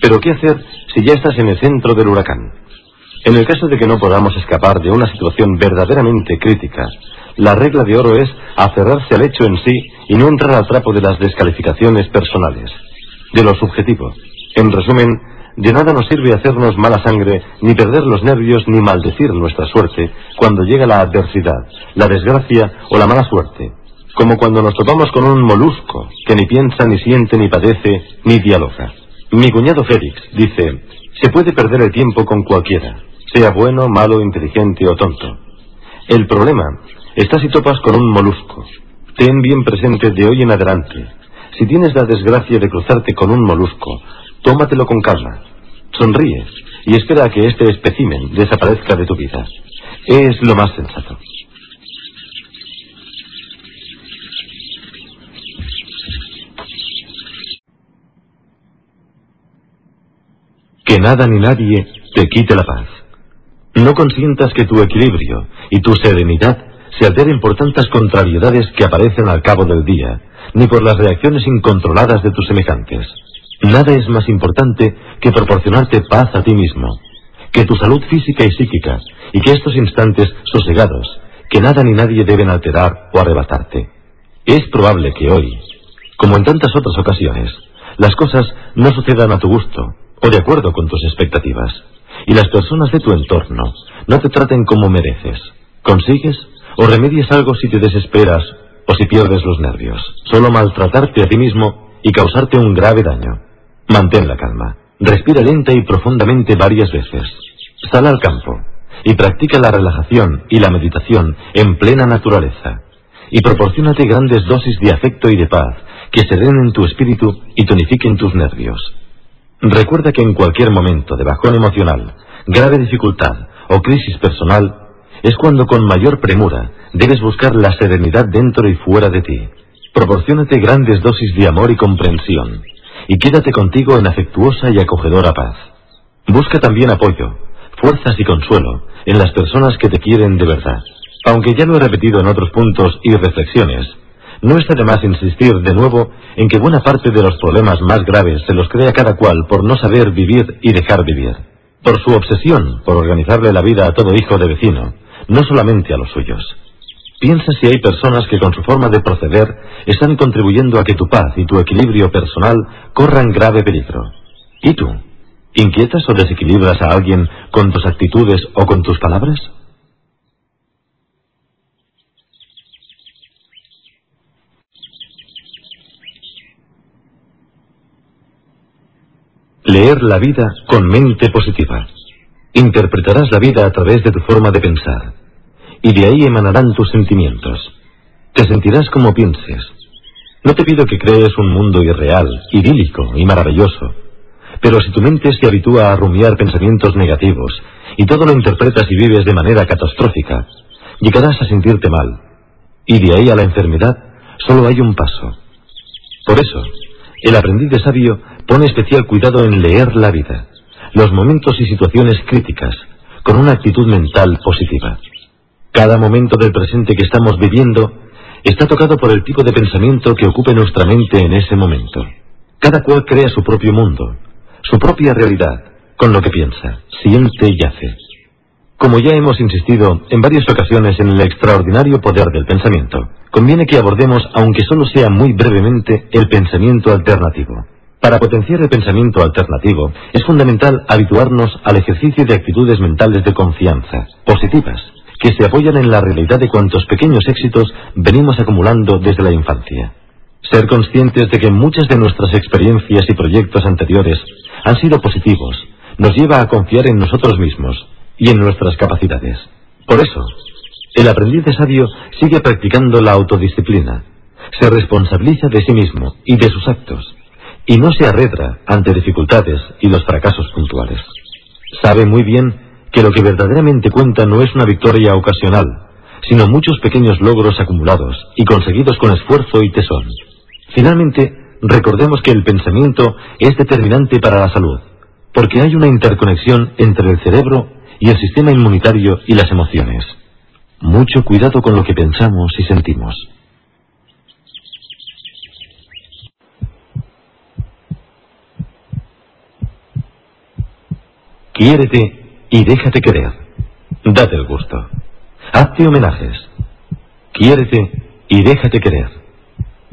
Pero ¿qué hacer si ya estás en el centro del huracán? En el caso de que no podamos escapar de una situación verdaderamente crítica, la regla de oro es aferrarse al hecho en sí y no entrar al trapo de las descalificaciones personales, de lo subjetivo. En resumen, de nada nos sirve hacernos mala sangre, ni perder los nervios, ni maldecir nuestra suerte cuando llega la adversidad, la desgracia o la mala suerte, como cuando nos topamos con un molusco que ni piensa, ni siente, ni padece, ni dialoga. Mi cuñado Félix dice, se puede perder el tiempo con cualquiera, sea bueno, malo, inteligente o tonto. El problema está si topas con un molusco. Ten bien presente de hoy en adelante. Si tienes la desgracia de cruzarte con un molusco, tómatelo con calma. Sonríe y espera a que este espécimen desaparezca de tu vida. Es lo más sensato. Que nada ni nadie te quite la paz. No consientas que tu equilibrio y tu serenidad se alteren por tantas contrariedades que aparecen al cabo del día, ni por las reacciones incontroladas de tus semejantes. Nada es más importante que proporcionarte paz a ti mismo, que tu salud física y psíquica, y que estos instantes sosegados, que nada ni nadie deben alterar o arrebatarte. Es probable que hoy, como en tantas otras ocasiones, las cosas no sucedan a tu gusto, o de acuerdo con tus expectativas, y las personas de tu entorno no te traten como mereces. Consigues o remedies algo si te desesperas o si pierdes los nervios. Solo maltratarte a ti mismo y causarte un grave daño. Mantén la calma. Respira lenta y profundamente varias veces. Sal al campo y practica la relajación y la meditación en plena naturaleza. Y proporcionate grandes dosis de afecto y de paz que serenen tu espíritu y tonifiquen tus nervios. Recuerda que en cualquier momento de bajón emocional, grave dificultad o crisis personal, es cuando con mayor premura debes buscar la serenidad dentro y fuera de ti. Proporciónate grandes dosis de amor y comprensión, y quédate contigo en afectuosa y acogedora paz. Busca también apoyo, fuerzas y consuelo en las personas que te quieren de verdad. Aunque ya lo he repetido en otros puntos y reflexiones, no está de más insistir de nuevo en que buena parte de los problemas más graves se los crea cada cual por no saber vivir y dejar vivir. Por su obsesión por organizarle la vida a todo hijo de vecino, no solamente a los suyos. Piensa si hay personas que con su forma de proceder están contribuyendo a que tu paz y tu equilibrio personal corran grave peligro. ¿Y tú? ¿Inquietas o desequilibras a alguien con tus actitudes o con tus palabras? Leer la vida con mente positiva. Interpretarás la vida a través de tu forma de pensar, y de ahí emanarán tus sentimientos. Te sentirás como pienses. No te pido que crees un mundo irreal, idílico y maravilloso, pero si tu mente se habitúa a rumiar pensamientos negativos y todo lo interpretas y vives de manera catastrófica, llegarás a sentirte mal, y de ahí a la enfermedad solo hay un paso. Por eso, el aprendiz de sabio pone especial cuidado en leer la vida, los momentos y situaciones críticas, con una actitud mental positiva. Cada momento del presente que estamos viviendo está tocado por el tipo de pensamiento que ocupe nuestra mente en ese momento. Cada cual crea su propio mundo, su propia realidad, con lo que piensa, siente y hace. Como ya hemos insistido en varias ocasiones en el extraordinario poder del pensamiento, conviene que abordemos, aunque solo sea muy brevemente, el pensamiento alternativo. Para potenciar el pensamiento alternativo, es fundamental habituarnos al ejercicio de actitudes mentales de confianza, positivas, que se apoyan en la realidad de cuantos pequeños éxitos venimos acumulando desde la infancia. Ser conscientes de que muchas de nuestras experiencias y proyectos anteriores han sido positivos, nos lleva a confiar en nosotros mismos, y en nuestras capacidades. Por eso, el aprendiz de sabio sigue practicando la autodisciplina, se responsabiliza de sí mismo y de sus actos, y no se arredra ante dificultades y los fracasos puntuales. Sabe muy bien que lo que verdaderamente cuenta no es una victoria ocasional, sino muchos pequeños logros acumulados y conseguidos con esfuerzo y tesón. Finalmente, recordemos que el pensamiento es determinante para la salud, porque hay una interconexión entre el cerebro y el sistema inmunitario y las emociones. Mucho cuidado con lo que pensamos y sentimos. Quiérete y déjate querer. Date el gusto. Hazte homenajes. Quiérete y déjate querer.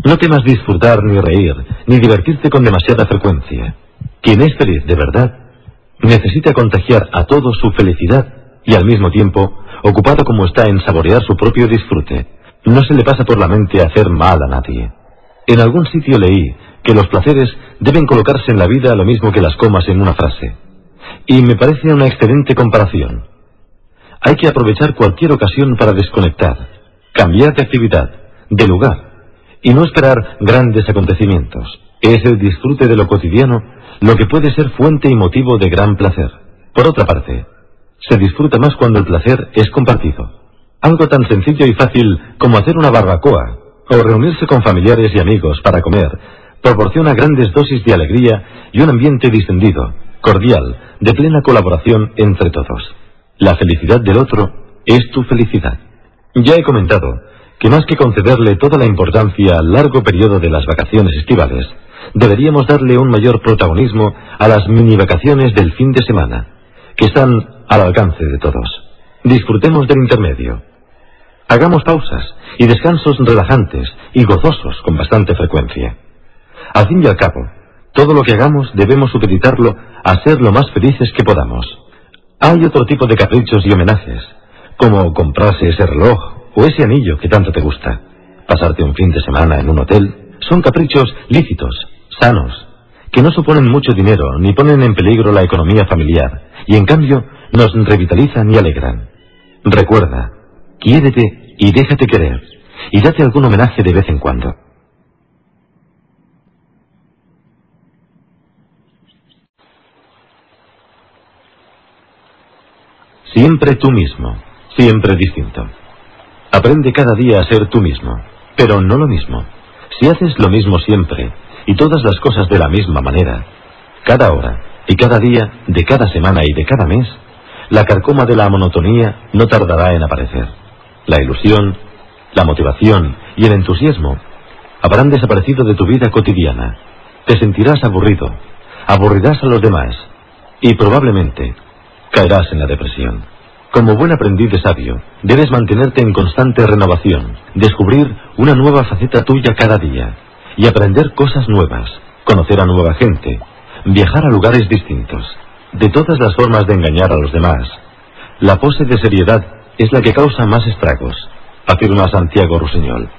No temas disfrutar ni reír, ni divertirte con demasiada frecuencia. Quien es feliz de verdad, necesita contagiar a todos su felicidad y al mismo tiempo, ocupado como está en saborear su propio disfrute, no se le pasa por la mente hacer mal a nadie. En algún sitio leí que los placeres deben colocarse en la vida lo mismo que las comas en una frase. Y me parece una excelente comparación. Hay que aprovechar cualquier ocasión para desconectar, cambiar de actividad, de lugar, y no esperar grandes acontecimientos. Es el disfrute de lo cotidiano lo que puede ser fuente y motivo de gran placer. Por otra parte, se disfruta más cuando el placer es compartido. Algo tan sencillo y fácil como hacer una barbacoa o reunirse con familiares y amigos para comer proporciona grandes dosis de alegría y un ambiente distendido, cordial, de plena colaboración entre todos. La felicidad del otro es tu felicidad. Ya he comentado que más que concederle toda la importancia al largo periodo de las vacaciones estivales, deberíamos darle un mayor protagonismo a las mini vacaciones del fin de semana, que están al alcance de todos. Disfrutemos del intermedio. Hagamos pausas y descansos relajantes y gozosos con bastante frecuencia. Al fin y al cabo, todo lo que hagamos debemos utilizarlo a ser lo más felices que podamos. Hay otro tipo de caprichos y homenajes, como comprarse ese reloj o ese anillo que tanto te gusta. Pasarte un fin de semana en un hotel son caprichos lícitos, sanos, que no suponen mucho dinero ni ponen en peligro la economía familiar y en cambio nos revitalizan y alegran. Recuerda, quiérete y déjate querer y date algún homenaje de vez en cuando. Siempre tú mismo, siempre distinto. Aprende cada día a ser tú mismo, pero no lo mismo. Si haces lo mismo siempre y todas las cosas de la misma manera, cada hora y cada día de cada semana y de cada mes, la carcoma de la monotonía no tardará en aparecer. La ilusión, la motivación y el entusiasmo habrán desaparecido de tu vida cotidiana. Te sentirás aburrido, aburrirás a los demás y probablemente caerás en la depresión. Como buen aprendiz de sabio, debes mantenerte en constante renovación, descubrir una nueva faceta tuya cada día y aprender cosas nuevas, conocer a nueva gente, viajar a lugares distintos. De todas las formas de engañar a los demás, la pose de seriedad es la que causa más estragos, afirma Santiago Rusiñol.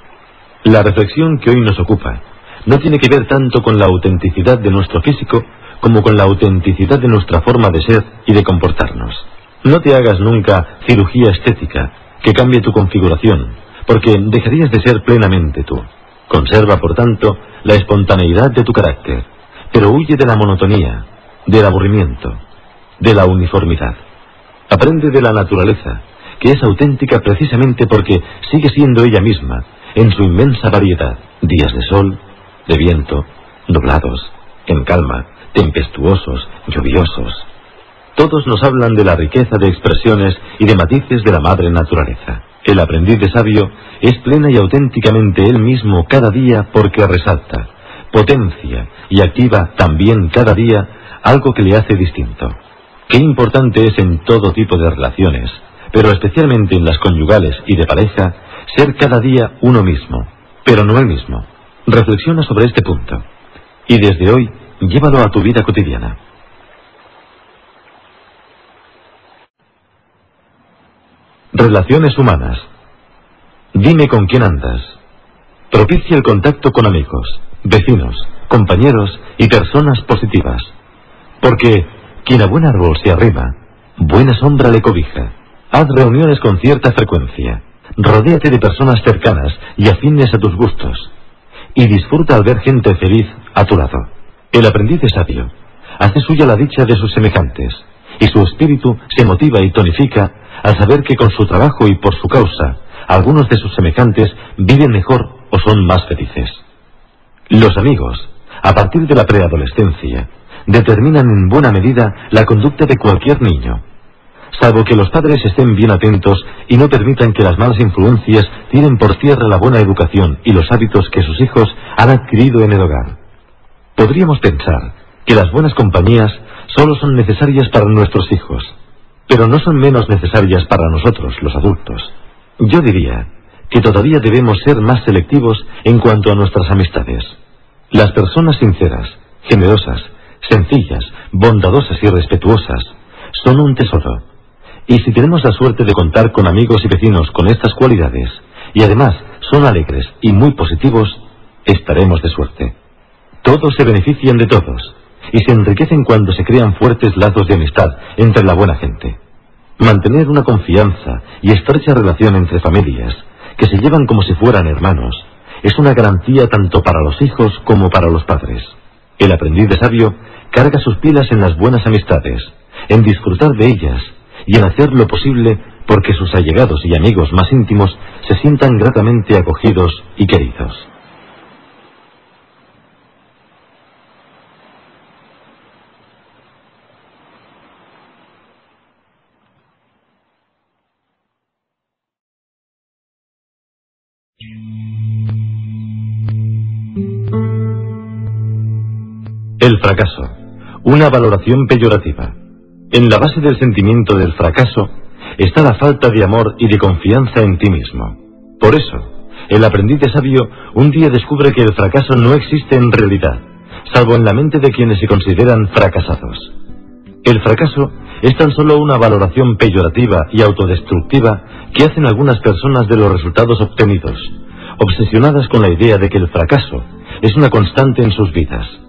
La reflexión que hoy nos ocupa no tiene que ver tanto con la autenticidad de nuestro físico como con la autenticidad de nuestra forma de ser y de comportarnos. No te hagas nunca cirugía estética que cambie tu configuración, porque dejarías de ser plenamente tú. Conserva, por tanto, la espontaneidad de tu carácter, pero huye de la monotonía, del aburrimiento, de la uniformidad. Aprende de la naturaleza, que es auténtica precisamente porque sigue siendo ella misma, en su inmensa variedad, días de sol, de viento, nublados, en calma, tempestuosos, lluviosos. Todos nos hablan de la riqueza de expresiones y de matices de la madre naturaleza. El aprendiz de sabio es plena y auténticamente él mismo cada día porque resalta, potencia y activa también cada día algo que le hace distinto. Qué importante es en todo tipo de relaciones, pero especialmente en las conyugales y de pareja, ser cada día uno mismo, pero no el mismo. Reflexiona sobre este punto y desde hoy llévalo a tu vida cotidiana. Relaciones humanas. Dime con quién andas. Propicia el contacto con amigos, vecinos, compañeros y personas positivas. Porque quien a buen árbol se arrima, buena sombra le cobija. Haz reuniones con cierta frecuencia. Rodéate de personas cercanas y afines a tus gustos. Y disfruta al ver gente feliz a tu lado. El aprendiz es sabio. Hace suya la dicha de sus semejantes. Y su espíritu se motiva y tonifica al saber que con su trabajo y por su causa, algunos de sus semejantes viven mejor o son más felices. Los amigos, a partir de la preadolescencia, determinan en buena medida la conducta de cualquier niño, salvo que los padres estén bien atentos y no permitan que las malas influencias tiren por tierra la buena educación y los hábitos que sus hijos han adquirido en el hogar. Podríamos pensar que las buenas compañías solo son necesarias para nuestros hijos, pero no son menos necesarias para nosotros, los adultos. Yo diría que todavía debemos ser más selectivos en cuanto a nuestras amistades. Las personas sinceras, generosas, sencillas, bondadosas y respetuosas son un tesoro. Y si tenemos la suerte de contar con amigos y vecinos con estas cualidades, y además son alegres y muy positivos, estaremos de suerte. Todos se benefician de todos y se enriquecen cuando se crean fuertes lazos de amistad entre la buena gente. Mantener una confianza y estrecha relación entre familias, que se llevan como si fueran hermanos, es una garantía tanto para los hijos como para los padres. El aprendiz de sabio carga sus pilas en las buenas amistades, en disfrutar de ellas y en hacer lo posible porque sus allegados y amigos más íntimos se sientan gratamente acogidos y queridos. El fracaso. Una valoración peyorativa. En la base del sentimiento del fracaso está la falta de amor y de confianza en ti mismo. Por eso, el aprendiz de sabio un día descubre que el fracaso no existe en realidad, salvo en la mente de quienes se consideran fracasados. El fracaso es tan solo una valoración peyorativa y autodestructiva que hacen algunas personas de los resultados obtenidos, obsesionadas con la idea de que el fracaso es una constante en sus vidas.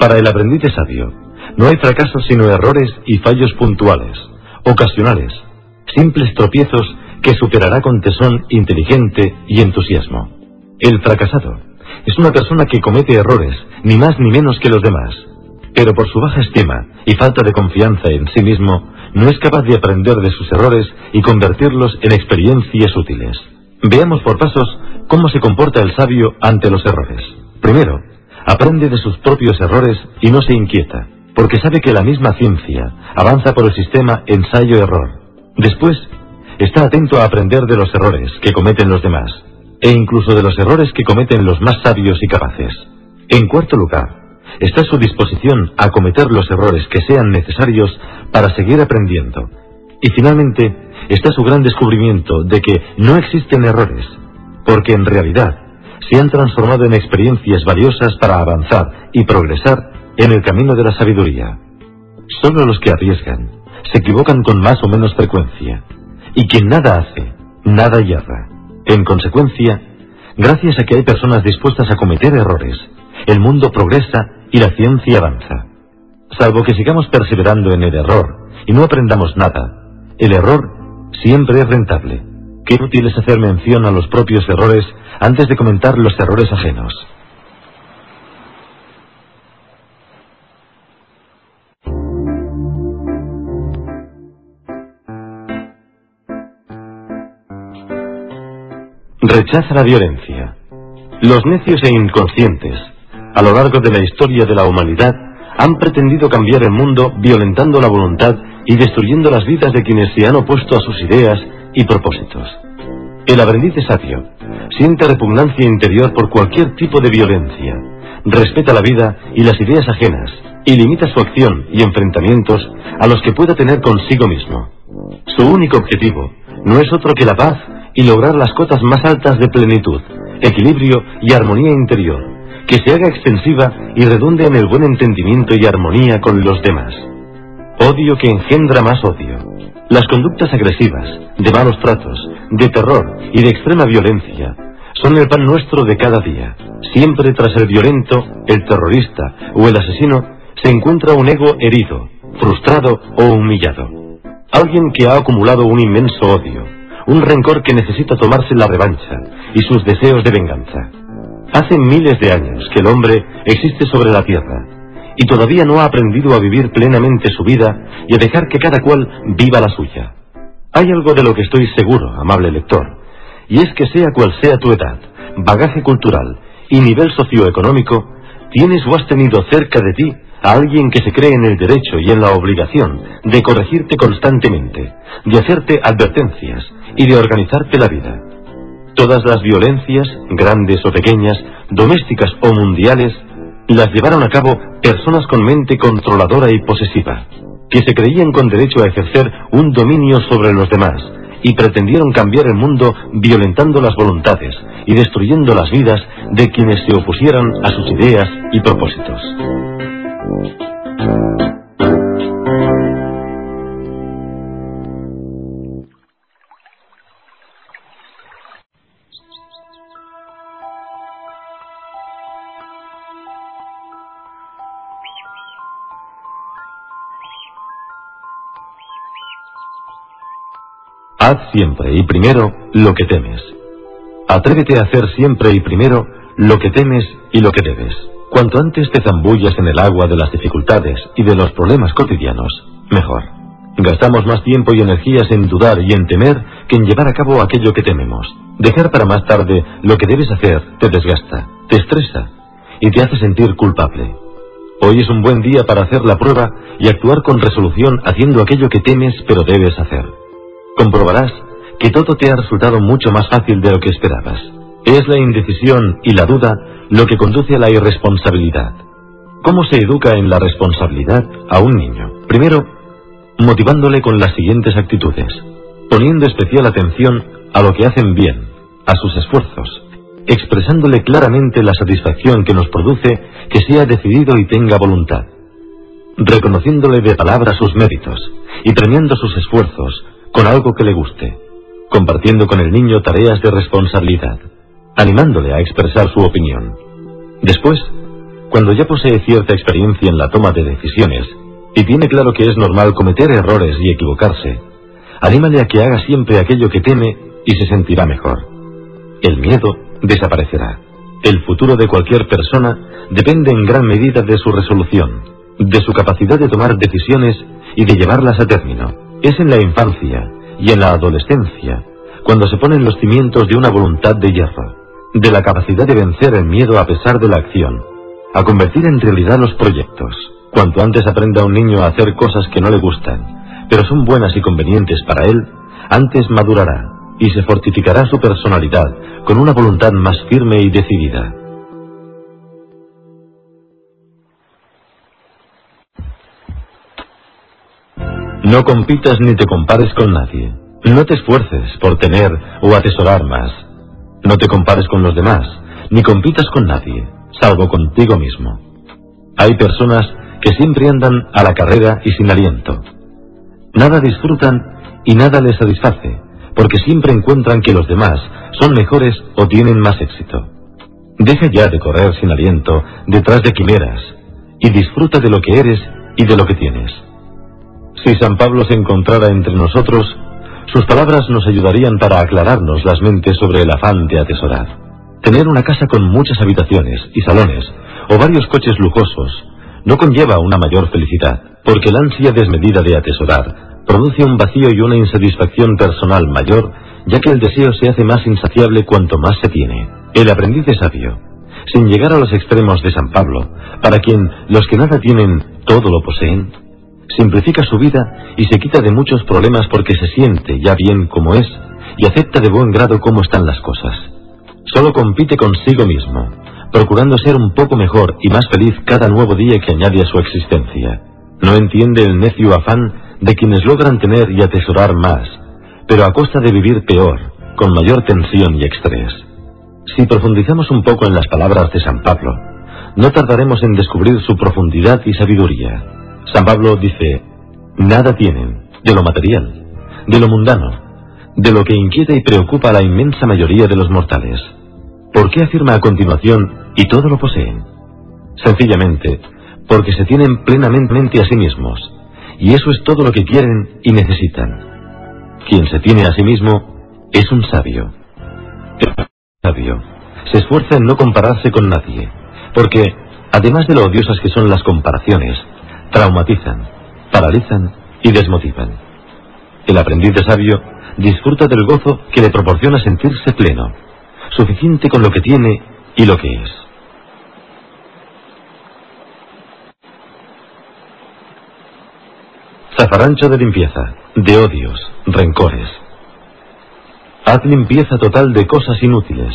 Para el aprendiz de sabio, no hay fracasos sino errores y fallos puntuales, ocasionales, simples tropiezos que superará con tesón inteligente y entusiasmo. El fracasado es una persona que comete errores, ni más ni menos que los demás, pero por su baja estima y falta de confianza en sí mismo, no es capaz de aprender de sus errores y convertirlos en experiencias útiles. Veamos por pasos cómo se comporta el sabio ante los errores. Primero, aprende de sus propios errores y no se inquieta, porque sabe que la misma ciencia avanza por el sistema ensayo-error. Después, está atento a aprender de los errores que cometen los demás, e incluso de los errores que cometen los más sabios y capaces. En cuarto lugar, está a su disposición a cometer los errores que sean necesarios para seguir aprendiendo. Y finalmente, está su gran descubrimiento de que no existen errores, porque en realidad se han transformado en experiencias valiosas para avanzar y progresar en el camino de la sabiduría. Solo los que arriesgan se equivocan con más o menos frecuencia, y quien nada hace, nada yerra. En consecuencia, gracias a que hay personas dispuestas a cometer errores, el mundo progresa y la ciencia avanza. Salvo que sigamos perseverando en el error y no aprendamos nada, el error siempre es rentable. Qué útil es hacer mención a los propios errores antes de comentar los errores ajenos. Rechaza la violencia. Los necios e inconscientes, a lo largo de la historia de la humanidad, han pretendido cambiar el mundo violentando la voluntad y destruyendo las vidas de quienes se han opuesto a sus ideas y propósitos. El aprendiz de sabio siente repugnancia interior por cualquier tipo de violencia, respeta la vida y las ideas ajenas, y limita su acción y enfrentamientos a los que pueda tener consigo mismo. Su único objetivo no es otro que la paz y lograr las cotas más altas de plenitud, equilibrio y armonía interior, que se haga extensiva y redunde en el buen entendimiento y armonía con los demás. Odio que engendra más odio. Las conductas agresivas, de malos tratos, de terror y de extrema violencia son el pan nuestro de cada día. Siempre tras el violento, el terrorista o el asesino se encuentra un ego herido, frustrado o humillado. Alguien que ha acumulado un inmenso odio, un rencor que necesita tomarse la revancha y sus deseos de venganza. Hace miles de años que el hombre existe sobre la tierra y todavía no ha aprendido a vivir plenamente su vida y a dejar que cada cual viva la suya. Hay algo de lo que estoy seguro, amable lector, y es que sea cual sea tu edad, bagaje cultural y nivel socioeconómico, tienes o has tenido cerca de ti a alguien que se cree en el derecho y en la obligación de corregirte constantemente, de hacerte advertencias y de organizarte la vida. Todas las violencias, grandes o pequeñas, domésticas o mundiales, las llevaron a cabo personas con mente controladora y posesiva, que se creían con derecho a ejercer un dominio sobre los demás y pretendieron cambiar el mundo violentando las voluntades y destruyendo las vidas de quienes se opusieran a sus ideas y propósitos. Haz siempre y primero lo que temes. Atrévete a hacer siempre y primero lo que temes y lo que debes. Cuanto antes te zambullas en el agua de las dificultades y de los problemas cotidianos, mejor. Gastamos más tiempo y energías en dudar y en temer que en llevar a cabo aquello que tememos. Dejar para más tarde lo que debes hacer te desgasta, te estresa y te hace sentir culpable. Hoy es un buen día para hacer la prueba y actuar con resolución haciendo aquello que temes pero debes hacer comprobarás que todo te ha resultado mucho más fácil de lo que esperabas. Es la indecisión y la duda lo que conduce a la irresponsabilidad. ¿Cómo se educa en la responsabilidad a un niño? Primero, motivándole con las siguientes actitudes, poniendo especial atención a lo que hacen bien, a sus esfuerzos, expresándole claramente la satisfacción que nos produce que sea decidido y tenga voluntad, reconociéndole de palabra sus méritos y premiando sus esfuerzos, con algo que le guste, compartiendo con el niño tareas de responsabilidad, animándole a expresar su opinión. Después, cuando ya posee cierta experiencia en la toma de decisiones y tiene claro que es normal cometer errores y equivocarse, anímale a que haga siempre aquello que teme y se sentirá mejor. El miedo desaparecerá. El futuro de cualquier persona depende en gran medida de su resolución, de su capacidad de tomar decisiones y de llevarlas a término. Es en la infancia y en la adolescencia cuando se ponen los cimientos de una voluntad de hierro, de la capacidad de vencer el miedo a pesar de la acción, a convertir en realidad los proyectos. Cuanto antes aprenda un niño a hacer cosas que no le gustan, pero son buenas y convenientes para él, antes madurará y se fortificará su personalidad con una voluntad más firme y decidida. No compitas ni te compares con nadie. No te esfuerces por tener o atesorar más. No te compares con los demás, ni compitas con nadie, salvo contigo mismo. Hay personas que siempre andan a la carrera y sin aliento. Nada disfrutan y nada les satisface, porque siempre encuentran que los demás son mejores o tienen más éxito. Deja ya de correr sin aliento detrás de quimeras y disfruta de lo que eres y de lo que tienes. Si San Pablo se encontrara entre nosotros, sus palabras nos ayudarían para aclararnos las mentes sobre el afán de atesorar. Tener una casa con muchas habitaciones y salones, o varios coches lujosos, no conlleva una mayor felicidad, porque la ansia desmedida de atesorar produce un vacío y una insatisfacción personal mayor, ya que el deseo se hace más insaciable cuanto más se tiene. El aprendiz es sabio, sin llegar a los extremos de San Pablo, para quien los que nada tienen todo lo poseen, simplifica su vida y se quita de muchos problemas porque se siente ya bien como es y acepta de buen grado cómo están las cosas. Solo compite consigo mismo, procurando ser un poco mejor y más feliz cada nuevo día que añade a su existencia. No entiende el necio afán de quienes logran tener y atesorar más, pero a costa de vivir peor, con mayor tensión y estrés. Si profundizamos un poco en las palabras de San Pablo, no tardaremos en descubrir su profundidad y sabiduría. San Pablo dice, nada tienen de lo material, de lo mundano, de lo que inquieta y preocupa a la inmensa mayoría de los mortales. ¿Por qué afirma a continuación, y todo lo poseen? Sencillamente, porque se tienen plenamente a sí mismos, y eso es todo lo que quieren y necesitan. Quien se tiene a sí mismo es un sabio. El sabio se esfuerza en no compararse con nadie, porque, además de lo odiosas que son las comparaciones, traumatizan, paralizan y desmotivan. El aprendiz de sabio disfruta del gozo que le proporciona sentirse pleno, suficiente con lo que tiene y lo que es. Zafarancho de limpieza, de odios, rencores. Haz limpieza total de cosas inútiles,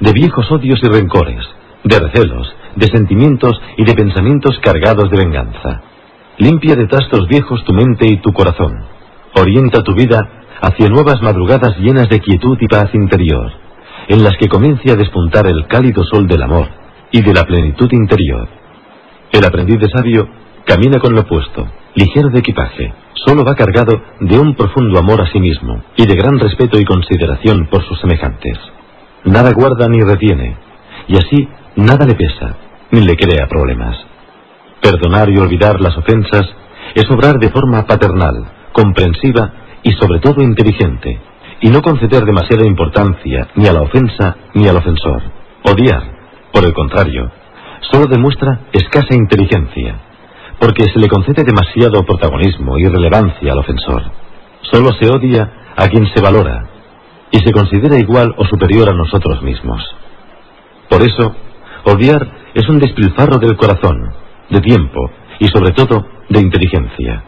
de viejos odios y rencores, de recelos de sentimientos y de pensamientos cargados de venganza. Limpia de trastos viejos tu mente y tu corazón. Orienta tu vida hacia nuevas madrugadas llenas de quietud y paz interior, en las que comience a despuntar el cálido sol del amor y de la plenitud interior. El aprendiz de sabio camina con lo opuesto, ligero de equipaje, solo va cargado de un profundo amor a sí mismo y de gran respeto y consideración por sus semejantes. Nada guarda ni retiene, y así nada le pesa, ni le crea problemas. Perdonar y olvidar las ofensas es obrar de forma paternal, comprensiva y sobre todo inteligente, y no conceder demasiada importancia ni a la ofensa ni al ofensor. Odiar, por el contrario, solo demuestra escasa inteligencia, porque se le concede demasiado protagonismo y relevancia al ofensor. Solo se odia a quien se valora y se considera igual o superior a nosotros mismos. Por eso, odiar es un despilfarro del corazón, de tiempo y sobre todo de inteligencia.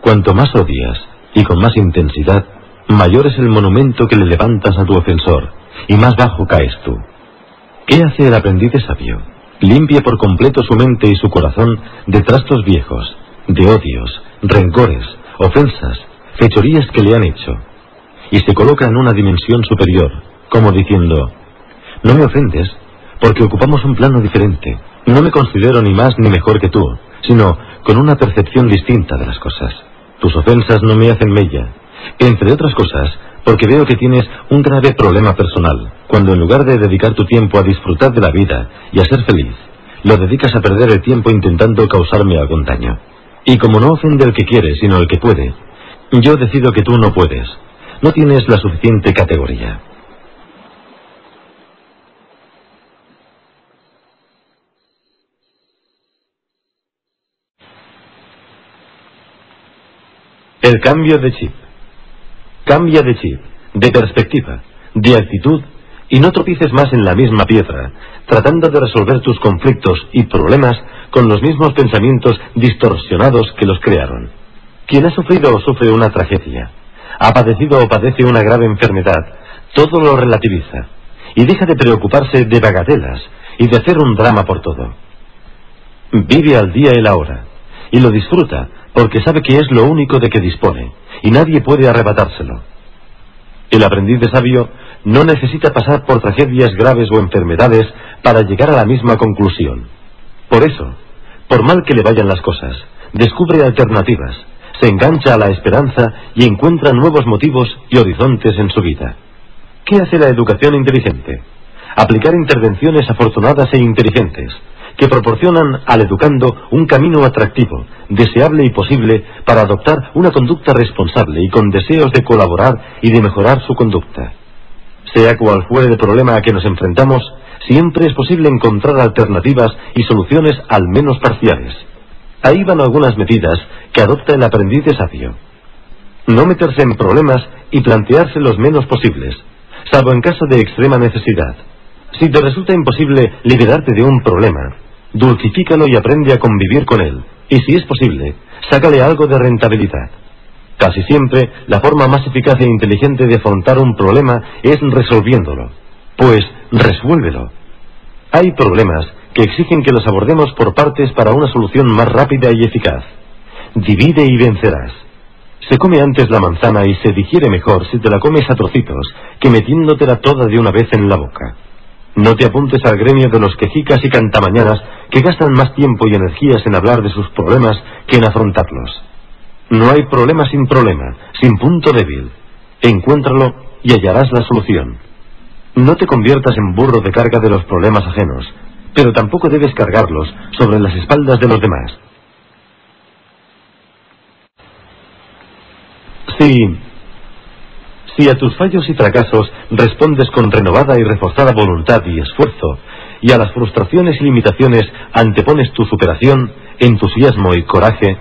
Cuanto más odias y con más intensidad, mayor es el monumento que le levantas a tu ofensor y más bajo caes tú. ¿Qué hace el aprendiz sabio? Limpia por completo su mente y su corazón de trastos viejos, de odios, rencores, ofensas, fechorías que le han hecho, y se coloca en una dimensión superior, como diciendo, no me ofendes, porque ocupamos un plano diferente, no me considero ni más ni mejor que tú, sino con una percepción distinta de las cosas. Tus ofensas no me hacen mella, entre otras cosas, porque veo que tienes un grave problema personal, cuando en lugar de dedicar tu tiempo a disfrutar de la vida y a ser feliz, lo dedicas a perder el tiempo intentando causarme algún daño. Y como no ofende el que quiere, sino el que puede, yo decido que tú no puedes. No tienes la suficiente categoría. El cambio de chip. Cambia de chip, de perspectiva, de actitud y no tropieces más en la misma piedra, tratando de resolver tus conflictos y problemas con los mismos pensamientos distorsionados que los crearon. Quien ha sufrido o sufre una tragedia, ha padecido o padece una grave enfermedad, todo lo relativiza y deja de preocuparse de bagatelas y de hacer un drama por todo. Vive al día y la hora y lo disfruta porque sabe que es lo único de que dispone, y nadie puede arrebatárselo. El aprendiz de sabio no necesita pasar por tragedias graves o enfermedades para llegar a la misma conclusión. Por eso, por mal que le vayan las cosas, descubre alternativas, se engancha a la esperanza y encuentra nuevos motivos y horizontes en su vida. ¿Qué hace la educación inteligente? Aplicar intervenciones afortunadas e inteligentes, que proporcionan al educando un camino atractivo, deseable y posible para adoptar una conducta responsable y con deseos de colaborar y de mejorar su conducta. Sea cual fuere el problema a que nos enfrentamos, siempre es posible encontrar alternativas y soluciones al menos parciales. Ahí van algunas medidas que adopta el aprendiz de sabio. No meterse en problemas y plantearse los menos posibles, salvo en caso de extrema necesidad. Si te resulta imposible liberarte de un problema, dulcifícalo y aprende a convivir con él, y si es posible, sácale algo de rentabilidad. Casi siempre, la forma más eficaz e inteligente de afrontar un problema es resolviéndolo. Pues, resuélvelo. Hay problemas que exigen que los abordemos por partes para una solución más rápida y eficaz. Divide y vencerás. Se come antes la manzana y se digiere mejor si te la comes a trocitos que metiéndotela toda de una vez en la boca. No te apuntes al gremio de los quejicas y cantamañanas que gastan más tiempo y energías en hablar de sus problemas que en afrontarlos. No hay problema sin problema, sin punto débil. Encuéntralo y hallarás la solución. No te conviertas en burro de carga de los problemas ajenos, pero tampoco debes cargarlos sobre las espaldas de los demás. Sí, si a tus fallos y fracasos respondes con renovada y reforzada voluntad y esfuerzo, y a las frustraciones y limitaciones antepones tu superación, entusiasmo y coraje,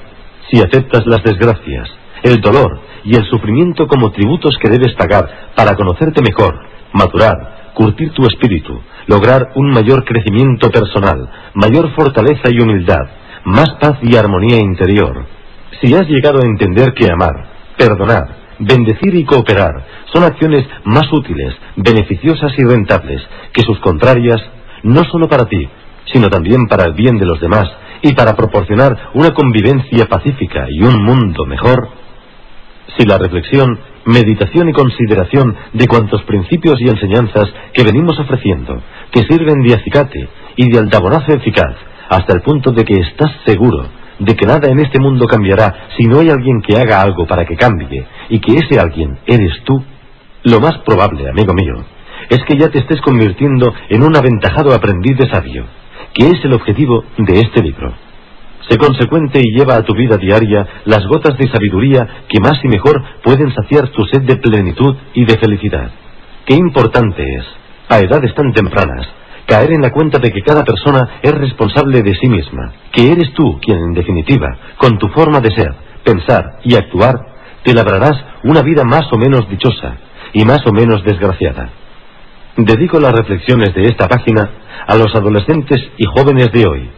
si aceptas las desgracias, el dolor y el sufrimiento como tributos que debes pagar para conocerte mejor, madurar, curtir tu espíritu, lograr un mayor crecimiento personal, mayor fortaleza y humildad, más paz y armonía interior, si has llegado a entender que amar, perdonar, Bendecir y cooperar son acciones más útiles, beneficiosas y rentables que sus contrarias, no solo para ti, sino también para el bien de los demás y para proporcionar una convivencia pacífica y un mundo mejor, si la reflexión, meditación y consideración de cuantos principios y enseñanzas que venimos ofreciendo te sirven de acicate y de altabonazo eficaz hasta el punto de que estás seguro de que nada en este mundo cambiará si no hay alguien que haga algo para que cambie y que ese alguien eres tú, lo más probable, amigo mío, es que ya te estés convirtiendo en un aventajado aprendiz de sabio, que es el objetivo de este libro. Sé consecuente y lleva a tu vida diaria las gotas de sabiduría que más y mejor pueden saciar tu sed de plenitud y de felicidad. Qué importante es, a edades tan tempranas, caer en la cuenta de que cada persona es responsable de sí misma, que eres tú quien en definitiva, con tu forma de ser, pensar y actuar, te labrarás una vida más o menos dichosa y más o menos desgraciada. Dedico las reflexiones de esta página a los adolescentes y jóvenes de hoy,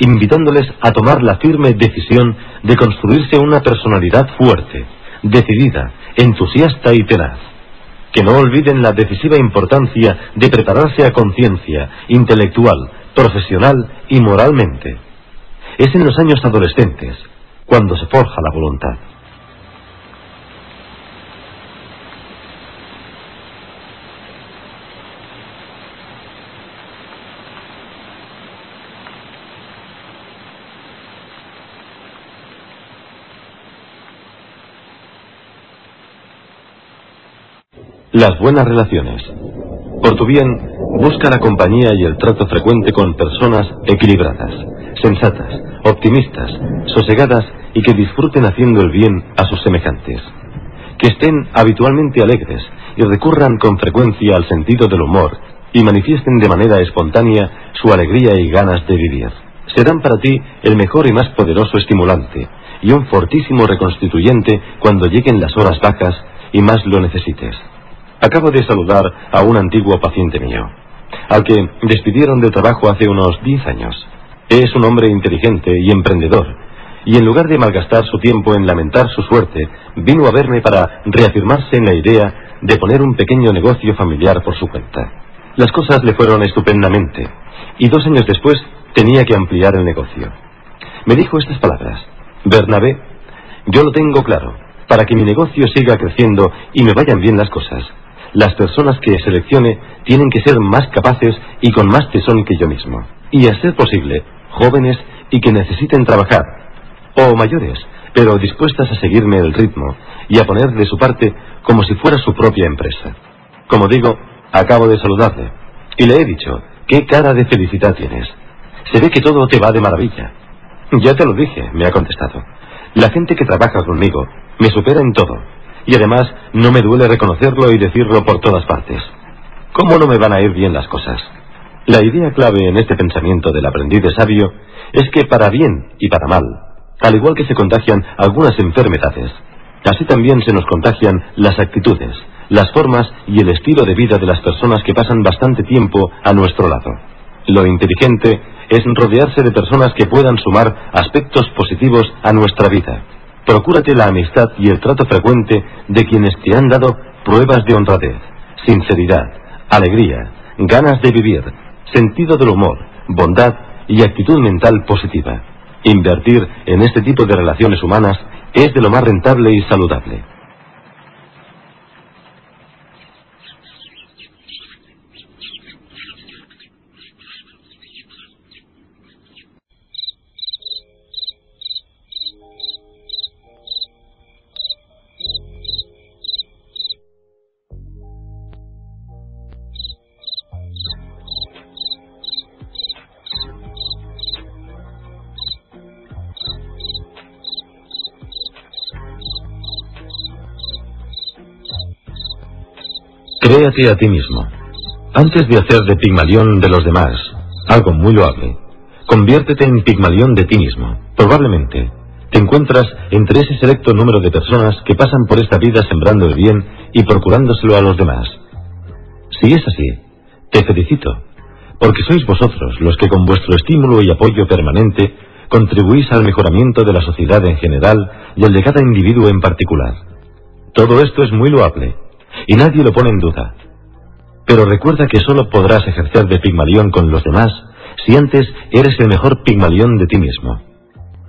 invitándoles a tomar la firme decisión de construirse una personalidad fuerte, decidida, entusiasta y tenaz. Que no olviden la decisiva importancia de prepararse a conciencia, intelectual, profesional y moralmente. Es en los años adolescentes cuando se forja la voluntad. Las buenas relaciones. Por tu bien, busca la compañía y el trato frecuente con personas equilibradas, sensatas, optimistas, sosegadas y que disfruten haciendo el bien a sus semejantes. Que estén habitualmente alegres y recurran con frecuencia al sentido del humor y manifiesten de manera espontánea su alegría y ganas de vivir. Serán para ti el mejor y más poderoso estimulante y un fortísimo reconstituyente cuando lleguen las horas bajas y más lo necesites. Acabo de saludar a un antiguo paciente mío, al que despidieron de trabajo hace unos 10 años. Es un hombre inteligente y emprendedor, y en lugar de malgastar su tiempo en lamentar su suerte, vino a verme para reafirmarse en la idea de poner un pequeño negocio familiar por su cuenta. Las cosas le fueron estupendamente, y dos años después tenía que ampliar el negocio. Me dijo estas palabras, Bernabé, yo lo tengo claro, para que mi negocio siga creciendo y me vayan bien las cosas las personas que seleccione tienen que ser más capaces y con más tesón que yo mismo. Y a ser posible, jóvenes y que necesiten trabajar, o mayores, pero dispuestas a seguirme el ritmo y a poner de su parte como si fuera su propia empresa. Como digo, acabo de saludarle y le he dicho, ¿qué cara de felicidad tienes? Se ve que todo te va de maravilla. Ya te lo dije, me ha contestado. La gente que trabaja conmigo me supera en todo y además no me duele reconocerlo y decirlo por todas partes. ¿Cómo no me van a ir bien las cosas? La idea clave en este pensamiento del aprendiz de sabio es que para bien y para mal, al igual que se contagian algunas enfermedades, así también se nos contagian las actitudes, las formas y el estilo de vida de las personas que pasan bastante tiempo a nuestro lado. Lo inteligente es rodearse de personas que puedan sumar aspectos positivos a nuestra vida Procúrate la amistad y el trato frecuente de quienes te han dado pruebas de honradez, sinceridad, alegría, ganas de vivir, sentido del humor, bondad y actitud mental positiva. Invertir en este tipo de relaciones humanas es de lo más rentable y saludable. A ti mismo. Antes de hacer de Pigmalión de los demás algo muy loable, conviértete en Pigmalión de ti mismo. Probablemente te encuentras entre ese selecto número de personas que pasan por esta vida sembrando el bien y procurándoselo a los demás. Si es así, te felicito, porque sois vosotros los que con vuestro estímulo y apoyo permanente contribuís al mejoramiento de la sociedad en general y al de cada individuo en particular. Todo esto es muy loable y nadie lo pone en duda. Pero recuerda que solo podrás ejercer de Pigmalión con los demás si antes eres el mejor pigmalión de ti mismo.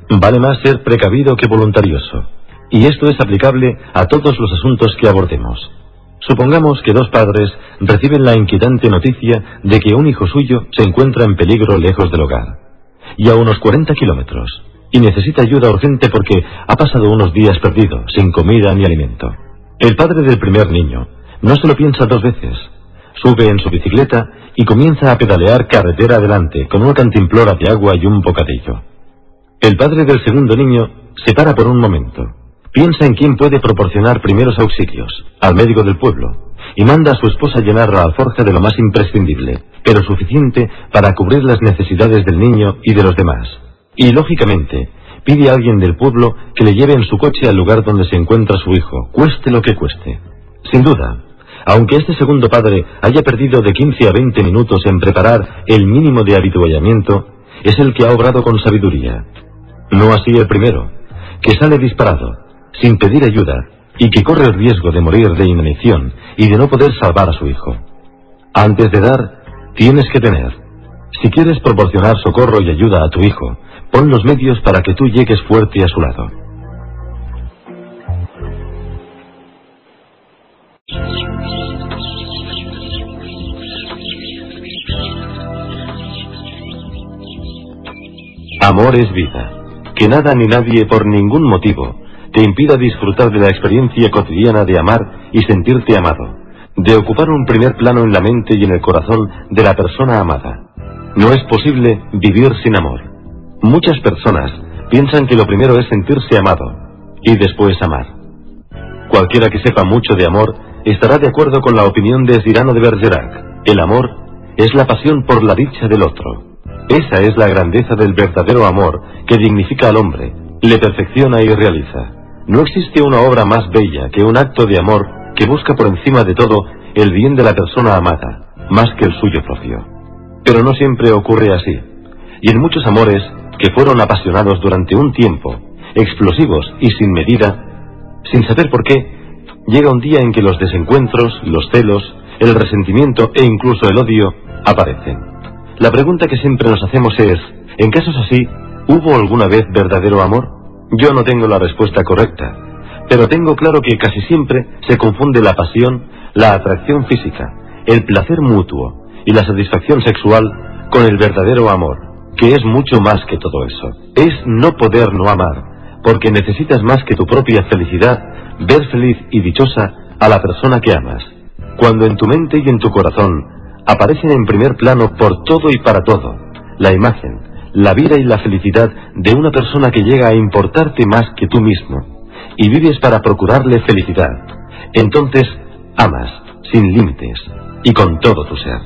Vale más ser precavido que voluntarioso, y esto es aplicable a todos los asuntos que abordemos. Supongamos que dos padres reciben la inquietante noticia de que un hijo suyo se encuentra en peligro lejos del hogar, y a unos 40 kilómetros, y necesita ayuda urgente porque ha pasado unos días perdido, sin comida ni alimento. El padre del primer niño no se lo piensa dos veces. Sube en su bicicleta y comienza a pedalear carretera adelante con una cantimplora de agua y un bocadillo. El padre del segundo niño se para por un momento. Piensa en quién puede proporcionar primeros auxilios, al médico del pueblo, y manda a su esposa llenar la alforja de lo más imprescindible, pero suficiente para cubrir las necesidades del niño y de los demás. Y, lógicamente, pide a alguien del pueblo que le lleve en su coche al lugar donde se encuentra su hijo, cueste lo que cueste. Sin duda, aunque este segundo padre haya perdido de 15 a 20 minutos en preparar el mínimo de habituallamiento, es el que ha obrado con sabiduría. No así el primero, que sale disparado, sin pedir ayuda, y que corre el riesgo de morir de inanición y de no poder salvar a su hijo. Antes de dar, tienes que tener. Si quieres proporcionar socorro y ayuda a tu hijo, pon los medios para que tú llegues fuerte a su lado. Amor es vida. Que nada ni nadie por ningún motivo te impida disfrutar de la experiencia cotidiana de amar y sentirte amado, de ocupar un primer plano en la mente y en el corazón de la persona amada. No es posible vivir sin amor. Muchas personas piensan que lo primero es sentirse amado y después amar. Cualquiera que sepa mucho de amor estará de acuerdo con la opinión de Cyrano de Bergerac. El amor es la pasión por la dicha del otro. Esa es la grandeza del verdadero amor que dignifica al hombre, le perfecciona y realiza. No existe una obra más bella que un acto de amor que busca por encima de todo el bien de la persona amada, más que el suyo propio. Pero no siempre ocurre así. Y en muchos amores que fueron apasionados durante un tiempo, explosivos y sin medida, sin saber por qué, llega un día en que los desencuentros, los celos, el resentimiento e incluso el odio aparecen. La pregunta que siempre nos hacemos es, en casos así, ¿hubo alguna vez verdadero amor? Yo no tengo la respuesta correcta, pero tengo claro que casi siempre se confunde la pasión, la atracción física, el placer mutuo y la satisfacción sexual con el verdadero amor, que es mucho más que todo eso. Es no poder no amar, porque necesitas más que tu propia felicidad, ver feliz y dichosa a la persona que amas. Cuando en tu mente y en tu corazón aparecen en primer plano por todo y para todo, la imagen, la vida y la felicidad de una persona que llega a importarte más que tú mismo, y vives para procurarle felicidad. Entonces amas, sin límites, y con todo tu ser.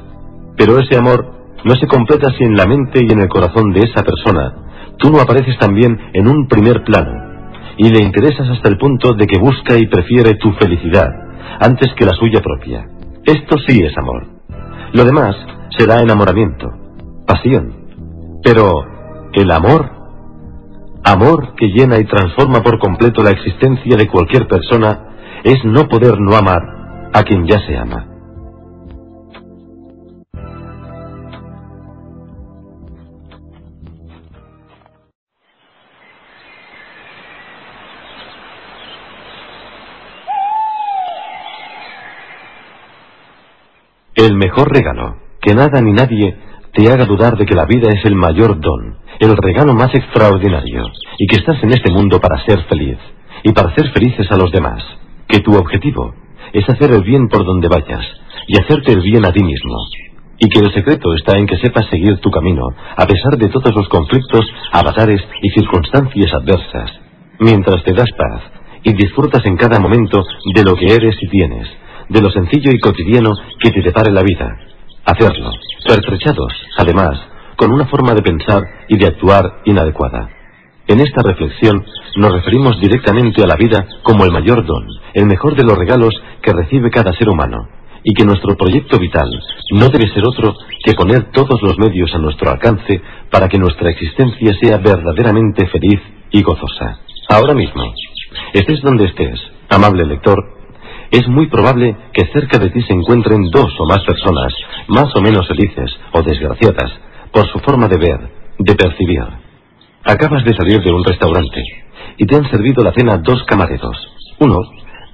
Pero ese amor no se completa si en la mente y en el corazón de esa persona tú no apareces también en un primer plano, y le interesas hasta el punto de que busca y prefiere tu felicidad antes que la suya propia. Esto sí es amor. Lo demás será enamoramiento, pasión. Pero el amor, amor que llena y transforma por completo la existencia de cualquier persona, es no poder no amar a quien ya se ama. El mejor regalo, que nada ni nadie te haga dudar de que la vida es el mayor don, el regalo más extraordinario, y que estás en este mundo para ser feliz, y para hacer felices a los demás, que tu objetivo es hacer el bien por donde vayas, y hacerte el bien a ti mismo, y que el secreto está en que sepas seguir tu camino, a pesar de todos los conflictos, avatares y circunstancias adversas, mientras te das paz y disfrutas en cada momento de lo que eres y tienes, de lo sencillo y cotidiano que te depare la vida. Hacerlo, pertrechados, además, con una forma de pensar y de actuar inadecuada. En esta reflexión nos referimos directamente a la vida como el mayor don, el mejor de los regalos que recibe cada ser humano, y que nuestro proyecto vital no debe ser otro que poner todos los medios a nuestro alcance para que nuestra existencia sea verdaderamente feliz y gozosa. Ahora mismo, estés donde estés, amable lector, es muy probable que cerca de ti se encuentren dos o más personas, más o menos felices o desgraciadas, por su forma de ver, de percibir. Acabas de salir de un restaurante y te han servido la cena dos camareros. Uno,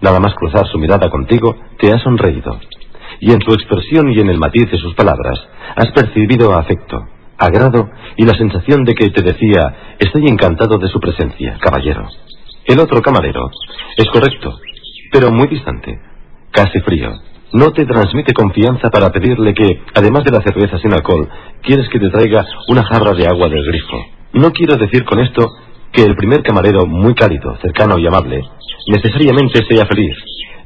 nada más cruzar su mirada contigo, te ha sonreído. Y en su expresión y en el matiz de sus palabras has percibido afecto, agrado y la sensación de que te decía, estoy encantado de su presencia, caballero. El otro camarero es correcto, pero muy distante, casi frío. No te transmite confianza para pedirle que, además de la cerveza sin alcohol, quieres que te traiga una jarra de agua del grifo. No quiero decir con esto que el primer camarero, muy cálido, cercano y amable, necesariamente sea feliz,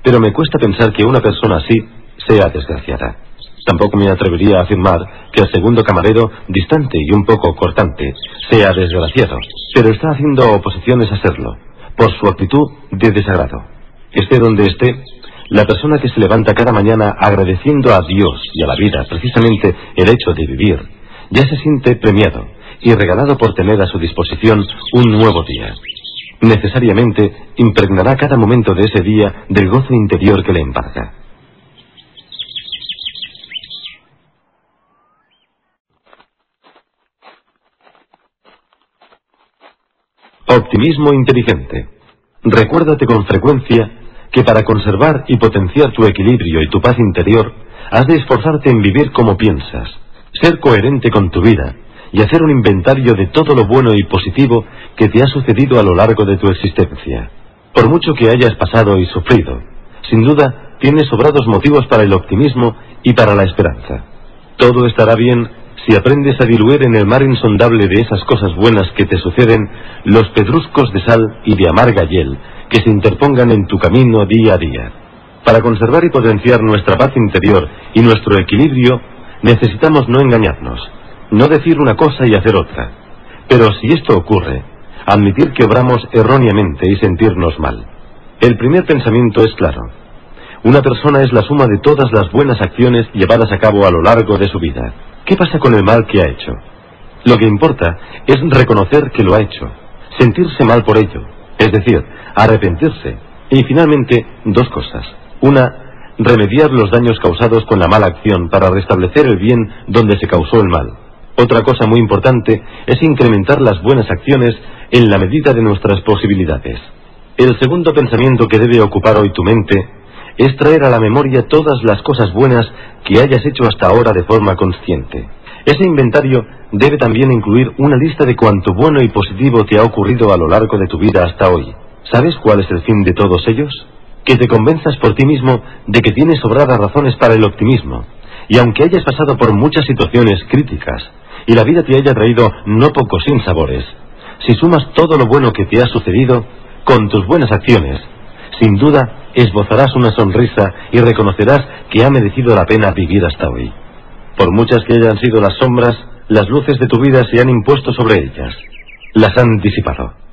pero me cuesta pensar que una persona así sea desgraciada. Tampoco me atrevería a afirmar que el segundo camarero, distante y un poco cortante, sea desgraciado, pero está haciendo oposiciones a serlo, por su actitud de desagrado. Esté donde esté, la persona que se levanta cada mañana agradeciendo a Dios y a la vida precisamente el hecho de vivir, ya se siente premiado y regalado por tener a su disposición un nuevo día. Necesariamente impregnará cada momento de ese día del gozo interior que le embarga. Optimismo inteligente. Recuérdate con frecuencia que para conservar y potenciar tu equilibrio y tu paz interior, has de esforzarte en vivir como piensas, ser coherente con tu vida y hacer un inventario de todo lo bueno y positivo que te ha sucedido a lo largo de tu existencia. Por mucho que hayas pasado y sufrido, sin duda tienes sobrados motivos para el optimismo y para la esperanza. Todo estará bien si aprendes a diluir en el mar insondable de esas cosas buenas que te suceden los pedruscos de sal y de amarga hiel que se interpongan en tu camino día a día. Para conservar y potenciar nuestra paz interior y nuestro equilibrio, necesitamos no engañarnos, no decir una cosa y hacer otra. Pero si esto ocurre, admitir que obramos erróneamente y sentirnos mal. El primer pensamiento es claro. Una persona es la suma de todas las buenas acciones llevadas a cabo a lo largo de su vida. ¿Qué pasa con el mal que ha hecho? Lo que importa es reconocer que lo ha hecho, sentirse mal por ello, es decir, arrepentirse. Y finalmente, dos cosas. Una, remediar los daños causados con la mala acción para restablecer el bien donde se causó el mal. Otra cosa muy importante es incrementar las buenas acciones en la medida de nuestras posibilidades. El segundo pensamiento que debe ocupar hoy tu mente es traer a la memoria todas las cosas buenas que hayas hecho hasta ahora de forma consciente. Ese inventario debe también incluir una lista de cuánto bueno y positivo te ha ocurrido a lo largo de tu vida hasta hoy. ¿Sabes cuál es el fin de todos ellos? Que te convenzas por ti mismo de que tienes sobradas razones para el optimismo. Y aunque hayas pasado por muchas situaciones críticas y la vida te haya traído no pocos sinsabores, si sumas todo lo bueno que te ha sucedido, con tus buenas acciones, sin duda esbozarás una sonrisa y reconocerás que ha merecido la pena vivir hasta hoy. Por muchas que hayan sido las sombras, las luces de tu vida se han impuesto sobre ellas, las han disipado.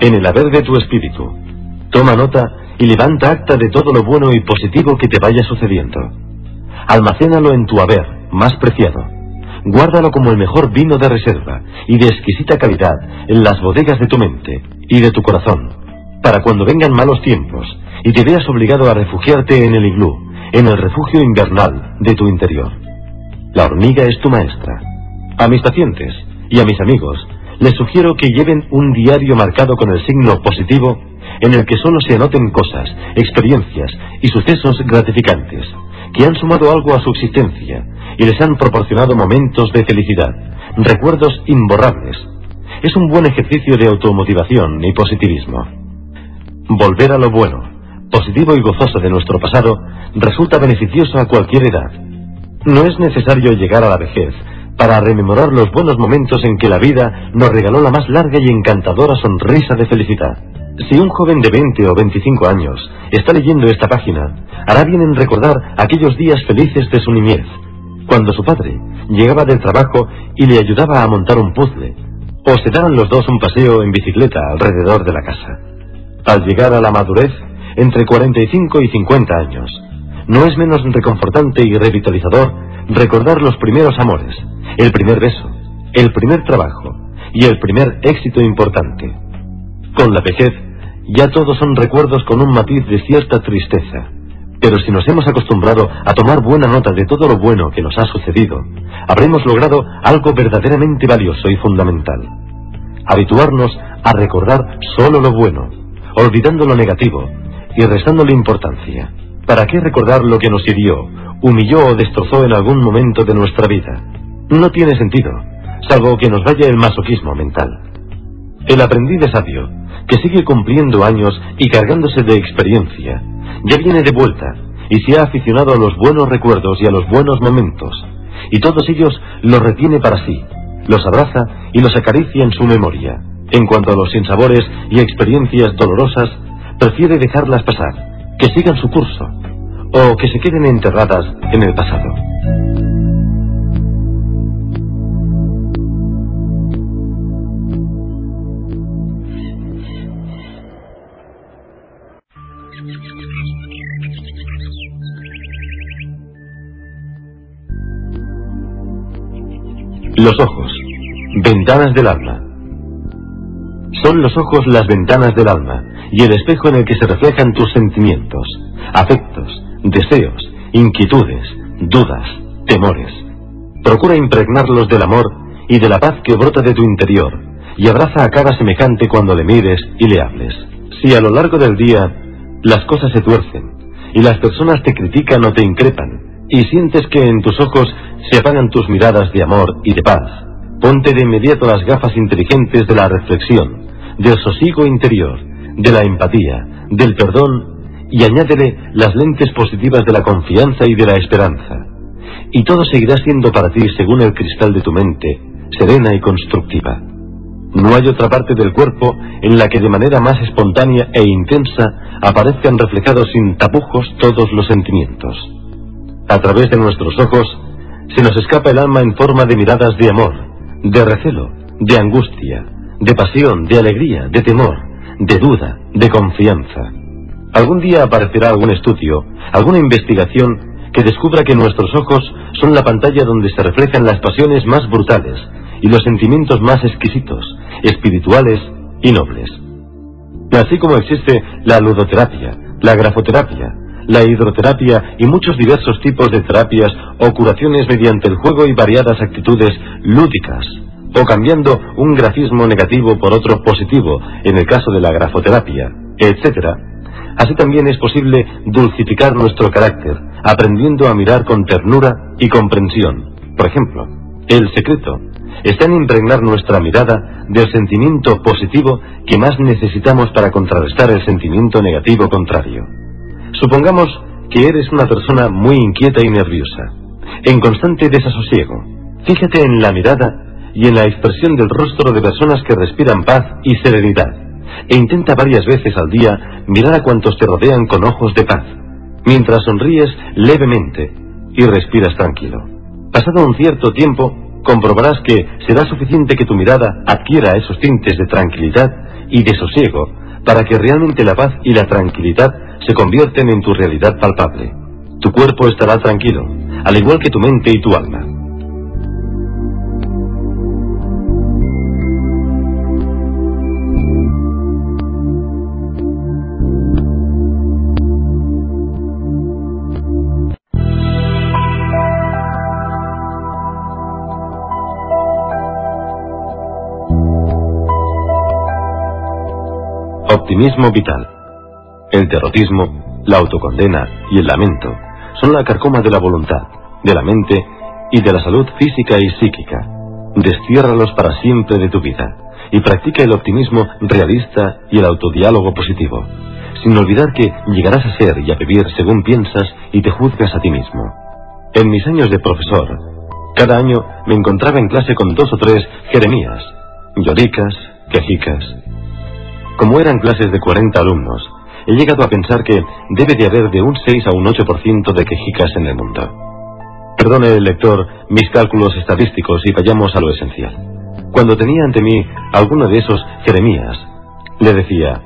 En el haber de tu espíritu. Toma nota y levanta acta de todo lo bueno y positivo que te vaya sucediendo. Almacénalo en tu haber, más preciado. Guárdalo como el mejor vino de reserva y de exquisita calidad en las bodegas de tu mente y de tu corazón, para cuando vengan malos tiempos y te veas obligado a refugiarte en el iglú, en el refugio invernal de tu interior. La hormiga es tu maestra. A mis pacientes y a mis amigos les sugiero que lleven un diario marcado con el signo positivo en el que solo se anoten cosas, experiencias y sucesos gratificantes que han sumado algo a su existencia y les han proporcionado momentos de felicidad, recuerdos imborrables. Es un buen ejercicio de automotivación y positivismo. Volver a lo bueno, positivo y gozoso de nuestro pasado resulta beneficioso a cualquier edad. No es necesario llegar a la vejez para rememorar los buenos momentos en que la vida nos regaló la más larga y encantadora sonrisa de felicidad. Si un joven de 20 o 25 años está leyendo esta página, hará bien en recordar aquellos días felices de su niñez, cuando su padre llegaba del trabajo y le ayudaba a montar un puzzle, o se daban los dos un paseo en bicicleta alrededor de la casa. Al llegar a la madurez, entre 45 y 50 años, no es menos reconfortante y revitalizador recordar los primeros amores, el primer beso, el primer trabajo y el primer éxito importante. Con la vejez, ya todos son recuerdos con un matiz de cierta tristeza. Pero si nos hemos acostumbrado a tomar buena nota de todo lo bueno que nos ha sucedido, habremos logrado algo verdaderamente valioso y fundamental. Habituarnos a recordar solo lo bueno, olvidando lo negativo y restándole importancia. ¿Para qué recordar lo que nos hirió, humilló o destrozó en algún momento de nuestra vida? No tiene sentido, salvo que nos vaya el masoquismo mental. El aprendiz de sabio, que sigue cumpliendo años y cargándose de experiencia, ya viene de vuelta y se ha aficionado a los buenos recuerdos y a los buenos momentos, y todos ellos los retiene para sí, los abraza y los acaricia en su memoria. En cuanto a los sinsabores y experiencias dolorosas, prefiere dejarlas pasar que sigan su curso o que se queden enterradas en el pasado. Los ojos, ventanas del alma. Son los ojos las ventanas del alma y el espejo en el que se reflejan tus sentimientos, afectos, deseos, inquietudes, dudas, temores. Procura impregnarlos del amor y de la paz que brota de tu interior y abraza a cada semejante cuando le mires y le hables. Si a lo largo del día las cosas se tuercen y las personas te critican o te increpan y sientes que en tus ojos se apagan tus miradas de amor y de paz, ponte de inmediato las gafas inteligentes de la reflexión, del sosiego interior de la empatía, del perdón y añádele las lentes positivas de la confianza y de la esperanza. Y todo seguirá siendo para ti, según el cristal de tu mente, serena y constructiva. No hay otra parte del cuerpo en la que de manera más espontánea e intensa aparezcan reflejados sin tapujos todos los sentimientos. A través de nuestros ojos se nos escapa el alma en forma de miradas de amor, de recelo, de angustia, de pasión, de alegría, de temor, de duda, de confianza. Algún día aparecerá algún estudio, alguna investigación que descubra que nuestros ojos son la pantalla donde se reflejan las pasiones más brutales y los sentimientos más exquisitos, espirituales y nobles. Así como existe la ludoterapia, la grafoterapia, la hidroterapia y muchos diversos tipos de terapias o curaciones mediante el juego y variadas actitudes lúdicas, o cambiando un grafismo negativo por otro positivo en el caso de la grafoterapia, etc., así también es posible dulcificar nuestro carácter, aprendiendo a mirar con ternura y comprensión. Por ejemplo, el secreto está en impregnar nuestra mirada del sentimiento positivo que más necesitamos para contrarrestar el sentimiento negativo contrario. Supongamos que eres una persona muy inquieta y nerviosa, en constante desasosiego. Fíjate en la mirada y en la expresión del rostro de personas que respiran paz y serenidad, e intenta varias veces al día mirar a cuantos te rodean con ojos de paz, mientras sonríes levemente y respiras tranquilo. Pasado un cierto tiempo, comprobarás que será suficiente que tu mirada adquiera esos tintes de tranquilidad y de sosiego para que realmente la paz y la tranquilidad se convierten en tu realidad palpable. Tu cuerpo estará tranquilo, al igual que tu mente y tu alma. Optimismo vital. El derrotismo, la autocondena y el lamento son la carcoma de la voluntad, de la mente y de la salud física y psíquica. Destiérralos para siempre de tu vida y practica el optimismo realista y el autodiálogo positivo, sin olvidar que llegarás a ser y a vivir según piensas y te juzgas a ti mismo. En mis años de profesor, cada año me encontraba en clase con dos o tres Jeremías, lloricas, quejicas, como eran clases de 40 alumnos, he llegado a pensar que debe de haber de un 6 a un 8% de quejicas en el mundo. Perdone lector mis cálculos estadísticos y vayamos a lo esencial. Cuando tenía ante mí alguno de esos Jeremías, le decía,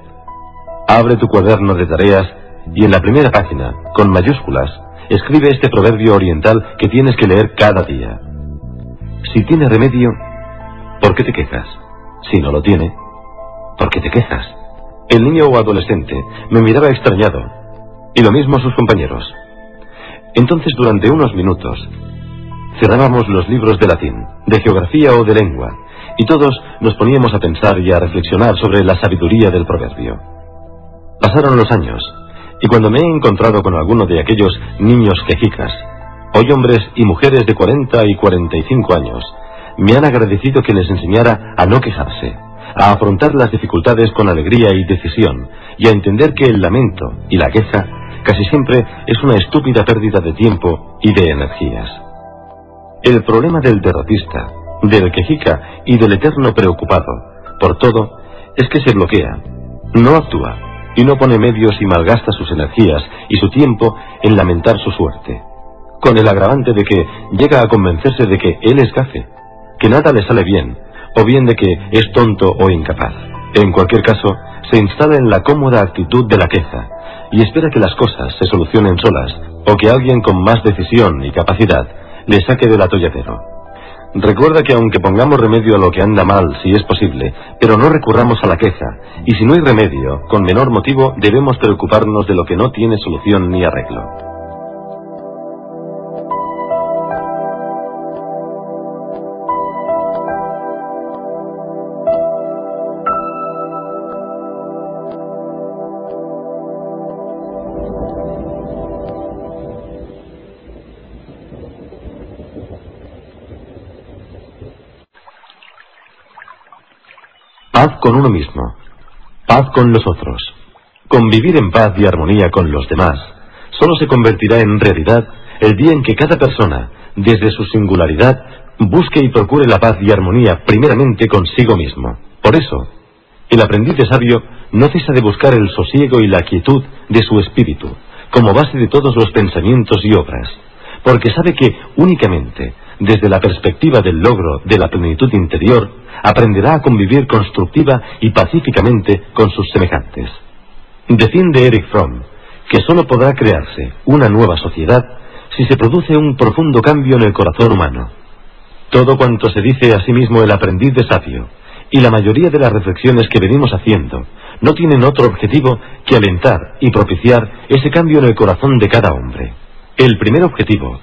abre tu cuaderno de tareas y en la primera página, con mayúsculas, escribe este proverbio oriental que tienes que leer cada día. Si tiene remedio, ¿por qué te quejas? Si no lo tiene, ¿por qué te quejas? El niño o adolescente me miraba extrañado, y lo mismo sus compañeros. Entonces durante unos minutos cerrábamos los libros de latín, de geografía o de lengua, y todos nos poníamos a pensar y a reflexionar sobre la sabiduría del proverbio. Pasaron los años, y cuando me he encontrado con alguno de aquellos niños quejicas, hoy hombres y mujeres de 40 y 45 años, me han agradecido que les enseñara a no quejarse, a afrontar las dificultades con alegría y decisión, y a entender que el lamento y la queja casi siempre es una estúpida pérdida de tiempo y de energías. El problema del derrotista, del quejica y del eterno preocupado, por todo, es que se bloquea, no actúa, y no pone medios y malgasta sus energías y su tiempo en lamentar su suerte, con el agravante de que llega a convencerse de que él es gafe, que nada le sale bien, o bien de que es tonto o incapaz. En cualquier caso, se instala en la cómoda actitud de la queja y espera que las cosas se solucionen solas o que alguien con más decisión y capacidad le saque del atolladero. Recuerda que aunque pongamos remedio a lo que anda mal, si es posible, pero no recurramos a la queja, y si no hay remedio, con menor motivo debemos preocuparnos de lo que no tiene solución ni arreglo. Paz con uno mismo. Paz con los otros. Convivir en paz y armonía con los demás solo se convertirá en realidad el día en que cada persona, desde su singularidad, busque y procure la paz y armonía primeramente consigo mismo. Por eso, el aprendiz de sabio no cesa de buscar el sosiego y la quietud de su espíritu, como base de todos los pensamientos y obras, porque sabe que únicamente desde la perspectiva del logro de la plenitud interior, aprenderá a convivir constructiva y pacíficamente con sus semejantes. Defiende Eric Fromm que sólo podrá crearse una nueva sociedad si se produce un profundo cambio en el corazón humano. Todo cuanto se dice a sí mismo el aprendiz de sabio y la mayoría de las reflexiones que venimos haciendo no tienen otro objetivo que alentar y propiciar ese cambio en el corazón de cada hombre. El primer objetivo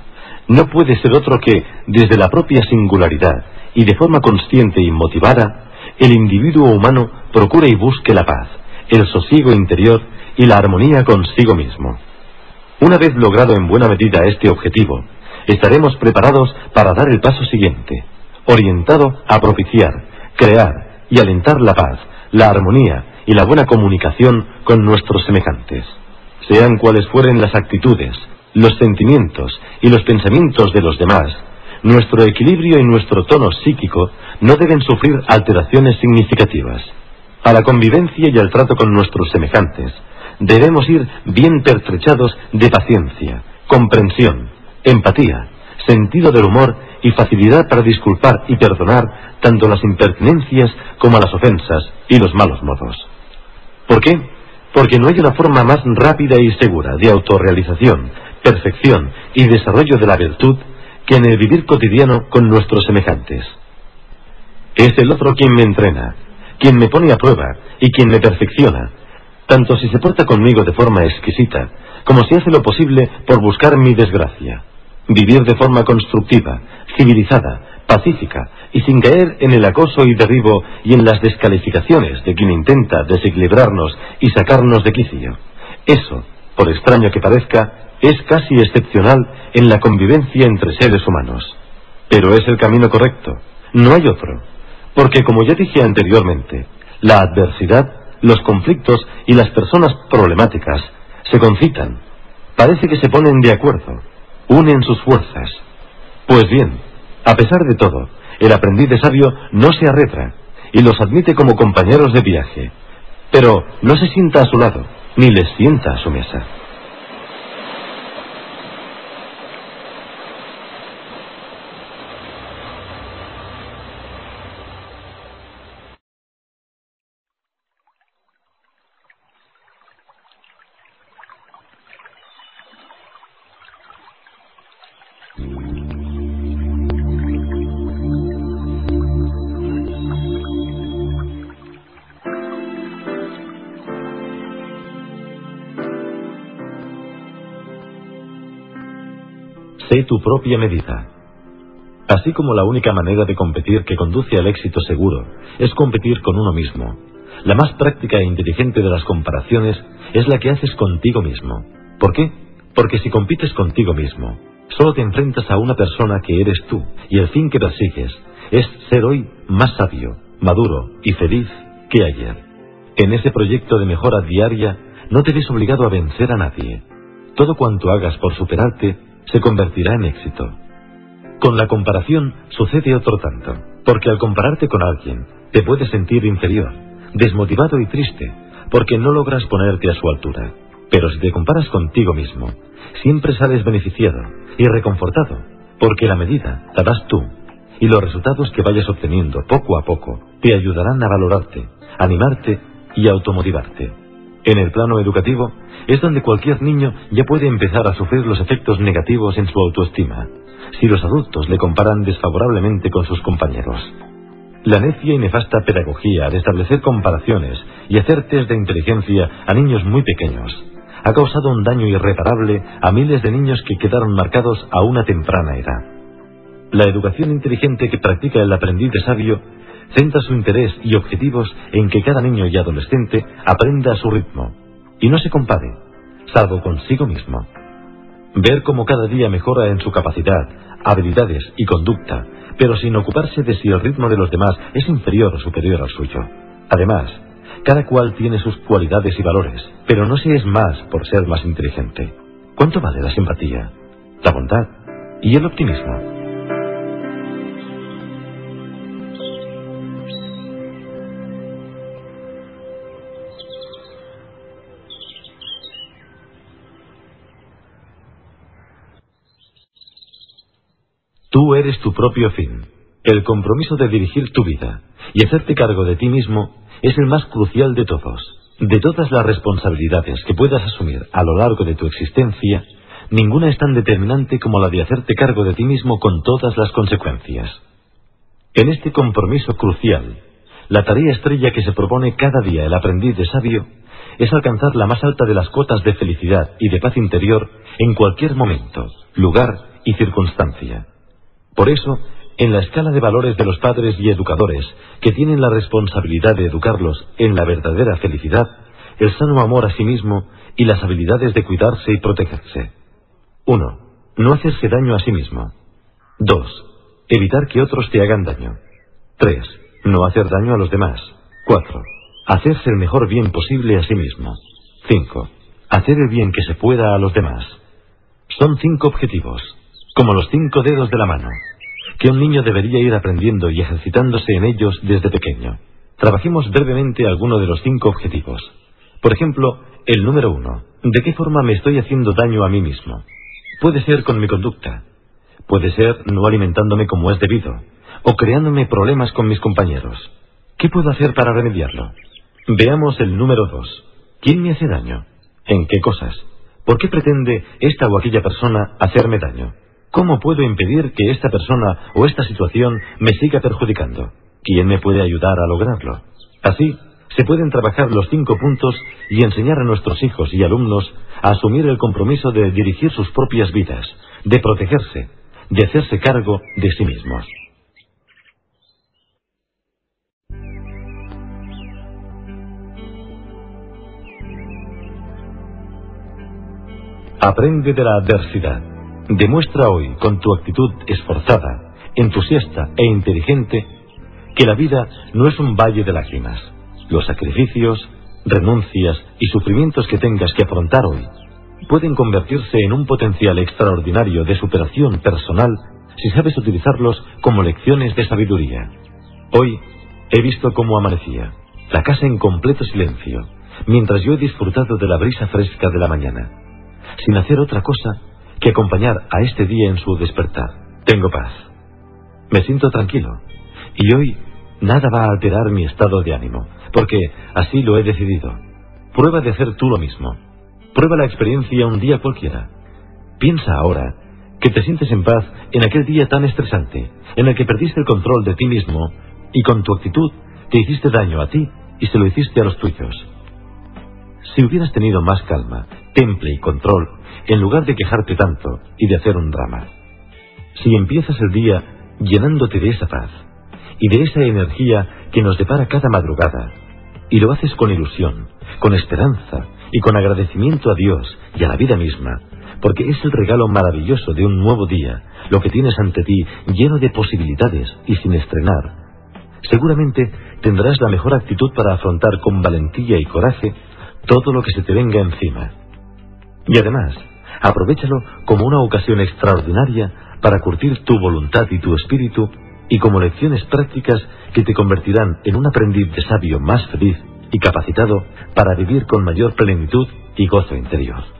no puede ser otro que, desde la propia singularidad y de forma consciente y motivada, el individuo humano procure y busque la paz, el sosiego interior y la armonía consigo mismo. Una vez logrado en buena medida este objetivo, estaremos preparados para dar el paso siguiente, orientado a propiciar, crear y alentar la paz, la armonía y la buena comunicación con nuestros semejantes. Sean cuales fueren las actitudes, los sentimientos y los pensamientos de los demás, nuestro equilibrio y nuestro tono psíquico no deben sufrir alteraciones significativas. A la convivencia y al trato con nuestros semejantes debemos ir bien pertrechados de paciencia, comprensión, empatía, sentido del humor y facilidad para disculpar y perdonar tanto las impertinencias como las ofensas y los malos modos. ¿Por qué? Porque no hay una forma más rápida y segura de autorrealización, perfección y desarrollo de la virtud que en el vivir cotidiano con nuestros semejantes. Es el otro quien me entrena, quien me pone a prueba y quien me perfecciona, tanto si se porta conmigo de forma exquisita, como si hace lo posible por buscar mi desgracia. Vivir de forma constructiva, civilizada, pacífica y sin caer en el acoso y derribo y en las descalificaciones de quien intenta desequilibrarnos y sacarnos de quicio. Eso, por extraño que parezca, es casi excepcional en la convivencia entre seres humanos. Pero es el camino correcto, no hay otro, porque como ya dije anteriormente, la adversidad, los conflictos y las personas problemáticas se concitan, parece que se ponen de acuerdo, unen sus fuerzas. Pues bien, a pesar de todo, el aprendiz de sabio no se arretra y los admite como compañeros de viaje, pero no se sienta a su lado, ni les sienta a su mesa. Sé tu propia medida. Así como la única manera de competir que conduce al éxito seguro es competir con uno mismo, la más práctica e inteligente de las comparaciones es la que haces contigo mismo. ¿Por qué? Porque si compites contigo mismo, solo te enfrentas a una persona que eres tú, y el fin que persigues es ser hoy más sabio, maduro y feliz que ayer. En ese proyecto de mejora diaria no te ves obligado a vencer a nadie. Todo cuanto hagas por superarte se convertirá en éxito. Con la comparación sucede otro tanto, porque al compararte con alguien te puedes sentir inferior, desmotivado y triste, porque no logras ponerte a su altura. Pero si te comparas contigo mismo, siempre sales beneficiado y reconfortado, porque la medida la das tú, y los resultados que vayas obteniendo poco a poco te ayudarán a valorarte, animarte y automotivarte. En el plano educativo, es donde cualquier niño ya puede empezar a sufrir los efectos negativos en su autoestima, si los adultos le comparan desfavorablemente con sus compañeros. La necia y nefasta pedagogía de establecer comparaciones y hacer test de inteligencia a niños muy pequeños ha causado un daño irreparable a miles de niños que quedaron marcados a una temprana edad. La educación inteligente que practica el aprendiz de sabio centra su interés y objetivos en que cada niño y adolescente aprenda a su ritmo y no se compare, salvo consigo mismo. Ver cómo cada día mejora en su capacidad, habilidades y conducta, pero sin ocuparse de si el ritmo de los demás es inferior o superior al suyo. Además, cada cual tiene sus cualidades y valores, pero no se es más por ser más inteligente. ¿Cuánto vale la simpatía, la bondad y el optimismo? Tú eres tu propio fin. El compromiso de dirigir tu vida y hacerte cargo de ti mismo es el más crucial de todos. De todas las responsabilidades que puedas asumir a lo largo de tu existencia, ninguna es tan determinante como la de hacerte cargo de ti mismo con todas las consecuencias. En este compromiso crucial, la tarea estrella que se propone cada día el aprendiz de sabio es alcanzar la más alta de las cotas de felicidad y de paz interior en cualquier momento, lugar y circunstancia. Por eso, en la escala de valores de los padres y educadores, que tienen la responsabilidad de educarlos en la verdadera felicidad, el sano amor a sí mismo y las habilidades de cuidarse y protegerse. 1. No hacerse daño a sí mismo. 2. Evitar que otros te hagan daño. 3. No hacer daño a los demás. 4. Hacerse el mejor bien posible a sí mismo. 5. Hacer el bien que se pueda a los demás. Son cinco objetivos, como los cinco dedos de la mano que un niño debería ir aprendiendo y ejercitándose en ellos desde pequeño. Trabajemos brevemente alguno de los cinco objetivos. Por ejemplo, el número uno. ¿De qué forma me estoy haciendo daño a mí mismo? Puede ser con mi conducta. Puede ser no alimentándome como es debido. O creándome problemas con mis compañeros. ¿Qué puedo hacer para remediarlo? Veamos el número dos. ¿Quién me hace daño? ¿En qué cosas? ¿Por qué pretende esta o aquella persona hacerme daño? ¿Cómo puedo impedir que esta persona o esta situación me siga perjudicando? ¿Quién me puede ayudar a lograrlo? Así, se pueden trabajar los cinco puntos y enseñar a nuestros hijos y alumnos a asumir el compromiso de dirigir sus propias vidas, de protegerse, de hacerse cargo de sí mismos. Aprende de la adversidad. Demuestra hoy, con tu actitud esforzada, entusiasta e inteligente, que la vida no es un valle de lágrimas. Los sacrificios, renuncias y sufrimientos que tengas que afrontar hoy pueden convertirse en un potencial extraordinario de superación personal si sabes utilizarlos como lecciones de sabiduría. Hoy he visto cómo amanecía. la casa en completo silencio, mientras yo he disfrutado de la brisa fresca de la mañana, sin hacer otra cosa que acompañar a este día en su despertar. Tengo paz. Me siento tranquilo. Y hoy nada va a alterar mi estado de ánimo, porque así lo he decidido. Prueba de hacer tú lo mismo. Prueba la experiencia un día cualquiera. Piensa ahora que te sientes en paz en aquel día tan estresante, en el que perdiste el control de ti mismo y con tu actitud te hiciste daño a ti y se lo hiciste a los tuyos. Si hubieras tenido más calma, temple y control, en lugar de quejarte tanto y de hacer un drama. Si empiezas el día llenándote de esa paz y de esa energía que nos depara cada madrugada, y lo haces con ilusión, con esperanza y con agradecimiento a Dios y a la vida misma, porque es el regalo maravilloso de un nuevo día, lo que tienes ante ti lleno de posibilidades y sin estrenar. Seguramente tendrás la mejor actitud para afrontar con valentía y coraje todo lo que se te venga encima. Y además, aprovechalo como una ocasión extraordinaria para curtir tu voluntad y tu espíritu y como lecciones prácticas que te convertirán en un aprendiz de sabio más feliz y capacitado para vivir con mayor plenitud y gozo interior.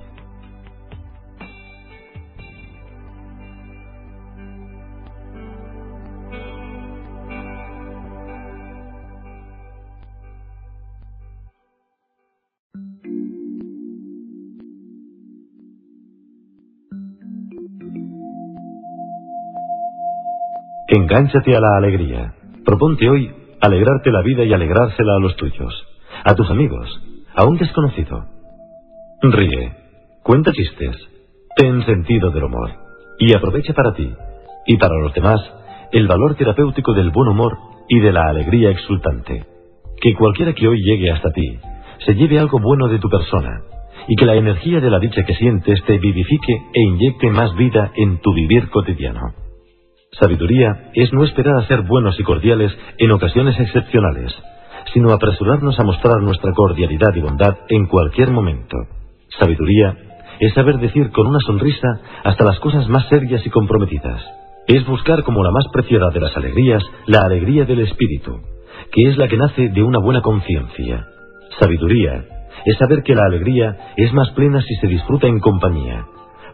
Engánchate a la alegría. Proponte hoy alegrarte la vida y alegrársela a los tuyos, a tus amigos, a un desconocido. Ríe, cuenta chistes, ten sentido del humor y aprovecha para ti y para los demás el valor terapéutico del buen humor y de la alegría exultante. Que cualquiera que hoy llegue hasta ti se lleve algo bueno de tu persona y que la energía de la dicha que sientes te vivifique e inyecte más vida en tu vivir cotidiano. Sabiduría es no esperar a ser buenos y cordiales en ocasiones excepcionales, sino apresurarnos a mostrar nuestra cordialidad y bondad en cualquier momento. Sabiduría es saber decir con una sonrisa hasta las cosas más serias y comprometidas. Es buscar como la más preciada de las alegrías la alegría del espíritu, que es la que nace de una buena conciencia. Sabiduría es saber que la alegría es más plena si se disfruta en compañía,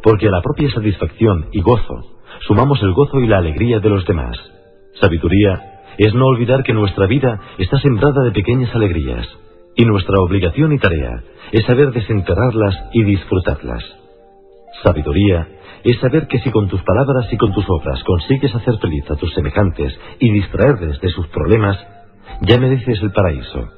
porque a la propia satisfacción y gozo sumamos el gozo y la alegría de los demás. Sabiduría es no olvidar que nuestra vida está sembrada de pequeñas alegrías, y nuestra obligación y tarea es saber desenterrarlas y disfrutarlas. Sabiduría es saber que si con tus palabras y con tus obras consigues hacer feliz a tus semejantes y distraerles de sus problemas, ya mereces el paraíso.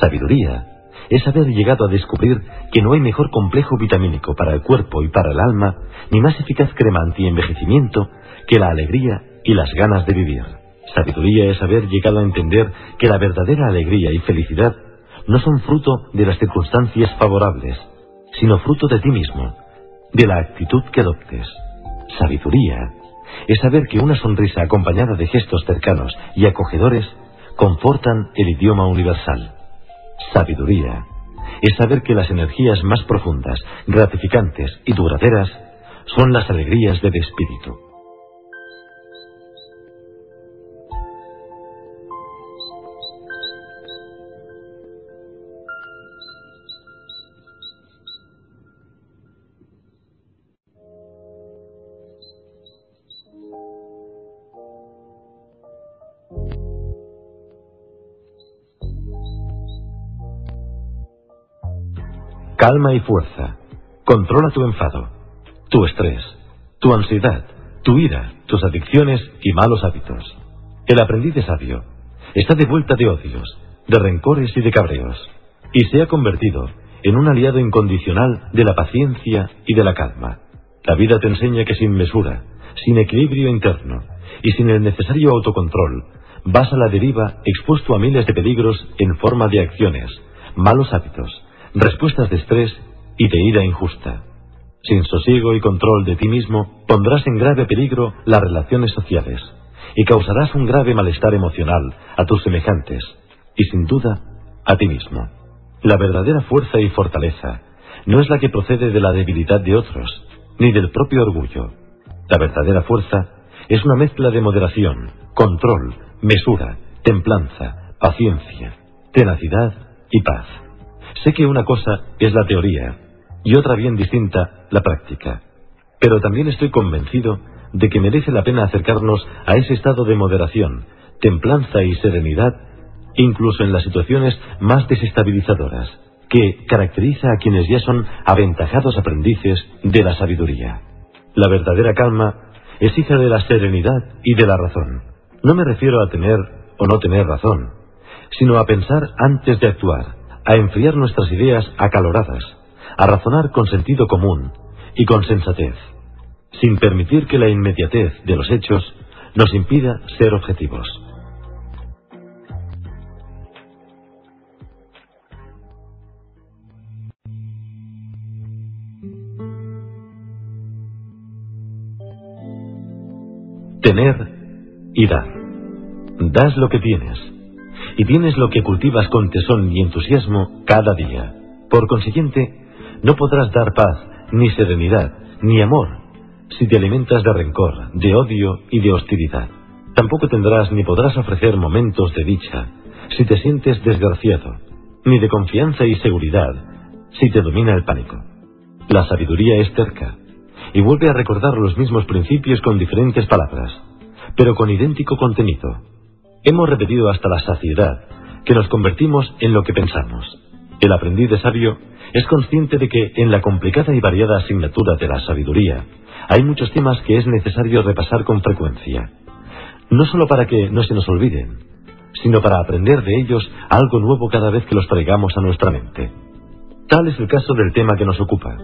Sabiduría es haber llegado a descubrir que no hay mejor complejo vitamínico para el cuerpo y para el alma, ni más eficaz crema anti-envejecimiento que la alegría y las ganas de vivir. Sabiduría es haber llegado a entender que la verdadera alegría y felicidad no son fruto de las circunstancias favorables, sino fruto de ti mismo, de la actitud que adoptes. Sabiduría es saber que una sonrisa acompañada de gestos cercanos y acogedores confortan el idioma universal. Sabiduría es saber que las energías más profundas, gratificantes y duraderas son las alegrías del espíritu. Calma y fuerza. Controla tu enfado, tu estrés, tu ansiedad, tu ira, tus adicciones y malos hábitos. El aprendiz de sabio está de vuelta de odios, de rencores y de cabreos, y se ha convertido en un aliado incondicional de la paciencia y de la calma. La vida te enseña que sin mesura, sin equilibrio interno y sin el necesario autocontrol, vas a la deriva expuesto a miles de peligros en forma de acciones, malos hábitos, respuestas de estrés y de ira injusta. Sin sosiego y control de ti mismo, pondrás en grave peligro las relaciones sociales y causarás un grave malestar emocional a tus semejantes y sin duda a ti mismo. La verdadera fuerza y fortaleza no es la que procede de la debilidad de otros, ni del propio orgullo. La verdadera fuerza es una mezcla de moderación, control, mesura, templanza, paciencia, tenacidad y paz. Sé que una cosa es la teoría y otra bien distinta la práctica, pero también estoy convencido de que merece la pena acercarnos a ese estado de moderación, templanza y serenidad, incluso en las situaciones más desestabilizadoras, que caracteriza a quienes ya son aventajados aprendices de la sabiduría. La verdadera calma es hija de la serenidad y de la razón. No me refiero a tener o no tener razón, sino a pensar antes de actuar, a enfriar nuestras ideas acaloradas, a razonar con sentido común y con sensatez, sin permitir que la inmediatez de los hechos nos impida ser objetivos. Tener y dar. Das lo que tienes. Y tienes lo que cultivas con tesón y entusiasmo cada día. Por consiguiente, no podrás dar paz, ni serenidad, ni amor, si te alimentas de rencor, de odio y de hostilidad. Tampoco tendrás ni podrás ofrecer momentos de dicha, si te sientes desgraciado, ni de confianza y seguridad, si te domina el pánico. La sabiduría es terca, y vuelve a recordar los mismos principios con diferentes palabras, pero con idéntico contenido. Hemos repetido hasta la saciedad que nos convertimos en lo que pensamos. El aprendiz de sabio es consciente de que en la complicada y variada asignatura de la sabiduría hay muchos temas que es necesario repasar con frecuencia, no solo para que no se nos olviden, sino para aprender de ellos algo nuevo cada vez que los traigamos a nuestra mente. Tal es el caso del tema que nos ocupa,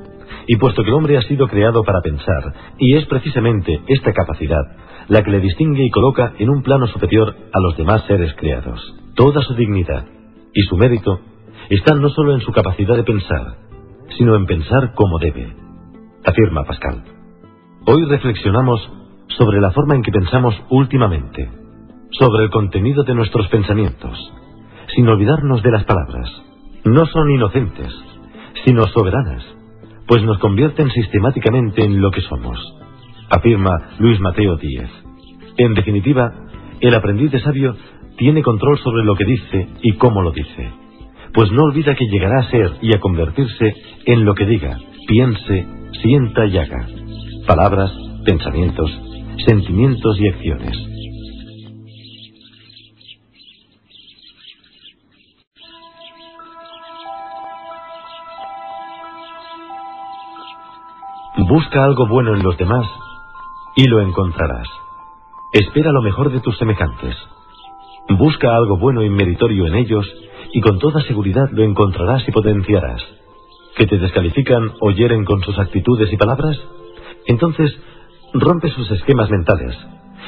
y puesto que el hombre ha sido creado para pensar, y es precisamente esta capacidad la que le distingue y coloca en un plano superior a los demás seres creados, toda su dignidad y su mérito están no solo en su capacidad de pensar, sino en pensar como debe, afirma Pascal. Hoy reflexionamos sobre la forma en que pensamos últimamente, sobre el contenido de nuestros pensamientos, sin olvidarnos de las palabras. No son inocentes, sino soberanas, pues nos convierten sistemáticamente en lo que somos, afirma Luis Mateo Díez. En definitiva, el aprendiz de sabio tiene control sobre lo que dice y cómo lo dice, pues no olvida que llegará a ser y a convertirse en lo que diga, piense, sienta y haga, palabras, pensamientos, sentimientos y acciones. Busca algo bueno en los demás y lo encontrarás. Espera lo mejor de tus semejantes. Busca algo bueno y meritorio en ellos y con toda seguridad lo encontrarás y potenciarás. ¿Que te descalifican o hieren con sus actitudes y palabras? Entonces, rompe sus esquemas mentales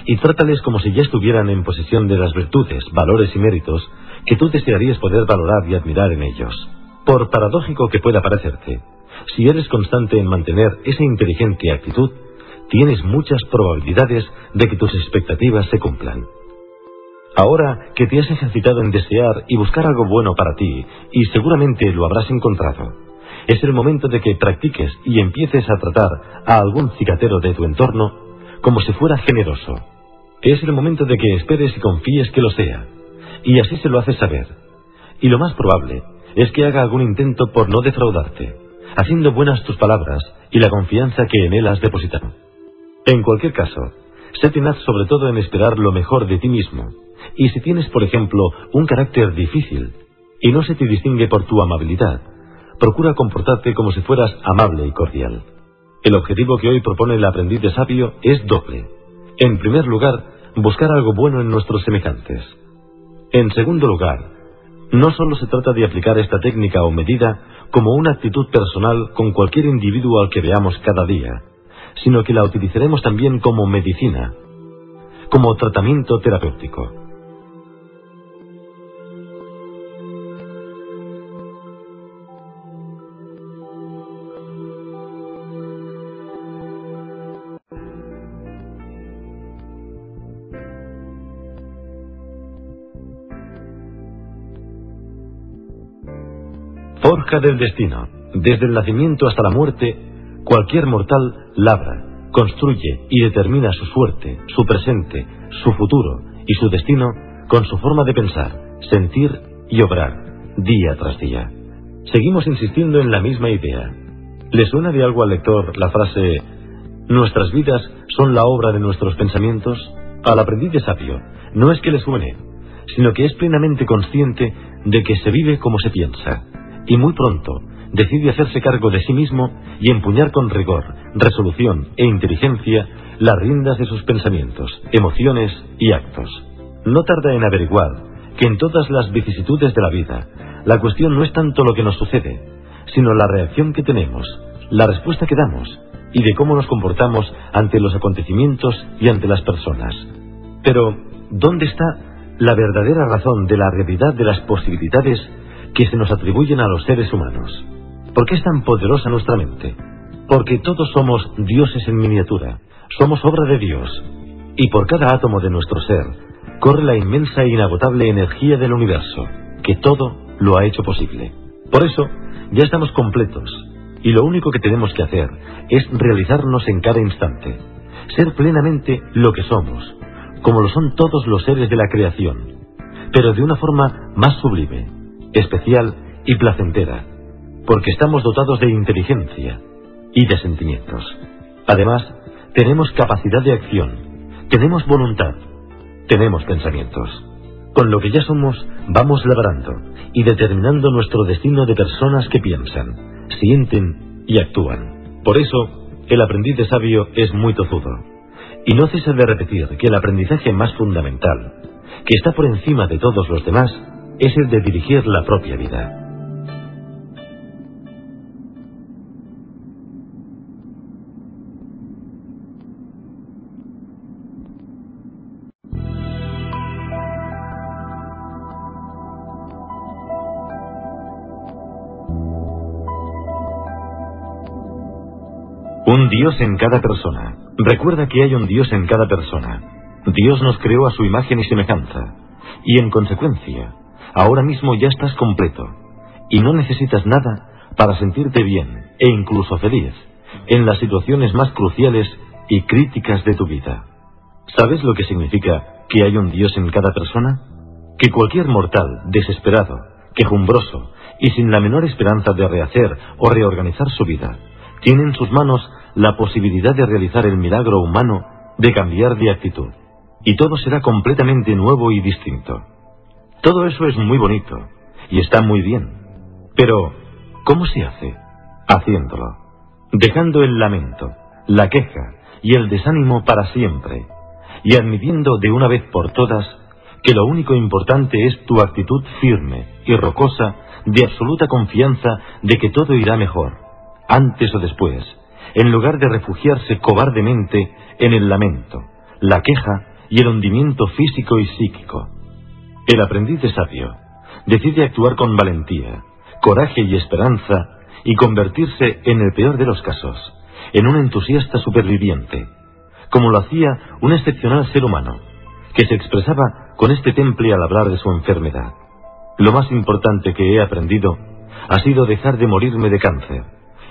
y trátales como si ya estuvieran en posesión de las virtudes, valores y méritos que tú desearías poder valorar y admirar en ellos. Por paradójico que pueda parecerte, si eres constante en mantener esa inteligente actitud, tienes muchas probabilidades de que tus expectativas se cumplan. Ahora que te has ejercitado en desear y buscar algo bueno para ti, y seguramente lo habrás encontrado, es el momento de que practiques y empieces a tratar a algún cicatero de tu entorno como si fuera generoso. Es el momento de que esperes y confíes que lo sea, y así se lo haces saber. Y lo más probable es que haga algún intento por no defraudarte haciendo buenas tus palabras y la confianza que en él has depositado. En cualquier caso, sé tenaz sobre todo en esperar lo mejor de ti mismo, y si tienes, por ejemplo, un carácter difícil y no se te distingue por tu amabilidad, procura comportarte como si fueras amable y cordial. El objetivo que hoy propone el aprendiz de sabio es doble. En primer lugar, buscar algo bueno en nuestros semejantes. En segundo lugar, no solo se trata de aplicar esta técnica o medida como una actitud personal con cualquier individuo al que veamos cada día, sino que la utilizaremos también como medicina, como tratamiento terapéutico. Forja del destino. Desde el nacimiento hasta la muerte, cualquier mortal labra, construye y determina su suerte, su presente, su futuro y su destino con su forma de pensar, sentir y obrar día tras día. Seguimos insistiendo en la misma idea. ¿Le suena de algo al lector la frase Nuestras vidas son la obra de nuestros pensamientos? Al aprendiz de sabio, no es que le suene, sino que es plenamente consciente de que se vive como se piensa, y muy pronto decide hacerse cargo de sí mismo y empuñar con rigor, resolución e inteligencia las riendas de sus pensamientos, emociones y actos. No tarda en averiguar que en todas las vicisitudes de la vida, la cuestión no es tanto lo que nos sucede, sino la reacción que tenemos, la respuesta que damos y de cómo nos comportamos ante los acontecimientos y ante las personas. Pero, ¿dónde está la verdadera razón de la realidad de las posibilidades que se nos atribuyen a los seres humanos? ¿Por qué es tan poderosa nuestra mente? Porque todos somos dioses en miniatura, somos obra de Dios, y por cada átomo de nuestro ser corre la inmensa e inagotable energía del universo, que todo lo ha hecho posible. Por eso, ya estamos completos, y lo único que tenemos que hacer es realizarnos en cada instante, ser plenamente lo que somos, como lo son todos los seres de la creación, pero de una forma más sublime, especial y placentera, porque estamos dotados de inteligencia y de sentimientos. Además, tenemos capacidad de acción, tenemos voluntad, tenemos pensamientos. Con lo que ya somos, vamos labrando y determinando nuestro destino de personas que piensan, sienten y actúan. Por eso, el aprendiz de sabio es muy tozudo. Y no cesa de repetir que el aprendizaje más fundamental, que está por encima de todos los demás, es el de dirigir la propia vida. Dios en cada persona. Recuerda que hay un Dios en cada persona. Dios nos creó a su imagen y semejanza. Y en consecuencia, ahora mismo ya estás completo. Y no necesitas nada para sentirte bien e incluso feliz en las situaciones más cruciales y críticas de tu vida. ¿Sabes lo que significa que hay un Dios en cada persona? Que cualquier mortal, desesperado, quejumbroso y sin la menor esperanza de rehacer o reorganizar su vida, tiene en sus manos la posibilidad de realizar el milagro humano de cambiar de actitud. Y todo será completamente nuevo y distinto. Todo eso es muy bonito y está muy bien. Pero, ¿cómo se hace? Haciéndolo. Dejando el lamento, la queja y el desánimo para siempre. Y admitiendo de una vez por todas que lo único importante es tu actitud firme y rocosa de absoluta confianza de que todo irá mejor, antes o después, en lugar de refugiarse cobardemente en el lamento, la queja y el hundimiento físico y psíquico. El aprendiz de sabio decide actuar con valentía, coraje y esperanza y convertirse, en el peor de los casos, en un entusiasta superviviente, como lo hacía un excepcional ser humano, que se expresaba con este temple al hablar de su enfermedad. Lo más importante que he aprendido ha sido dejar de morirme de cáncer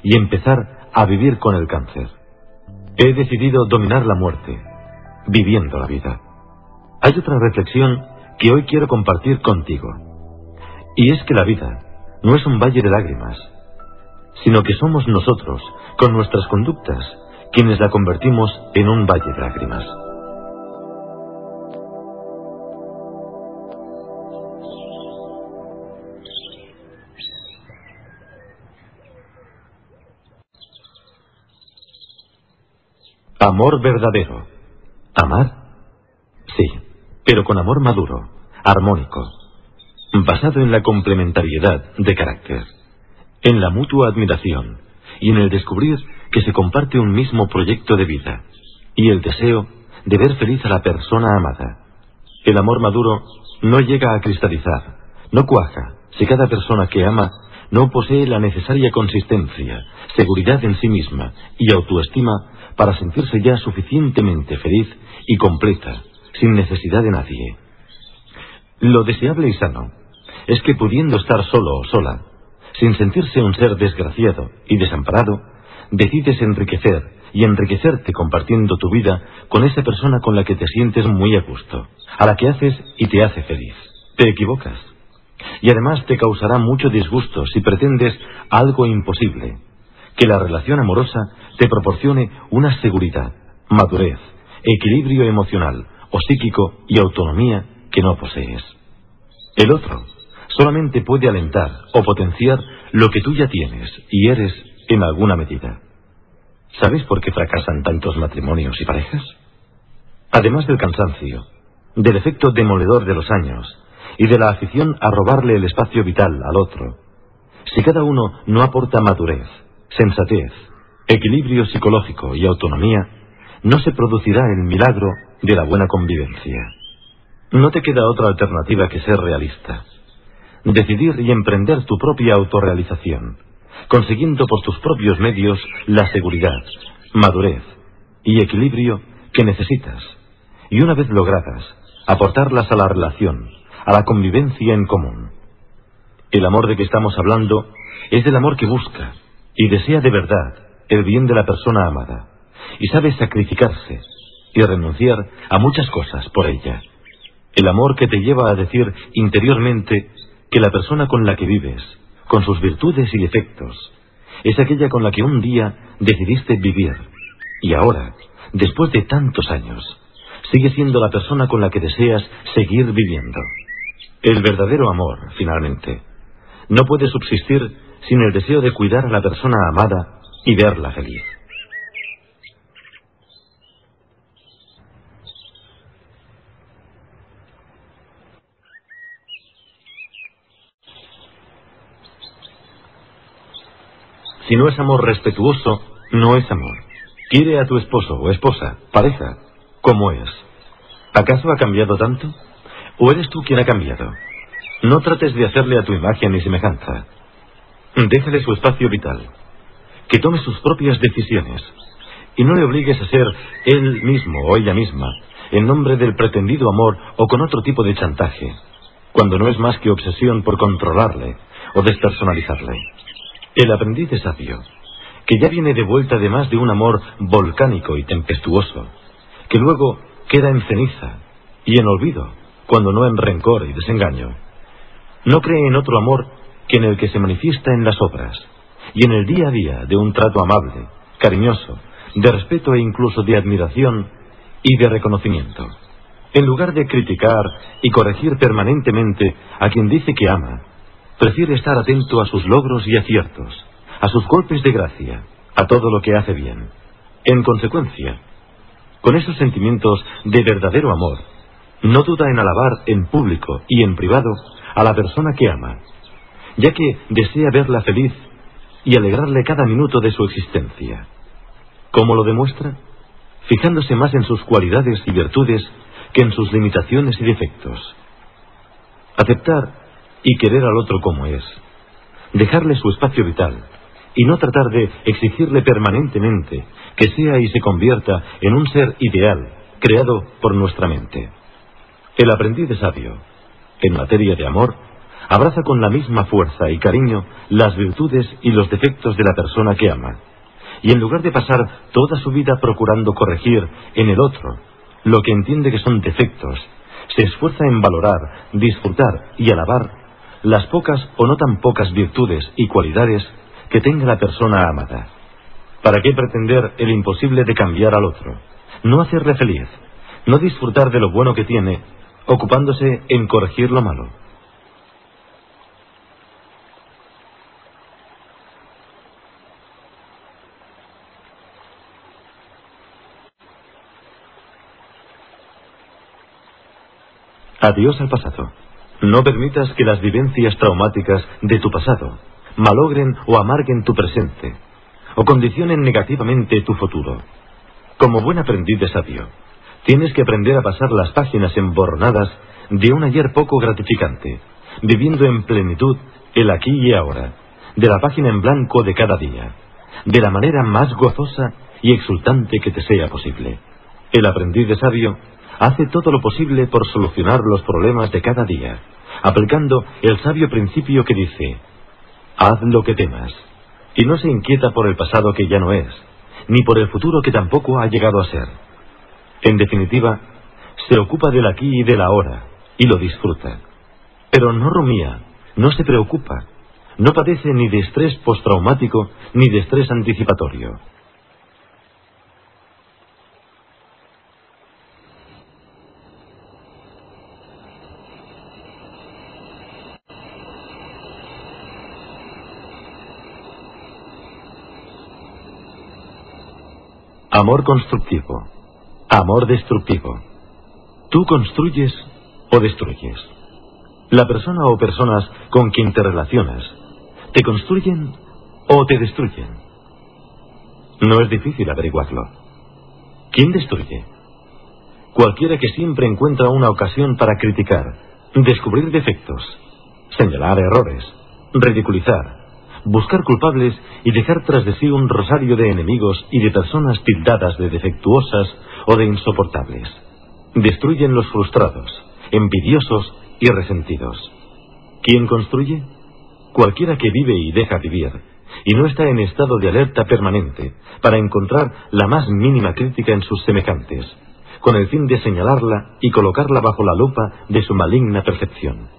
y empezar a vivir con el cáncer. He decidido dominar la muerte, viviendo la vida. Hay otra reflexión que hoy quiero compartir contigo. Y es que la vida no es un valle de lágrimas, sino que somos nosotros, con nuestras conductas, quienes la convertimos en un valle de lágrimas. Amor verdadero. ¿Amar? Sí, pero con amor maduro, armónico, basado en la complementariedad de carácter, en la mutua admiración y en el descubrir que se comparte un mismo proyecto de vida y el deseo de ver feliz a la persona amada. El amor maduro no llega a cristalizar, no cuaja si cada persona que ama no posee la necesaria consistencia, seguridad en sí misma y autoestima para sentirse ya suficientemente feliz y completa, sin necesidad de nadie. Lo deseable y sano es que pudiendo estar solo o sola, sin sentirse un ser desgraciado y desamparado, decides enriquecer y enriquecerte compartiendo tu vida con esa persona con la que te sientes muy a gusto, a la que haces y te hace feliz. Te equivocas. Y además te causará mucho disgusto si pretendes algo imposible, que la relación amorosa te proporcione una seguridad, madurez, equilibrio emocional o psíquico y autonomía que no posees. El otro solamente puede alentar o potenciar lo que tú ya tienes y eres en alguna medida. ¿Sabes por qué fracasan tantos matrimonios y parejas? Además del cansancio, del efecto demoledor de los años y de la afición a robarle el espacio vital al otro, si cada uno no aporta madurez, sensatez, equilibrio psicológico y autonomía, no se producirá el milagro de la buena convivencia. No te queda otra alternativa que ser realista. Decidir y emprender tu propia autorrealización, consiguiendo por tus propios medios la seguridad, madurez y equilibrio que necesitas, y una vez logradas, aportarlas a la relación, a la convivencia en común. El amor de que estamos hablando es el amor que busca y desea de verdad el bien de la persona amada, y sabe sacrificarse y renunciar a muchas cosas por ella. El amor que te lleva a decir interiormente que la persona con la que vives, con sus virtudes y defectos, es aquella con la que un día decidiste vivir y ahora, después de tantos años, sigue siendo la persona con la que deseas seguir viviendo. El verdadero amor, finalmente, no puede subsistir sin el deseo de cuidar a la persona amada y verla feliz. Si no es amor respetuoso, no es amor. Quiere a tu esposo o esposa, pareja, como es. ¿Acaso ha cambiado tanto? ¿O eres tú quien ha cambiado? No trates de hacerle a tu imagen ni semejanza. Déjale su espacio vital. Que tome sus propias decisiones. Y no le obligues a ser él mismo o ella misma, en nombre del pretendido amor o con otro tipo de chantaje, cuando no es más que obsesión por controlarle o despersonalizarle. El aprendiz de sabio, que ya viene de vuelta de más de un amor volcánico y tempestuoso, que luego queda en ceniza y en olvido, cuando no en rencor y desengaño. No cree en otro amor que en el que se manifiesta en las obras y en el día a día de un trato amable, cariñoso, de respeto e incluso de admiración y de reconocimiento. En lugar de criticar y corregir permanentemente a quien dice que ama, Prefiere estar atento a sus logros y aciertos, a sus golpes de gracia, a todo lo que hace bien. En consecuencia, con esos sentimientos de verdadero amor, no duda en alabar en público y en privado a la persona que ama, ya que desea verla feliz y alegrarle cada minuto de su existencia. ¿Cómo lo demuestra? Fijándose más en sus cualidades y virtudes que en sus limitaciones y defectos. Aceptar y querer al otro como es. Dejarle su espacio vital y no tratar de exigirle permanentemente que sea y se convierta en un ser ideal creado por nuestra mente. El aprendiz de sabio, en materia de amor, abraza con la misma fuerza y cariño las virtudes y los defectos de la persona que ama, y en lugar de pasar toda su vida procurando corregir en el otro lo que entiende que son defectos, se esfuerza en valorar, disfrutar y alabar las pocas o no tan pocas virtudes y cualidades que tenga la persona amada. ¿Para qué pretender el imposible de cambiar al otro? No hacerle feliz, no disfrutar de lo bueno que tiene, ocupándose en corregir lo malo. Adiós al pasado. No permitas que las vivencias traumáticas de tu pasado malogren o amarguen tu presente, o condicionen negativamente tu futuro. Como buen aprendiz de sabio, tienes que aprender a pasar las páginas emborronadas de un ayer poco gratificante, viviendo en plenitud el aquí y ahora, de la página en blanco de cada día, de la manera más gozosa y exultante que te sea posible. El aprendiz de sabio hace todo lo posible por solucionar los problemas de cada día, aplicando el sabio principio que dice, haz lo que temas, y no se inquieta por el pasado que ya no es, ni por el futuro que tampoco ha llegado a ser. En definitiva, se ocupa del aquí y del ahora, y lo disfruta, pero no rumía no se preocupa, no padece ni de estrés postraumático ni de estrés anticipatorio. Amor constructivo. Amor destructivo. Tú construyes o destruyes. La persona o personas con quien te relacionas, ¿te construyen o te destruyen? No es difícil averiguarlo. ¿Quién destruye? Cualquiera que siempre encuentra una ocasión para criticar, descubrir defectos, señalar errores, ridiculizar, buscar culpables y dejar tras de sí un rosario de enemigos y de personas tildadas de defectuosas o de insoportables. Destruyen los frustrados, envidiosos y resentidos. ¿Quién construye? Cualquiera que vive y deja vivir, y no está en estado de alerta permanente para encontrar la más mínima crítica en sus semejantes, con el fin de señalarla y colocarla bajo la lupa de su maligna percepción.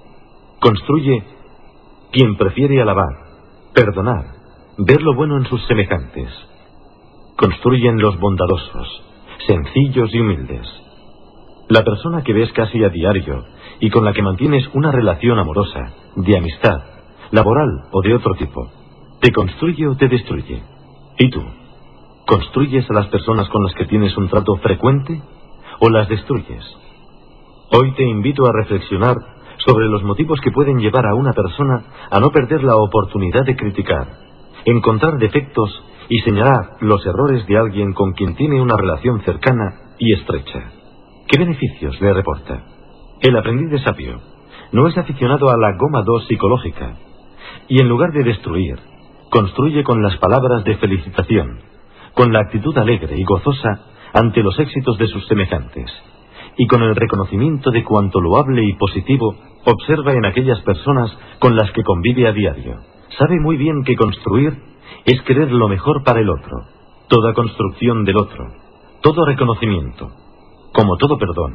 Construye quien prefiere alabar, perdonar, ver lo bueno en sus semejantes. Construyen los bondadosos, sencillos y humildes. La persona que ves casi a diario y con la que mantienes una relación amorosa, de amistad, laboral o de otro tipo, ¿te construye o te destruye? ¿Y tú? ¿Construyes a las personas con las que tienes un trato frecuente o las destruyes? Hoy te invito a reflexionar sobre los motivos que pueden llevar a una persona a no perder la oportunidad de criticar, encontrar defectos y señalar los errores de alguien con quien tiene una relación cercana y estrecha. ¿Qué beneficios le reporta? El aprendiz de sabio no es aficionado a la goma dos psicológica y en lugar de destruir, construye con las palabras de felicitación, con la actitud alegre y gozosa ante los éxitos de sus semejantes y con el reconocimiento de cuanto loable y positivo observa en aquellas personas con las que convive a diario. Sabe muy bien que construir es querer lo mejor para el otro, toda construcción del otro, todo reconocimiento, como todo perdón,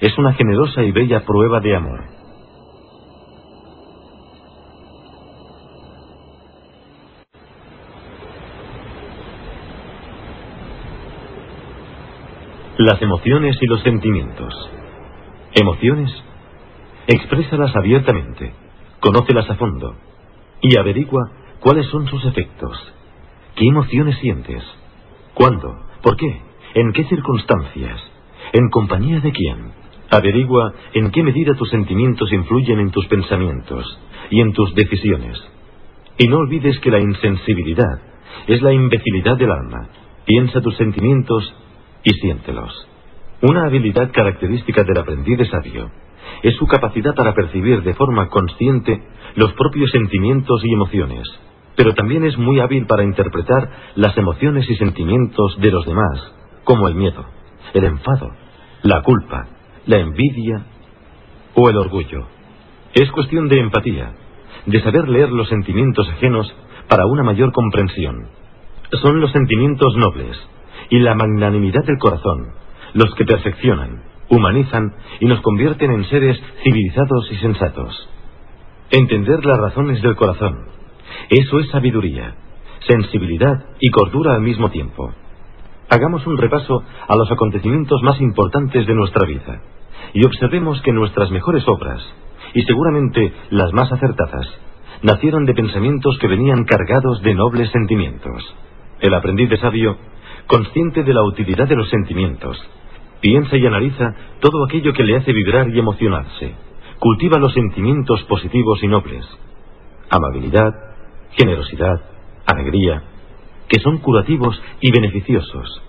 es una generosa y bella prueba de amor. Las emociones y los sentimientos. Emociones, exprésalas abiertamente, conócelas a fondo y averigua cuáles son sus efectos. ¿Qué emociones sientes? ¿Cuándo? ¿Por qué? ¿En qué circunstancias? ¿En compañía de quién? Averigua en qué medida tus sentimientos influyen en tus pensamientos y en tus decisiones. Y no olvides que la insensibilidad es la imbecilidad del alma. Piensa tus sentimientos y siéntelos. Una habilidad característica del aprendiz de sabio es su capacidad para percibir de forma consciente los propios sentimientos y emociones, pero también es muy hábil para interpretar las emociones y sentimientos de los demás, como el miedo, el enfado, la culpa, la envidia o el orgullo. Es cuestión de empatía, de saber leer los sentimientos ajenos para una mayor comprensión. Son los sentimientos nobles, y la magnanimidad del corazón, los que perfeccionan, humanizan y nos convierten en seres civilizados y sensatos. Entender las razones del corazón, eso es sabiduría, sensibilidad y cordura al mismo tiempo. Hagamos un repaso a los acontecimientos más importantes de nuestra vida y observemos que nuestras mejores obras, y seguramente las más acertadas, nacieron de pensamientos que venían cargados de nobles sentimientos. El aprendiz de sabio consciente de la utilidad de los sentimientos. Piensa y analiza todo aquello que le hace vibrar y emocionarse. Cultiva los sentimientos positivos y nobles. Amabilidad, generosidad, alegría, que son curativos y beneficiosos.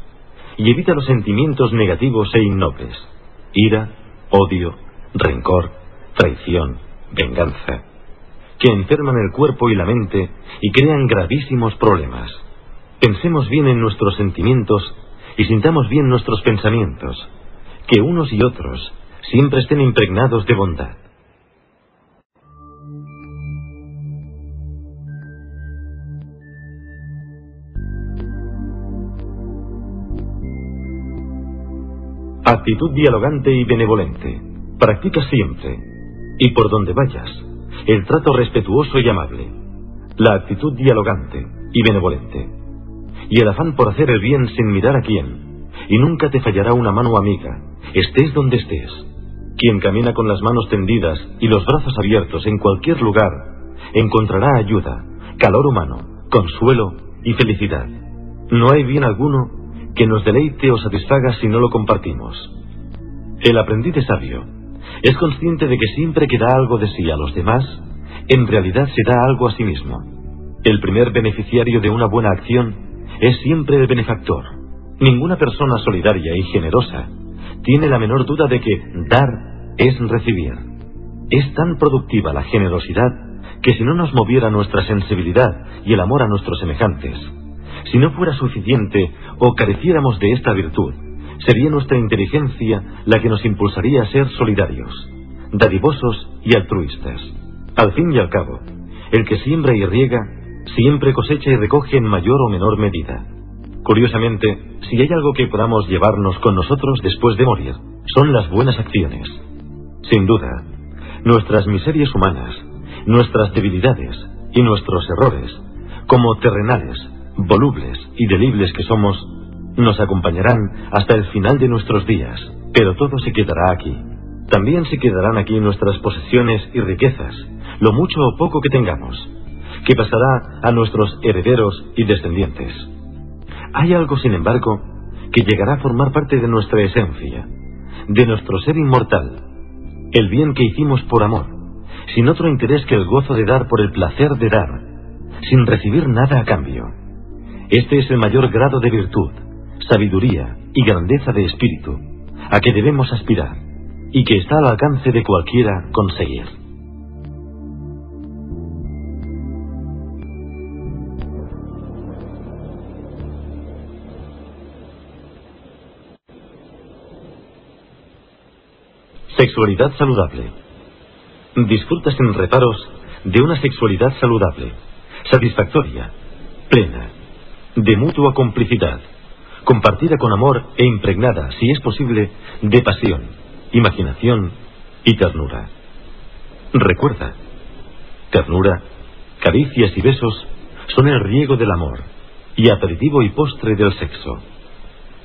Y evita los sentimientos negativos e innobles. Ira, odio, rencor, traición, venganza, que enferman el cuerpo y la mente y crean gravísimos problemas. Pensemos bien en nuestros sentimientos y sintamos bien nuestros pensamientos, que unos y otros siempre estén impregnados de bondad. Actitud dialogante y benevolente. Practica siempre, y por donde vayas, el trato respetuoso y amable, la actitud dialogante y benevolente, y el afán por hacer el bien sin mirar a quién, y nunca te fallará una mano amiga, estés donde estés. Quien camina con las manos tendidas y los brazos abiertos en cualquier lugar, encontrará ayuda, calor humano, consuelo y felicidad. No hay bien alguno que nos deleite o satisfaga si no lo compartimos. El aprendiz es sabio es consciente de que siempre que da algo de sí a los demás, en realidad se da algo a sí mismo. El primer beneficiario de una buena acción es siempre el benefactor. Ninguna persona solidaria y generosa tiene la menor duda de que dar es recibir. Es tan productiva la generosidad que si no nos moviera nuestra sensibilidad y el amor a nuestros semejantes, si no fuera suficiente o careciéramos de esta virtud, sería nuestra inteligencia la que nos impulsaría a ser solidarios, dadivosos y altruistas. Al fin y al cabo, el que siembra y riega, siempre cosecha y recoge en mayor o menor medida. Curiosamente, si hay algo que podamos llevarnos con nosotros después de morir, son las buenas acciones. Sin duda, nuestras miserias humanas, nuestras debilidades y nuestros errores, como terrenales, volubles y delibles que somos, nos acompañarán hasta el final de nuestros días, pero todo se quedará aquí. También se quedarán aquí nuestras posesiones y riquezas, lo mucho o poco que tengamos, que pasará a nuestros herederos y descendientes. Hay algo, sin embargo, que llegará a formar parte de nuestra esencia, de nuestro ser inmortal, el bien que hicimos por amor, sin otro interés que el gozo de dar por el placer de dar, sin recibir nada a cambio. Este es el mayor grado de virtud, sabiduría y grandeza de espíritu a que debemos aspirar y que está al alcance de cualquiera conseguir. Sexualidad saludable. Disfruta sin reparos de una sexualidad saludable, satisfactoria, plena, de mutua complicidad compartida con amor e impregnada, si es posible, de pasión, imaginación y ternura. Recuerda, ternura, caricias y besos son el riego del amor y aperitivo y postre del sexo.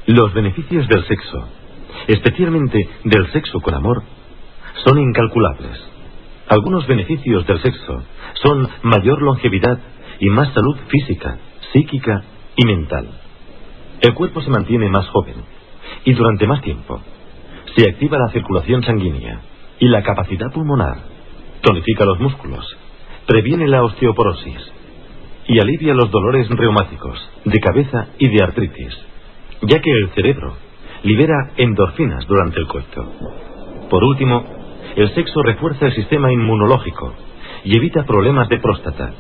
Los beneficios del sexo, especialmente del sexo con amor, son incalculables. Algunos beneficios del sexo son mayor longevidad y más salud física, psíquica y mental. El cuerpo se mantiene más joven y durante más tiempo. Se activa la circulación sanguínea y la capacidad pulmonar. Tonifica los músculos. Previene la osteoporosis y alivia los dolores reumáticos, de cabeza y de artritis, ya que el cerebro libera endorfinas durante el coito. Por último, el sexo refuerza el sistema inmunológico y evita problemas de próstata,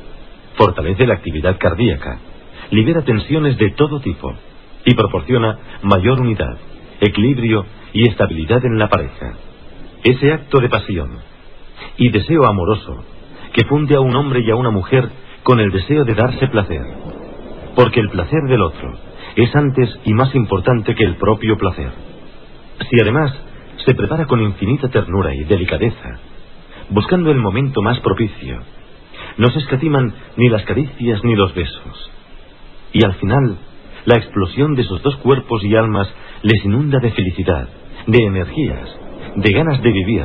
fortalece la actividad cardíaca, libera tensiones de todo tipo y proporciona mayor unidad, equilibrio y estabilidad en la pareja. Ese acto de pasión y deseo amoroso que funde a un hombre y a una mujer con el deseo de darse placer. Porque el placer del otro es antes y más importante que el propio placer. Si además se prepara con infinita ternura y delicadeza, buscando el momento más propicio, no se escatiman ni las caricias ni los besos. Y al final la explosión de sus dos cuerpos y almas les inunda de felicidad, de energías, de ganas de vivir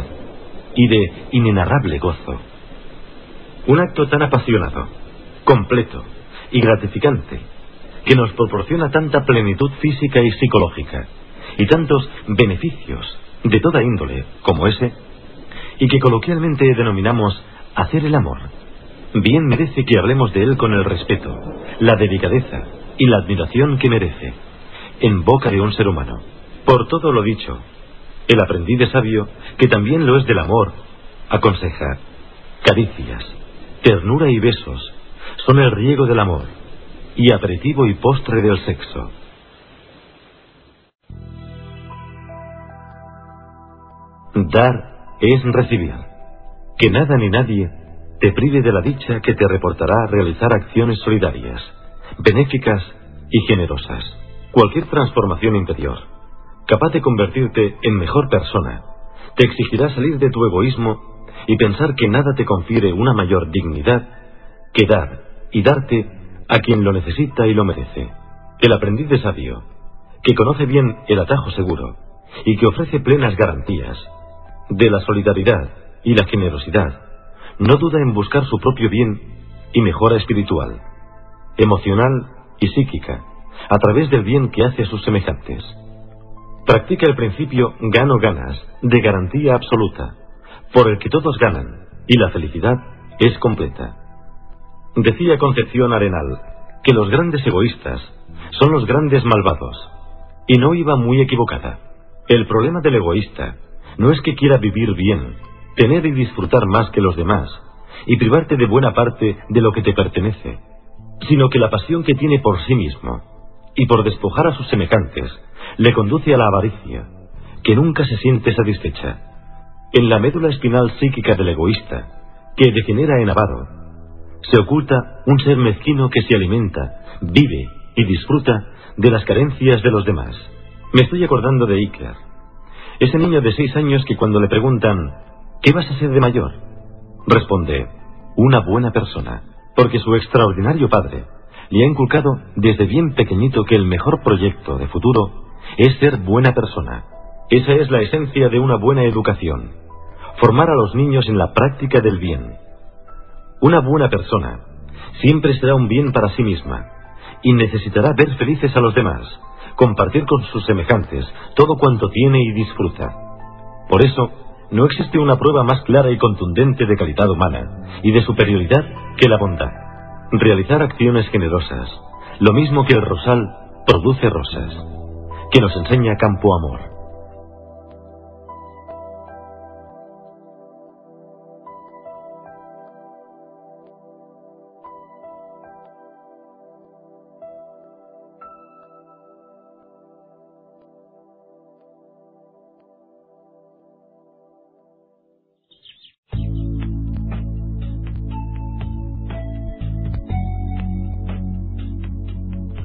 y de inenarrable gozo. Un acto tan apasionado, completo y gratificante, que nos proporciona tanta plenitud física y psicológica, y tantos beneficios de toda índole como ese, y que coloquialmente denominamos hacer el amor, bien merece que hablemos de él con el respeto, la delicadeza y la admiración que merece en boca de un ser humano. Por todo lo dicho, el aprendiz de sabio, que también lo es del amor, aconseja, caricias, ternura y besos son el riego del amor y aperitivo y postre del sexo. Dar es recibir. Que nada ni nadie te prive de la dicha que te reportará realizar acciones solidarias benéficas y generosas. Cualquier transformación interior, capaz de convertirte en mejor persona, te exigirá salir de tu egoísmo y pensar que nada te confiere una mayor dignidad que dar y darte a quien lo necesita y lo merece. El aprendiz de sabio, que conoce bien el atajo seguro y que ofrece plenas garantías de la solidaridad y la generosidad, no duda en buscar su propio bien y mejora espiritual, emocional y psíquica, a través del bien que hace a sus semejantes. Practica el principio gano-ganas de garantía absoluta, por el que todos ganan y la felicidad es completa. Decía Concepción Arenal que los grandes egoístas son los grandes malvados, y no iba muy equivocada. El problema del egoísta no es que quiera vivir bien, tener y disfrutar más que los demás, y privarte de buena parte de lo que te pertenece, sino que la pasión que tiene por sí mismo y por despojar a sus semejantes le conduce a la avaricia, que nunca se siente satisfecha. En la médula espinal psíquica del egoísta, que degenera en avaro, se oculta un ser mezquino que se alimenta, vive y disfruta de las carencias de los demás. Me estoy acordando de Iker, ese niño de seis años que cuando le preguntan ¿qué vas a ser de mayor? responde una buena persona, porque su extraordinario padre le ha inculcado desde bien pequeñito que el mejor proyecto de futuro es ser buena persona. Esa es la esencia de una buena educación, formar a los niños en la práctica del bien. Una buena persona siempre será un bien para sí misma y necesitará ver felices a los demás, compartir con sus semejantes todo cuanto tiene y disfruta. Por eso, no existe una prueba más clara y contundente de calidad humana y de superioridad que la bondad. Realizar acciones generosas, lo mismo que el rosal produce rosas, que nos enseña Campo Amor.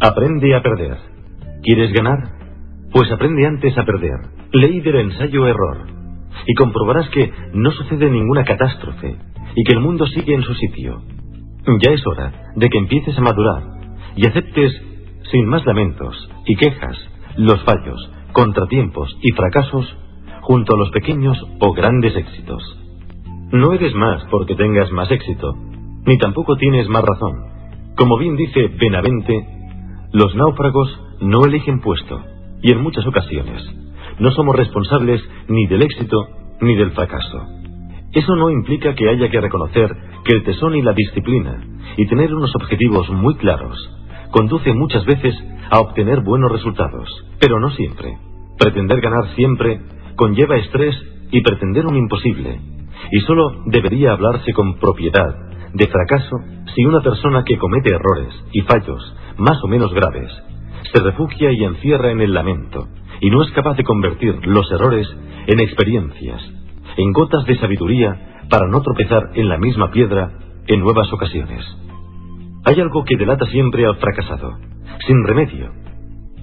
Aprende a perder. ¿Quieres ganar? Pues aprende antes a perder. Ley del ensayo-error. Y comprobarás que no sucede ninguna catástrofe y que el mundo sigue en su sitio. Ya es hora de que empieces a madurar y aceptes, sin más lamentos y quejas, los fallos, contratiempos y fracasos junto a los pequeños o grandes éxitos. No eres más porque tengas más éxito, ni tampoco tienes más razón. Como bien dice Benavente, los náufragos no eligen puesto y en muchas ocasiones no somos responsables ni del éxito ni del fracaso. Eso no implica que haya que reconocer que el tesón y la disciplina y tener unos objetivos muy claros conduce muchas veces a obtener buenos resultados, pero no siempre. Pretender ganar siempre conlleva estrés y pretender un imposible, y solo debería hablarse con propiedad de fracaso si una persona que comete errores y fallos más o menos graves, se refugia y encierra en el lamento, y no es capaz de convertir los errores en experiencias, en gotas de sabiduría para no tropezar en la misma piedra en nuevas ocasiones. Hay algo que delata siempre al fracasado, sin remedio,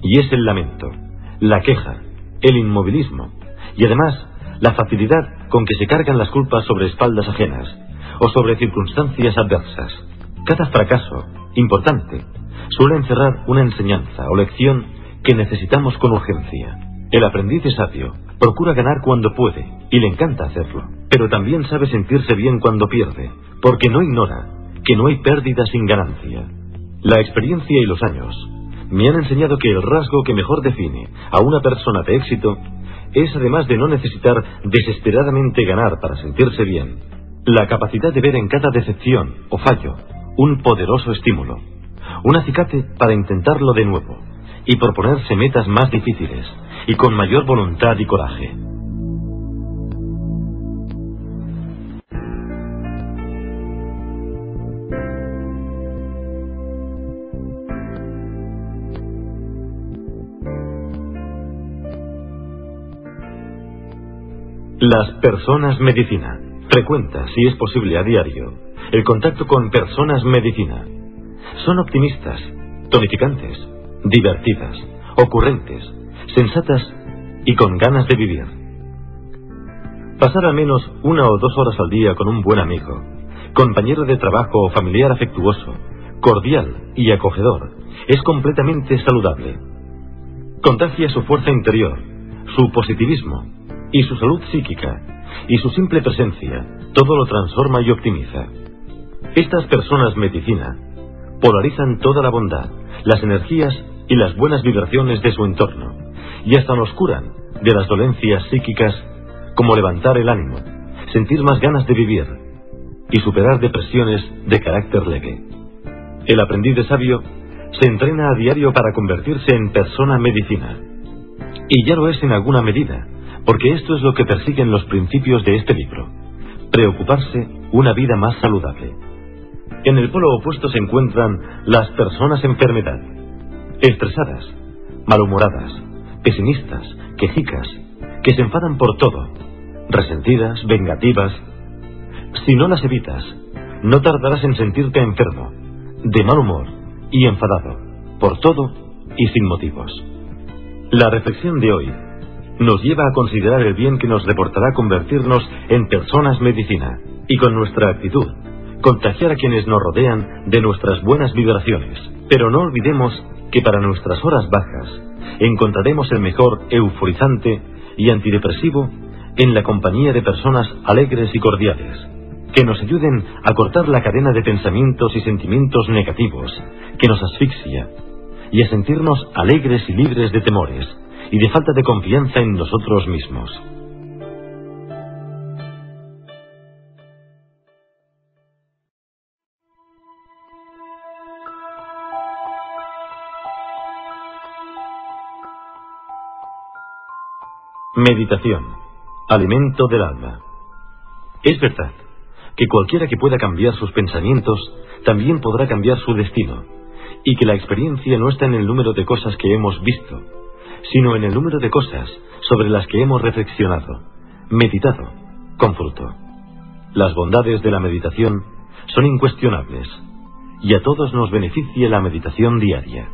y es el lamento, la queja, el inmovilismo, y además la facilidad con que se cargan las culpas sobre espaldas ajenas o sobre circunstancias adversas. Cada fracaso, importante, suele encerrar una enseñanza o lección que necesitamos con urgencia. El aprendiz es sabio, procura ganar cuando puede y le encanta hacerlo, pero también sabe sentirse bien cuando pierde, porque no ignora que no hay pérdida sin ganancia. La experiencia y los años me han enseñado que el rasgo que mejor define a una persona de éxito es además de no necesitar desesperadamente ganar para sentirse bien, la capacidad de ver en cada decepción o fallo un poderoso estímulo un acicate para intentarlo de nuevo y proponerse metas más difíciles y con mayor voluntad y coraje. Las personas medicina. Frecuenta, si es posible a diario, el contacto con personas medicina son optimistas, tonificantes, divertidas, ocurrentes, sensatas y con ganas de vivir. Pasar al menos una o dos horas al día con un buen amigo, compañero de trabajo o familiar afectuoso, cordial y acogedor, es completamente saludable. Contagia su fuerza interior, su positivismo y su salud psíquica, y su simple presencia todo lo transforma y optimiza. Estas personas medicina polarizan toda la bondad, las energías y las buenas vibraciones de su entorno, y hasta nos curan de las dolencias psíquicas como levantar el ánimo, sentir más ganas de vivir y superar depresiones de carácter leve. El aprendiz de sabio se entrena a diario para convertirse en persona medicina. Y ya lo es en alguna medida, porque esto es lo que persiguen los principios de este libro, preocuparse una vida más saludable. En el polo opuesto se encuentran las personas enfermedad, estresadas, malhumoradas, pesimistas, quejicas, que se enfadan por todo, resentidas, vengativas. Si no las evitas, no tardarás en sentirte enfermo, de mal humor y enfadado, por todo y sin motivos. La reflexión de hoy nos lleva a considerar el bien que nos reportará convertirnos en personas medicina y con nuestra actitud contagiar a quienes nos rodean de nuestras buenas vibraciones. Pero no olvidemos que para nuestras horas bajas encontraremos el mejor euforizante y antidepresivo en la compañía de personas alegres y cordiales, que nos ayuden a cortar la cadena de pensamientos y sentimientos negativos que nos asfixia y a sentirnos alegres y libres de temores y de falta de confianza en nosotros mismos. Meditación, alimento del alma. Es verdad que cualquiera que pueda cambiar sus pensamientos también podrá cambiar su destino, y que la experiencia no está en el número de cosas que hemos visto, sino en el número de cosas sobre las que hemos reflexionado, meditado, con fruto. Las bondades de la meditación son incuestionables, y a todos nos beneficia la meditación diaria.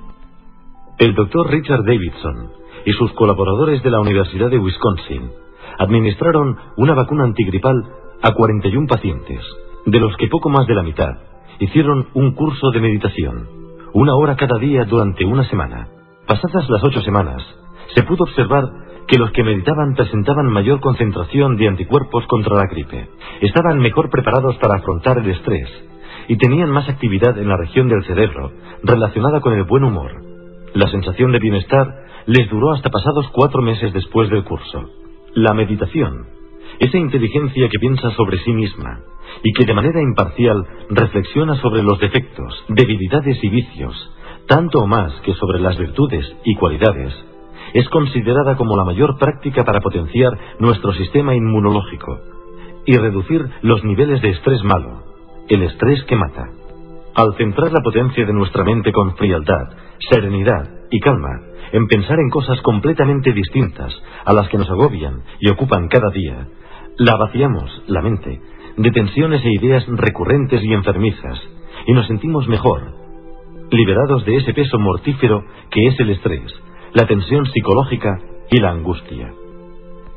El doctor Richard Davidson, y sus colaboradores de la Universidad de Wisconsin administraron una vacuna antigripal a 41 pacientes, de los que poco más de la mitad hicieron un curso de meditación, una hora cada día durante una semana. Pasadas las ocho semanas, se pudo observar que los que meditaban presentaban mayor concentración de anticuerpos contra la gripe, estaban mejor preparados para afrontar el estrés y tenían más actividad en la región del cerebro relacionada con el buen humor. La sensación de bienestar les duró hasta pasados cuatro meses después del curso. La meditación, esa inteligencia que piensa sobre sí misma y que de manera imparcial reflexiona sobre los defectos, debilidades y vicios, tanto o más que sobre las virtudes y cualidades, es considerada como la mayor práctica para potenciar nuestro sistema inmunológico y reducir los niveles de estrés malo, el estrés que mata. Al centrar la potencia de nuestra mente con frialdad, serenidad y calma, en pensar en cosas completamente distintas a las que nos agobian y ocupan cada día, la vaciamos, la mente, de tensiones e ideas recurrentes y enfermizas, y nos sentimos mejor, liberados de ese peso mortífero que es el estrés, la tensión psicológica y la angustia.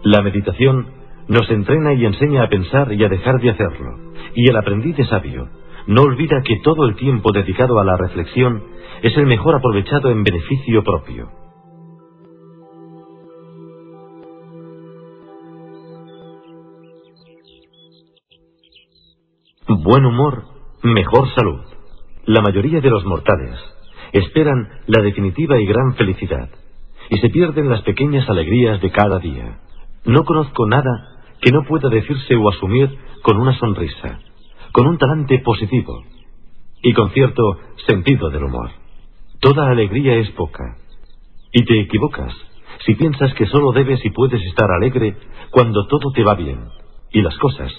La meditación nos entrena y enseña a pensar y a dejar de hacerlo, y el aprendiz de sabio no olvida que todo el tiempo dedicado a la reflexión es el mejor aprovechado en beneficio propio. Buen humor, mejor salud. La mayoría de los mortales esperan la definitiva y gran felicidad y se pierden las pequeñas alegrías de cada día. No conozco nada que no pueda decirse o asumir con una sonrisa, con un talante positivo y con cierto sentido del humor. Toda alegría es poca y te equivocas si piensas que solo debes y puedes estar alegre cuando todo te va bien y las cosas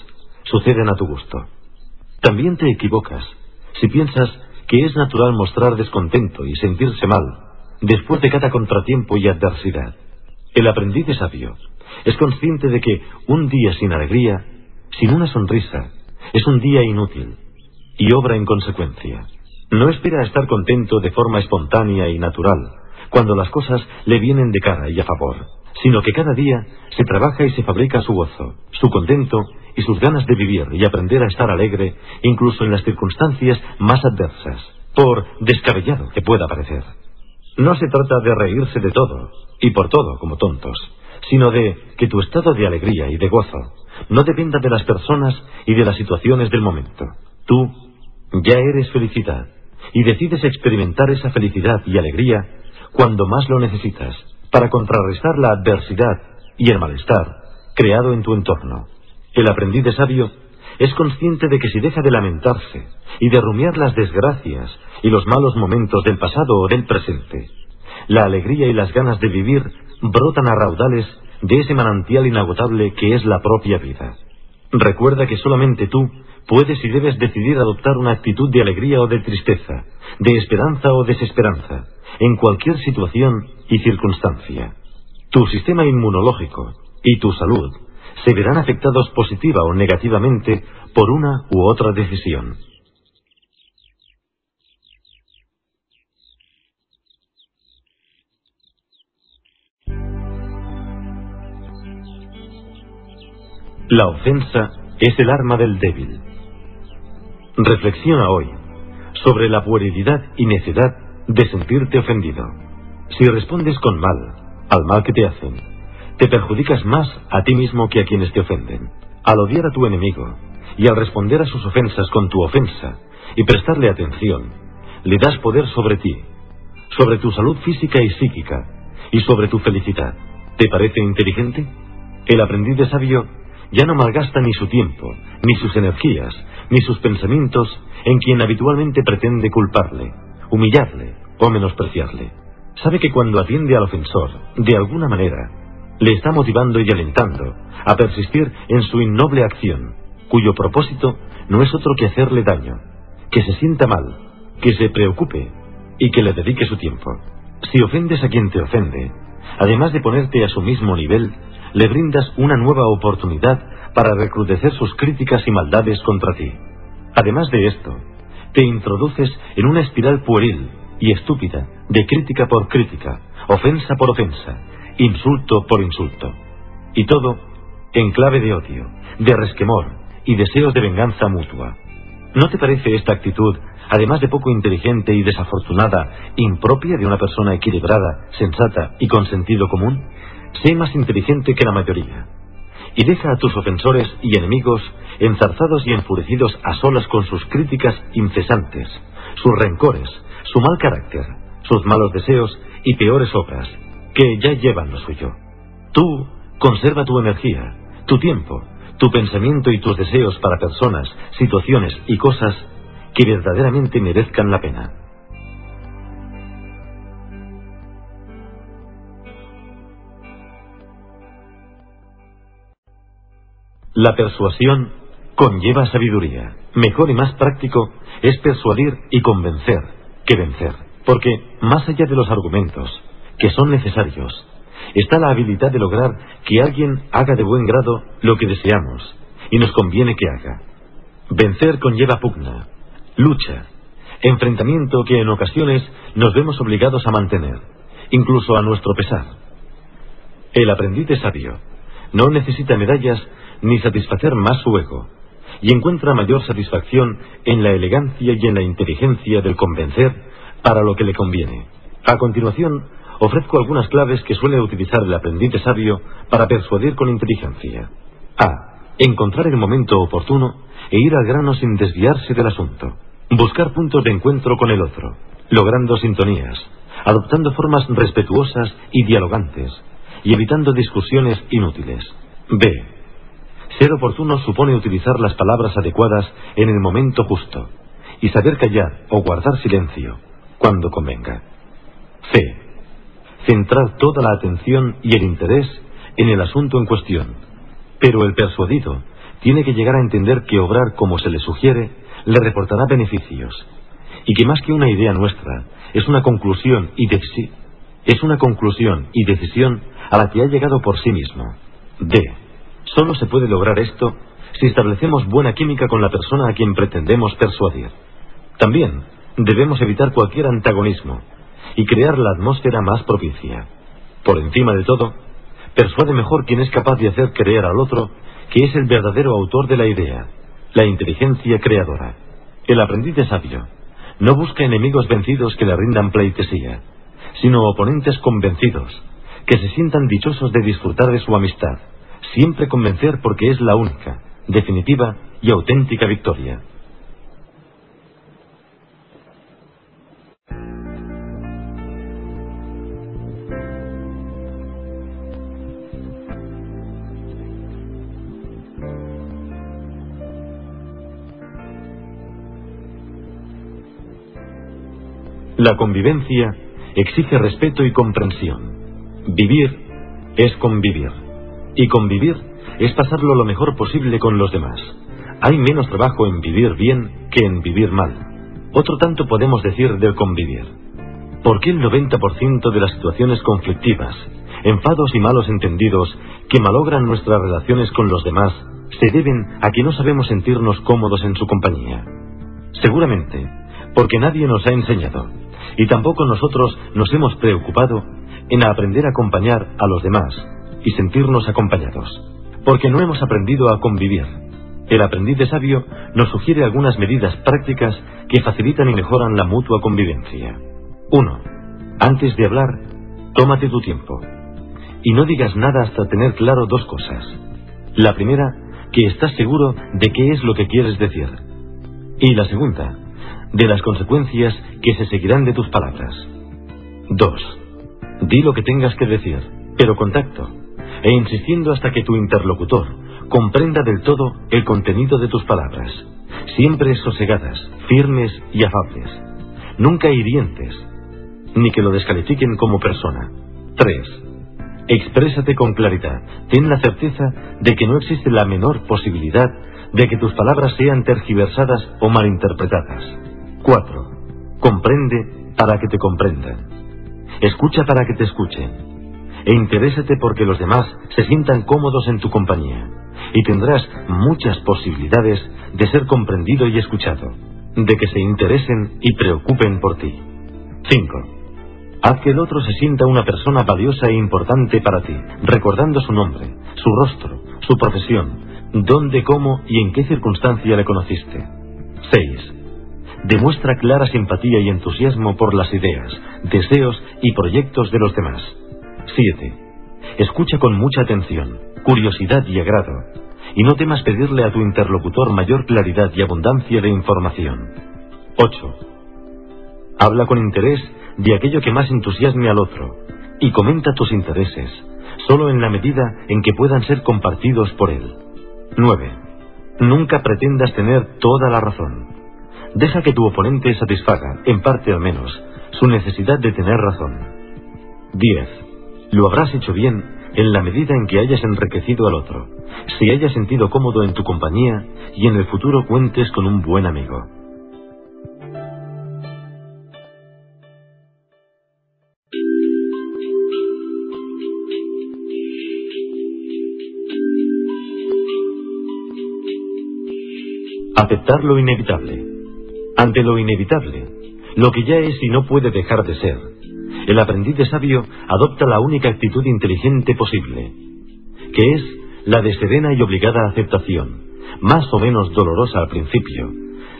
suceden a tu gusto. También te equivocas si piensas que es natural mostrar descontento y sentirse mal después de cada contratiempo y adversidad. El aprendiz es sabio es consciente de que un día sin alegría, sin una sonrisa, es un día inútil y obra en consecuencia. No espera estar contento de forma espontánea y natural cuando las cosas le vienen de cara y a favor, sino que cada día se trabaja y se fabrica su gozo, su contento y sus ganas de vivir y aprender a estar alegre incluso en las circunstancias más adversas, por descabellado que pueda parecer. No se trata de reírse de todo y por todo como tontos, sino de que tu estado de alegría y de gozo no dependa de las personas y de las situaciones del momento. Tú ya eres felicidad y decides experimentar esa felicidad y alegría cuando más lo necesitas, para contrarrestar la adversidad y el malestar creado en tu entorno. El aprendiz de sabio es consciente de que si deja de lamentarse y de rumiar las desgracias y los malos momentos del pasado o del presente, la alegría y las ganas de vivir brotan a raudales de ese manantial inagotable que es la propia vida. Recuerda que solamente tú puedes y debes decidir adoptar una actitud de alegría o de tristeza, de esperanza o desesperanza, en cualquier situación y circunstancia. Tu sistema inmunológico y tu salud se verán afectados positiva o negativamente por una u otra decisión. La ofensa es el arma del débil. Reflexiona hoy sobre la puerilidad y necedad de sentirte ofendido. Si respondes con mal al mal que te hacen, te perjudicas más a ti mismo que a quienes te ofenden. Al odiar a tu enemigo y al responder a sus ofensas con tu ofensa y prestarle atención, le das poder sobre ti, sobre tu salud física y psíquica y sobre tu felicidad. ¿Te parece inteligente? El aprendiz de sabio ya no malgasta ni su tiempo, ni sus energías, ni sus pensamientos en quien habitualmente pretende culparle, humillarle o menospreciarle. Sabe que cuando atiende al ofensor, de alguna manera, le está motivando y alentando a persistir en su innoble acción, cuyo propósito no es otro que hacerle daño, que se sienta mal, que se preocupe y que le dedique su tiempo. Si ofendes a quien te ofende, además de ponerte a su mismo nivel, le brindas una nueva oportunidad para recrudecer sus críticas y maldades contra ti. Además de esto, te introduces en una espiral pueril y estúpida de crítica por crítica, ofensa por ofensa, insulto por insulto. Y todo en clave de odio, de resquemor y deseos de venganza mutua. ¿No te parece esta actitud, además de poco inteligente y desafortunada, impropia de una persona equilibrada, sensata y con sentido común? Sé más inteligente que la mayoría. Y deja a tus ofensores y enemigos enzarzados y enfurecidos a solas con sus críticas incesantes, sus rencores, su mal carácter, sus malos deseos y peores obras, que ya llevan lo suyo. Tú conserva tu energía, tu tiempo, tu pensamiento y tus deseos para personas, situaciones y cosas que verdaderamente merezcan la pena. La persuasión conlleva sabiduría. Mejor y más práctico es persuadir y convencer que vencer. Porque más allá de los argumentos, que son necesarios, está la habilidad de lograr que alguien haga de buen grado lo que deseamos y nos conviene que haga. Vencer conlleva pugna, lucha, enfrentamiento que en ocasiones nos vemos obligados a mantener, incluso a nuestro pesar. El aprendiz es sabio no necesita medallas ni satisfacer más su ego, y encuentra mayor satisfacción en la elegancia y en la inteligencia del convencer para lo que le conviene. A continuación, ofrezco algunas claves que suele utilizar el aprendiz sabio para persuadir con inteligencia. A. Encontrar el momento oportuno e ir al grano sin desviarse del asunto. Buscar puntos de encuentro con el otro, logrando sintonías, adoptando formas respetuosas y dialogantes, y evitando discusiones inútiles. B. Ser oportuno supone utilizar las palabras adecuadas en el momento justo y saber callar o guardar silencio cuando convenga. C. Centrar toda la atención y el interés en el asunto en cuestión. Pero el persuadido tiene que llegar a entender que obrar como se le sugiere le reportará beneficios y que más que una idea nuestra es una conclusión y es una conclusión y decisión a la que ha llegado por sí mismo. D Solo se puede lograr esto si establecemos buena química con la persona a quien pretendemos persuadir. También debemos evitar cualquier antagonismo y crear la atmósfera más propicia. Por encima de todo, persuade mejor quien es capaz de hacer creer al otro que es el verdadero autor de la idea, la inteligencia creadora. El aprendiz de sabio no busca enemigos vencidos que le rindan pleitesía, sino oponentes convencidos, que se sientan dichosos de disfrutar de su amistad, siempre convencer porque es la única, definitiva y auténtica victoria. La convivencia exige respeto y comprensión. Vivir es convivir. Y convivir es pasarlo lo mejor posible con los demás. Hay menos trabajo en vivir bien que en vivir mal. Otro tanto podemos decir del convivir. ¿Por qué el 90% de las situaciones conflictivas, enfados y malos entendidos que malogran nuestras relaciones con los demás se deben a que no sabemos sentirnos cómodos en su compañía? Seguramente, porque nadie nos ha enseñado y tampoco nosotros nos hemos preocupado en aprender a acompañar a los demás y sentirnos acompañados, porque no hemos aprendido a convivir. El aprendiz de sabio nos sugiere algunas medidas prácticas que facilitan y mejoran la mutua convivencia. 1. Antes de hablar, tómate tu tiempo. Y no digas nada hasta tener claro dos cosas. La primera, que estás seguro de qué es lo que quieres decir. Y la segunda, de las consecuencias que se seguirán de tus palabras. 2. Di lo que tengas que decir, pero con tacto, e insistiendo hasta que tu interlocutor comprenda del todo el contenido de tus palabras, siempre sosegadas, firmes y afables, nunca hirientes, ni que lo descalifiquen como persona. 3. Exprésate con claridad, ten la certeza de que no existe la menor posibilidad de que tus palabras sean tergiversadas o malinterpretadas. 4. Comprende para que te comprendan. Escucha para que te escuchen. E interésate porque los demás se sientan cómodos en tu compañía. Y tendrás muchas posibilidades de ser comprendido y escuchado. De que se interesen y preocupen por ti. 5. Haz que el otro se sienta una persona valiosa e importante para ti, recordando su nombre, su rostro, su profesión, dónde, cómo y en qué circunstancia le conociste. 6 demuestra clara simpatía y entusiasmo por las ideas, deseos y proyectos de los demás. 7. Escucha con mucha atención, curiosidad y agrado, y no temas pedirle a tu interlocutor mayor claridad y abundancia de información. 8. Habla con interés de aquello que más entusiasme al otro, y comenta tus intereses, solo en la medida en que puedan ser compartidos por él. 9. Nunca pretendas tener toda la razón. Deja que tu oponente satisfaga, en parte al menos, su necesidad de tener razón. 10. Lo habrás hecho bien en la medida en que hayas enriquecido al otro, si hayas sentido cómodo en tu compañía y en el futuro cuentes con un buen amigo. Aceptar lo inevitable. Ante lo inevitable, lo que ya es y no puede dejar de ser, el aprendiz de sabio adopta la única actitud inteligente posible, que es la de serena y obligada aceptación, más o menos dolorosa al principio,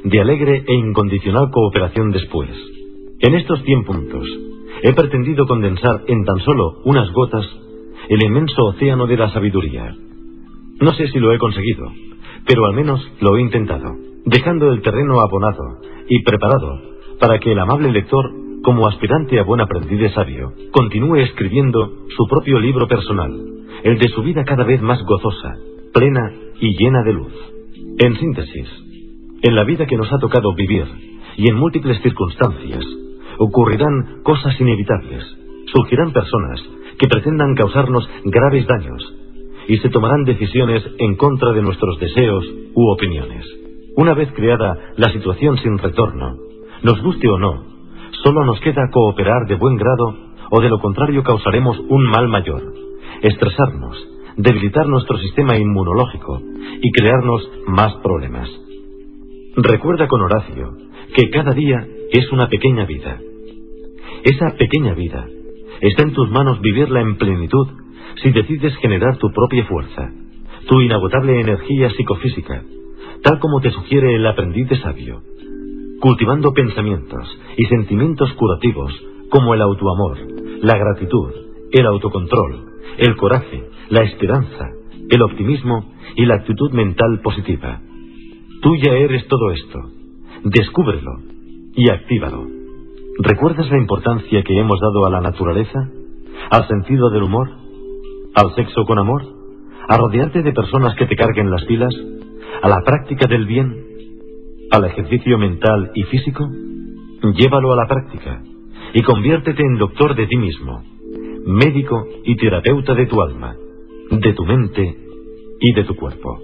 de alegre e incondicional cooperación después. En estos cien puntos, he pretendido condensar en tan solo unas gotas el inmenso océano de la sabiduría. No sé si lo he conseguido, pero al menos lo he intentado dejando el terreno abonado y preparado para que el amable lector, como aspirante a buen aprendiz de sabio, continúe escribiendo su propio libro personal, el de su vida cada vez más gozosa, plena y llena de luz. En síntesis, en la vida que nos ha tocado vivir y en múltiples circunstancias, ocurrirán cosas inevitables, surgirán personas que pretendan causarnos graves daños y se tomarán decisiones en contra de nuestros deseos u opiniones. Una vez creada la situación sin retorno, nos guste o no, solo nos queda cooperar de buen grado o de lo contrario causaremos un mal mayor, estresarnos, debilitar nuestro sistema inmunológico y crearnos más problemas. Recuerda con Horacio que cada día es una pequeña vida. Esa pequeña vida Está en tus manos vivirla en plenitud si decides generar tu propia fuerza, tu inagotable energía psicofísica, tal como te sugiere el aprendiz de sabio, cultivando pensamientos y sentimientos curativos como el autoamor, la gratitud, el autocontrol, el coraje, la esperanza, el optimismo y la actitud mental positiva. Tú ya eres todo esto. Descúbrelo y actívalo. ¿Recuerdas la importancia que hemos dado a la naturaleza? ¿Al sentido del humor? ¿Al sexo con amor? ¿A rodearte de personas que te carguen las pilas? ¿A la práctica del bien? ¿Al ejercicio mental y físico? Llévalo a la práctica y conviértete en doctor de ti mismo, médico y terapeuta de tu alma, de tu mente y de tu cuerpo.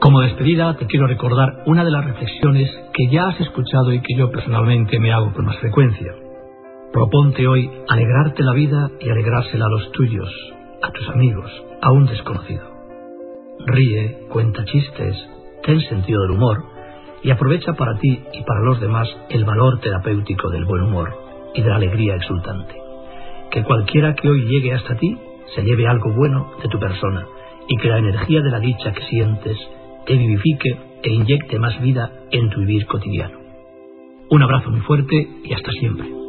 Como despedida, te quiero recordar una de las reflexiones que ya has escuchado y que yo personalmente me hago con más frecuencia. Proponte hoy alegrarte la vida y alegrársela a los tuyos, a tus amigos, a un desconocido. Ríe, cuenta chistes, ten sentido del humor y aprovecha para ti y para los demás el valor terapéutico del buen humor y de la alegría exultante. Que cualquiera que hoy llegue hasta ti se lleve algo bueno de tu persona y que la energía de la dicha que sientes te vivifique e inyecte más vida en tu vivir cotidiano. Un abrazo muy fuerte y hasta siempre.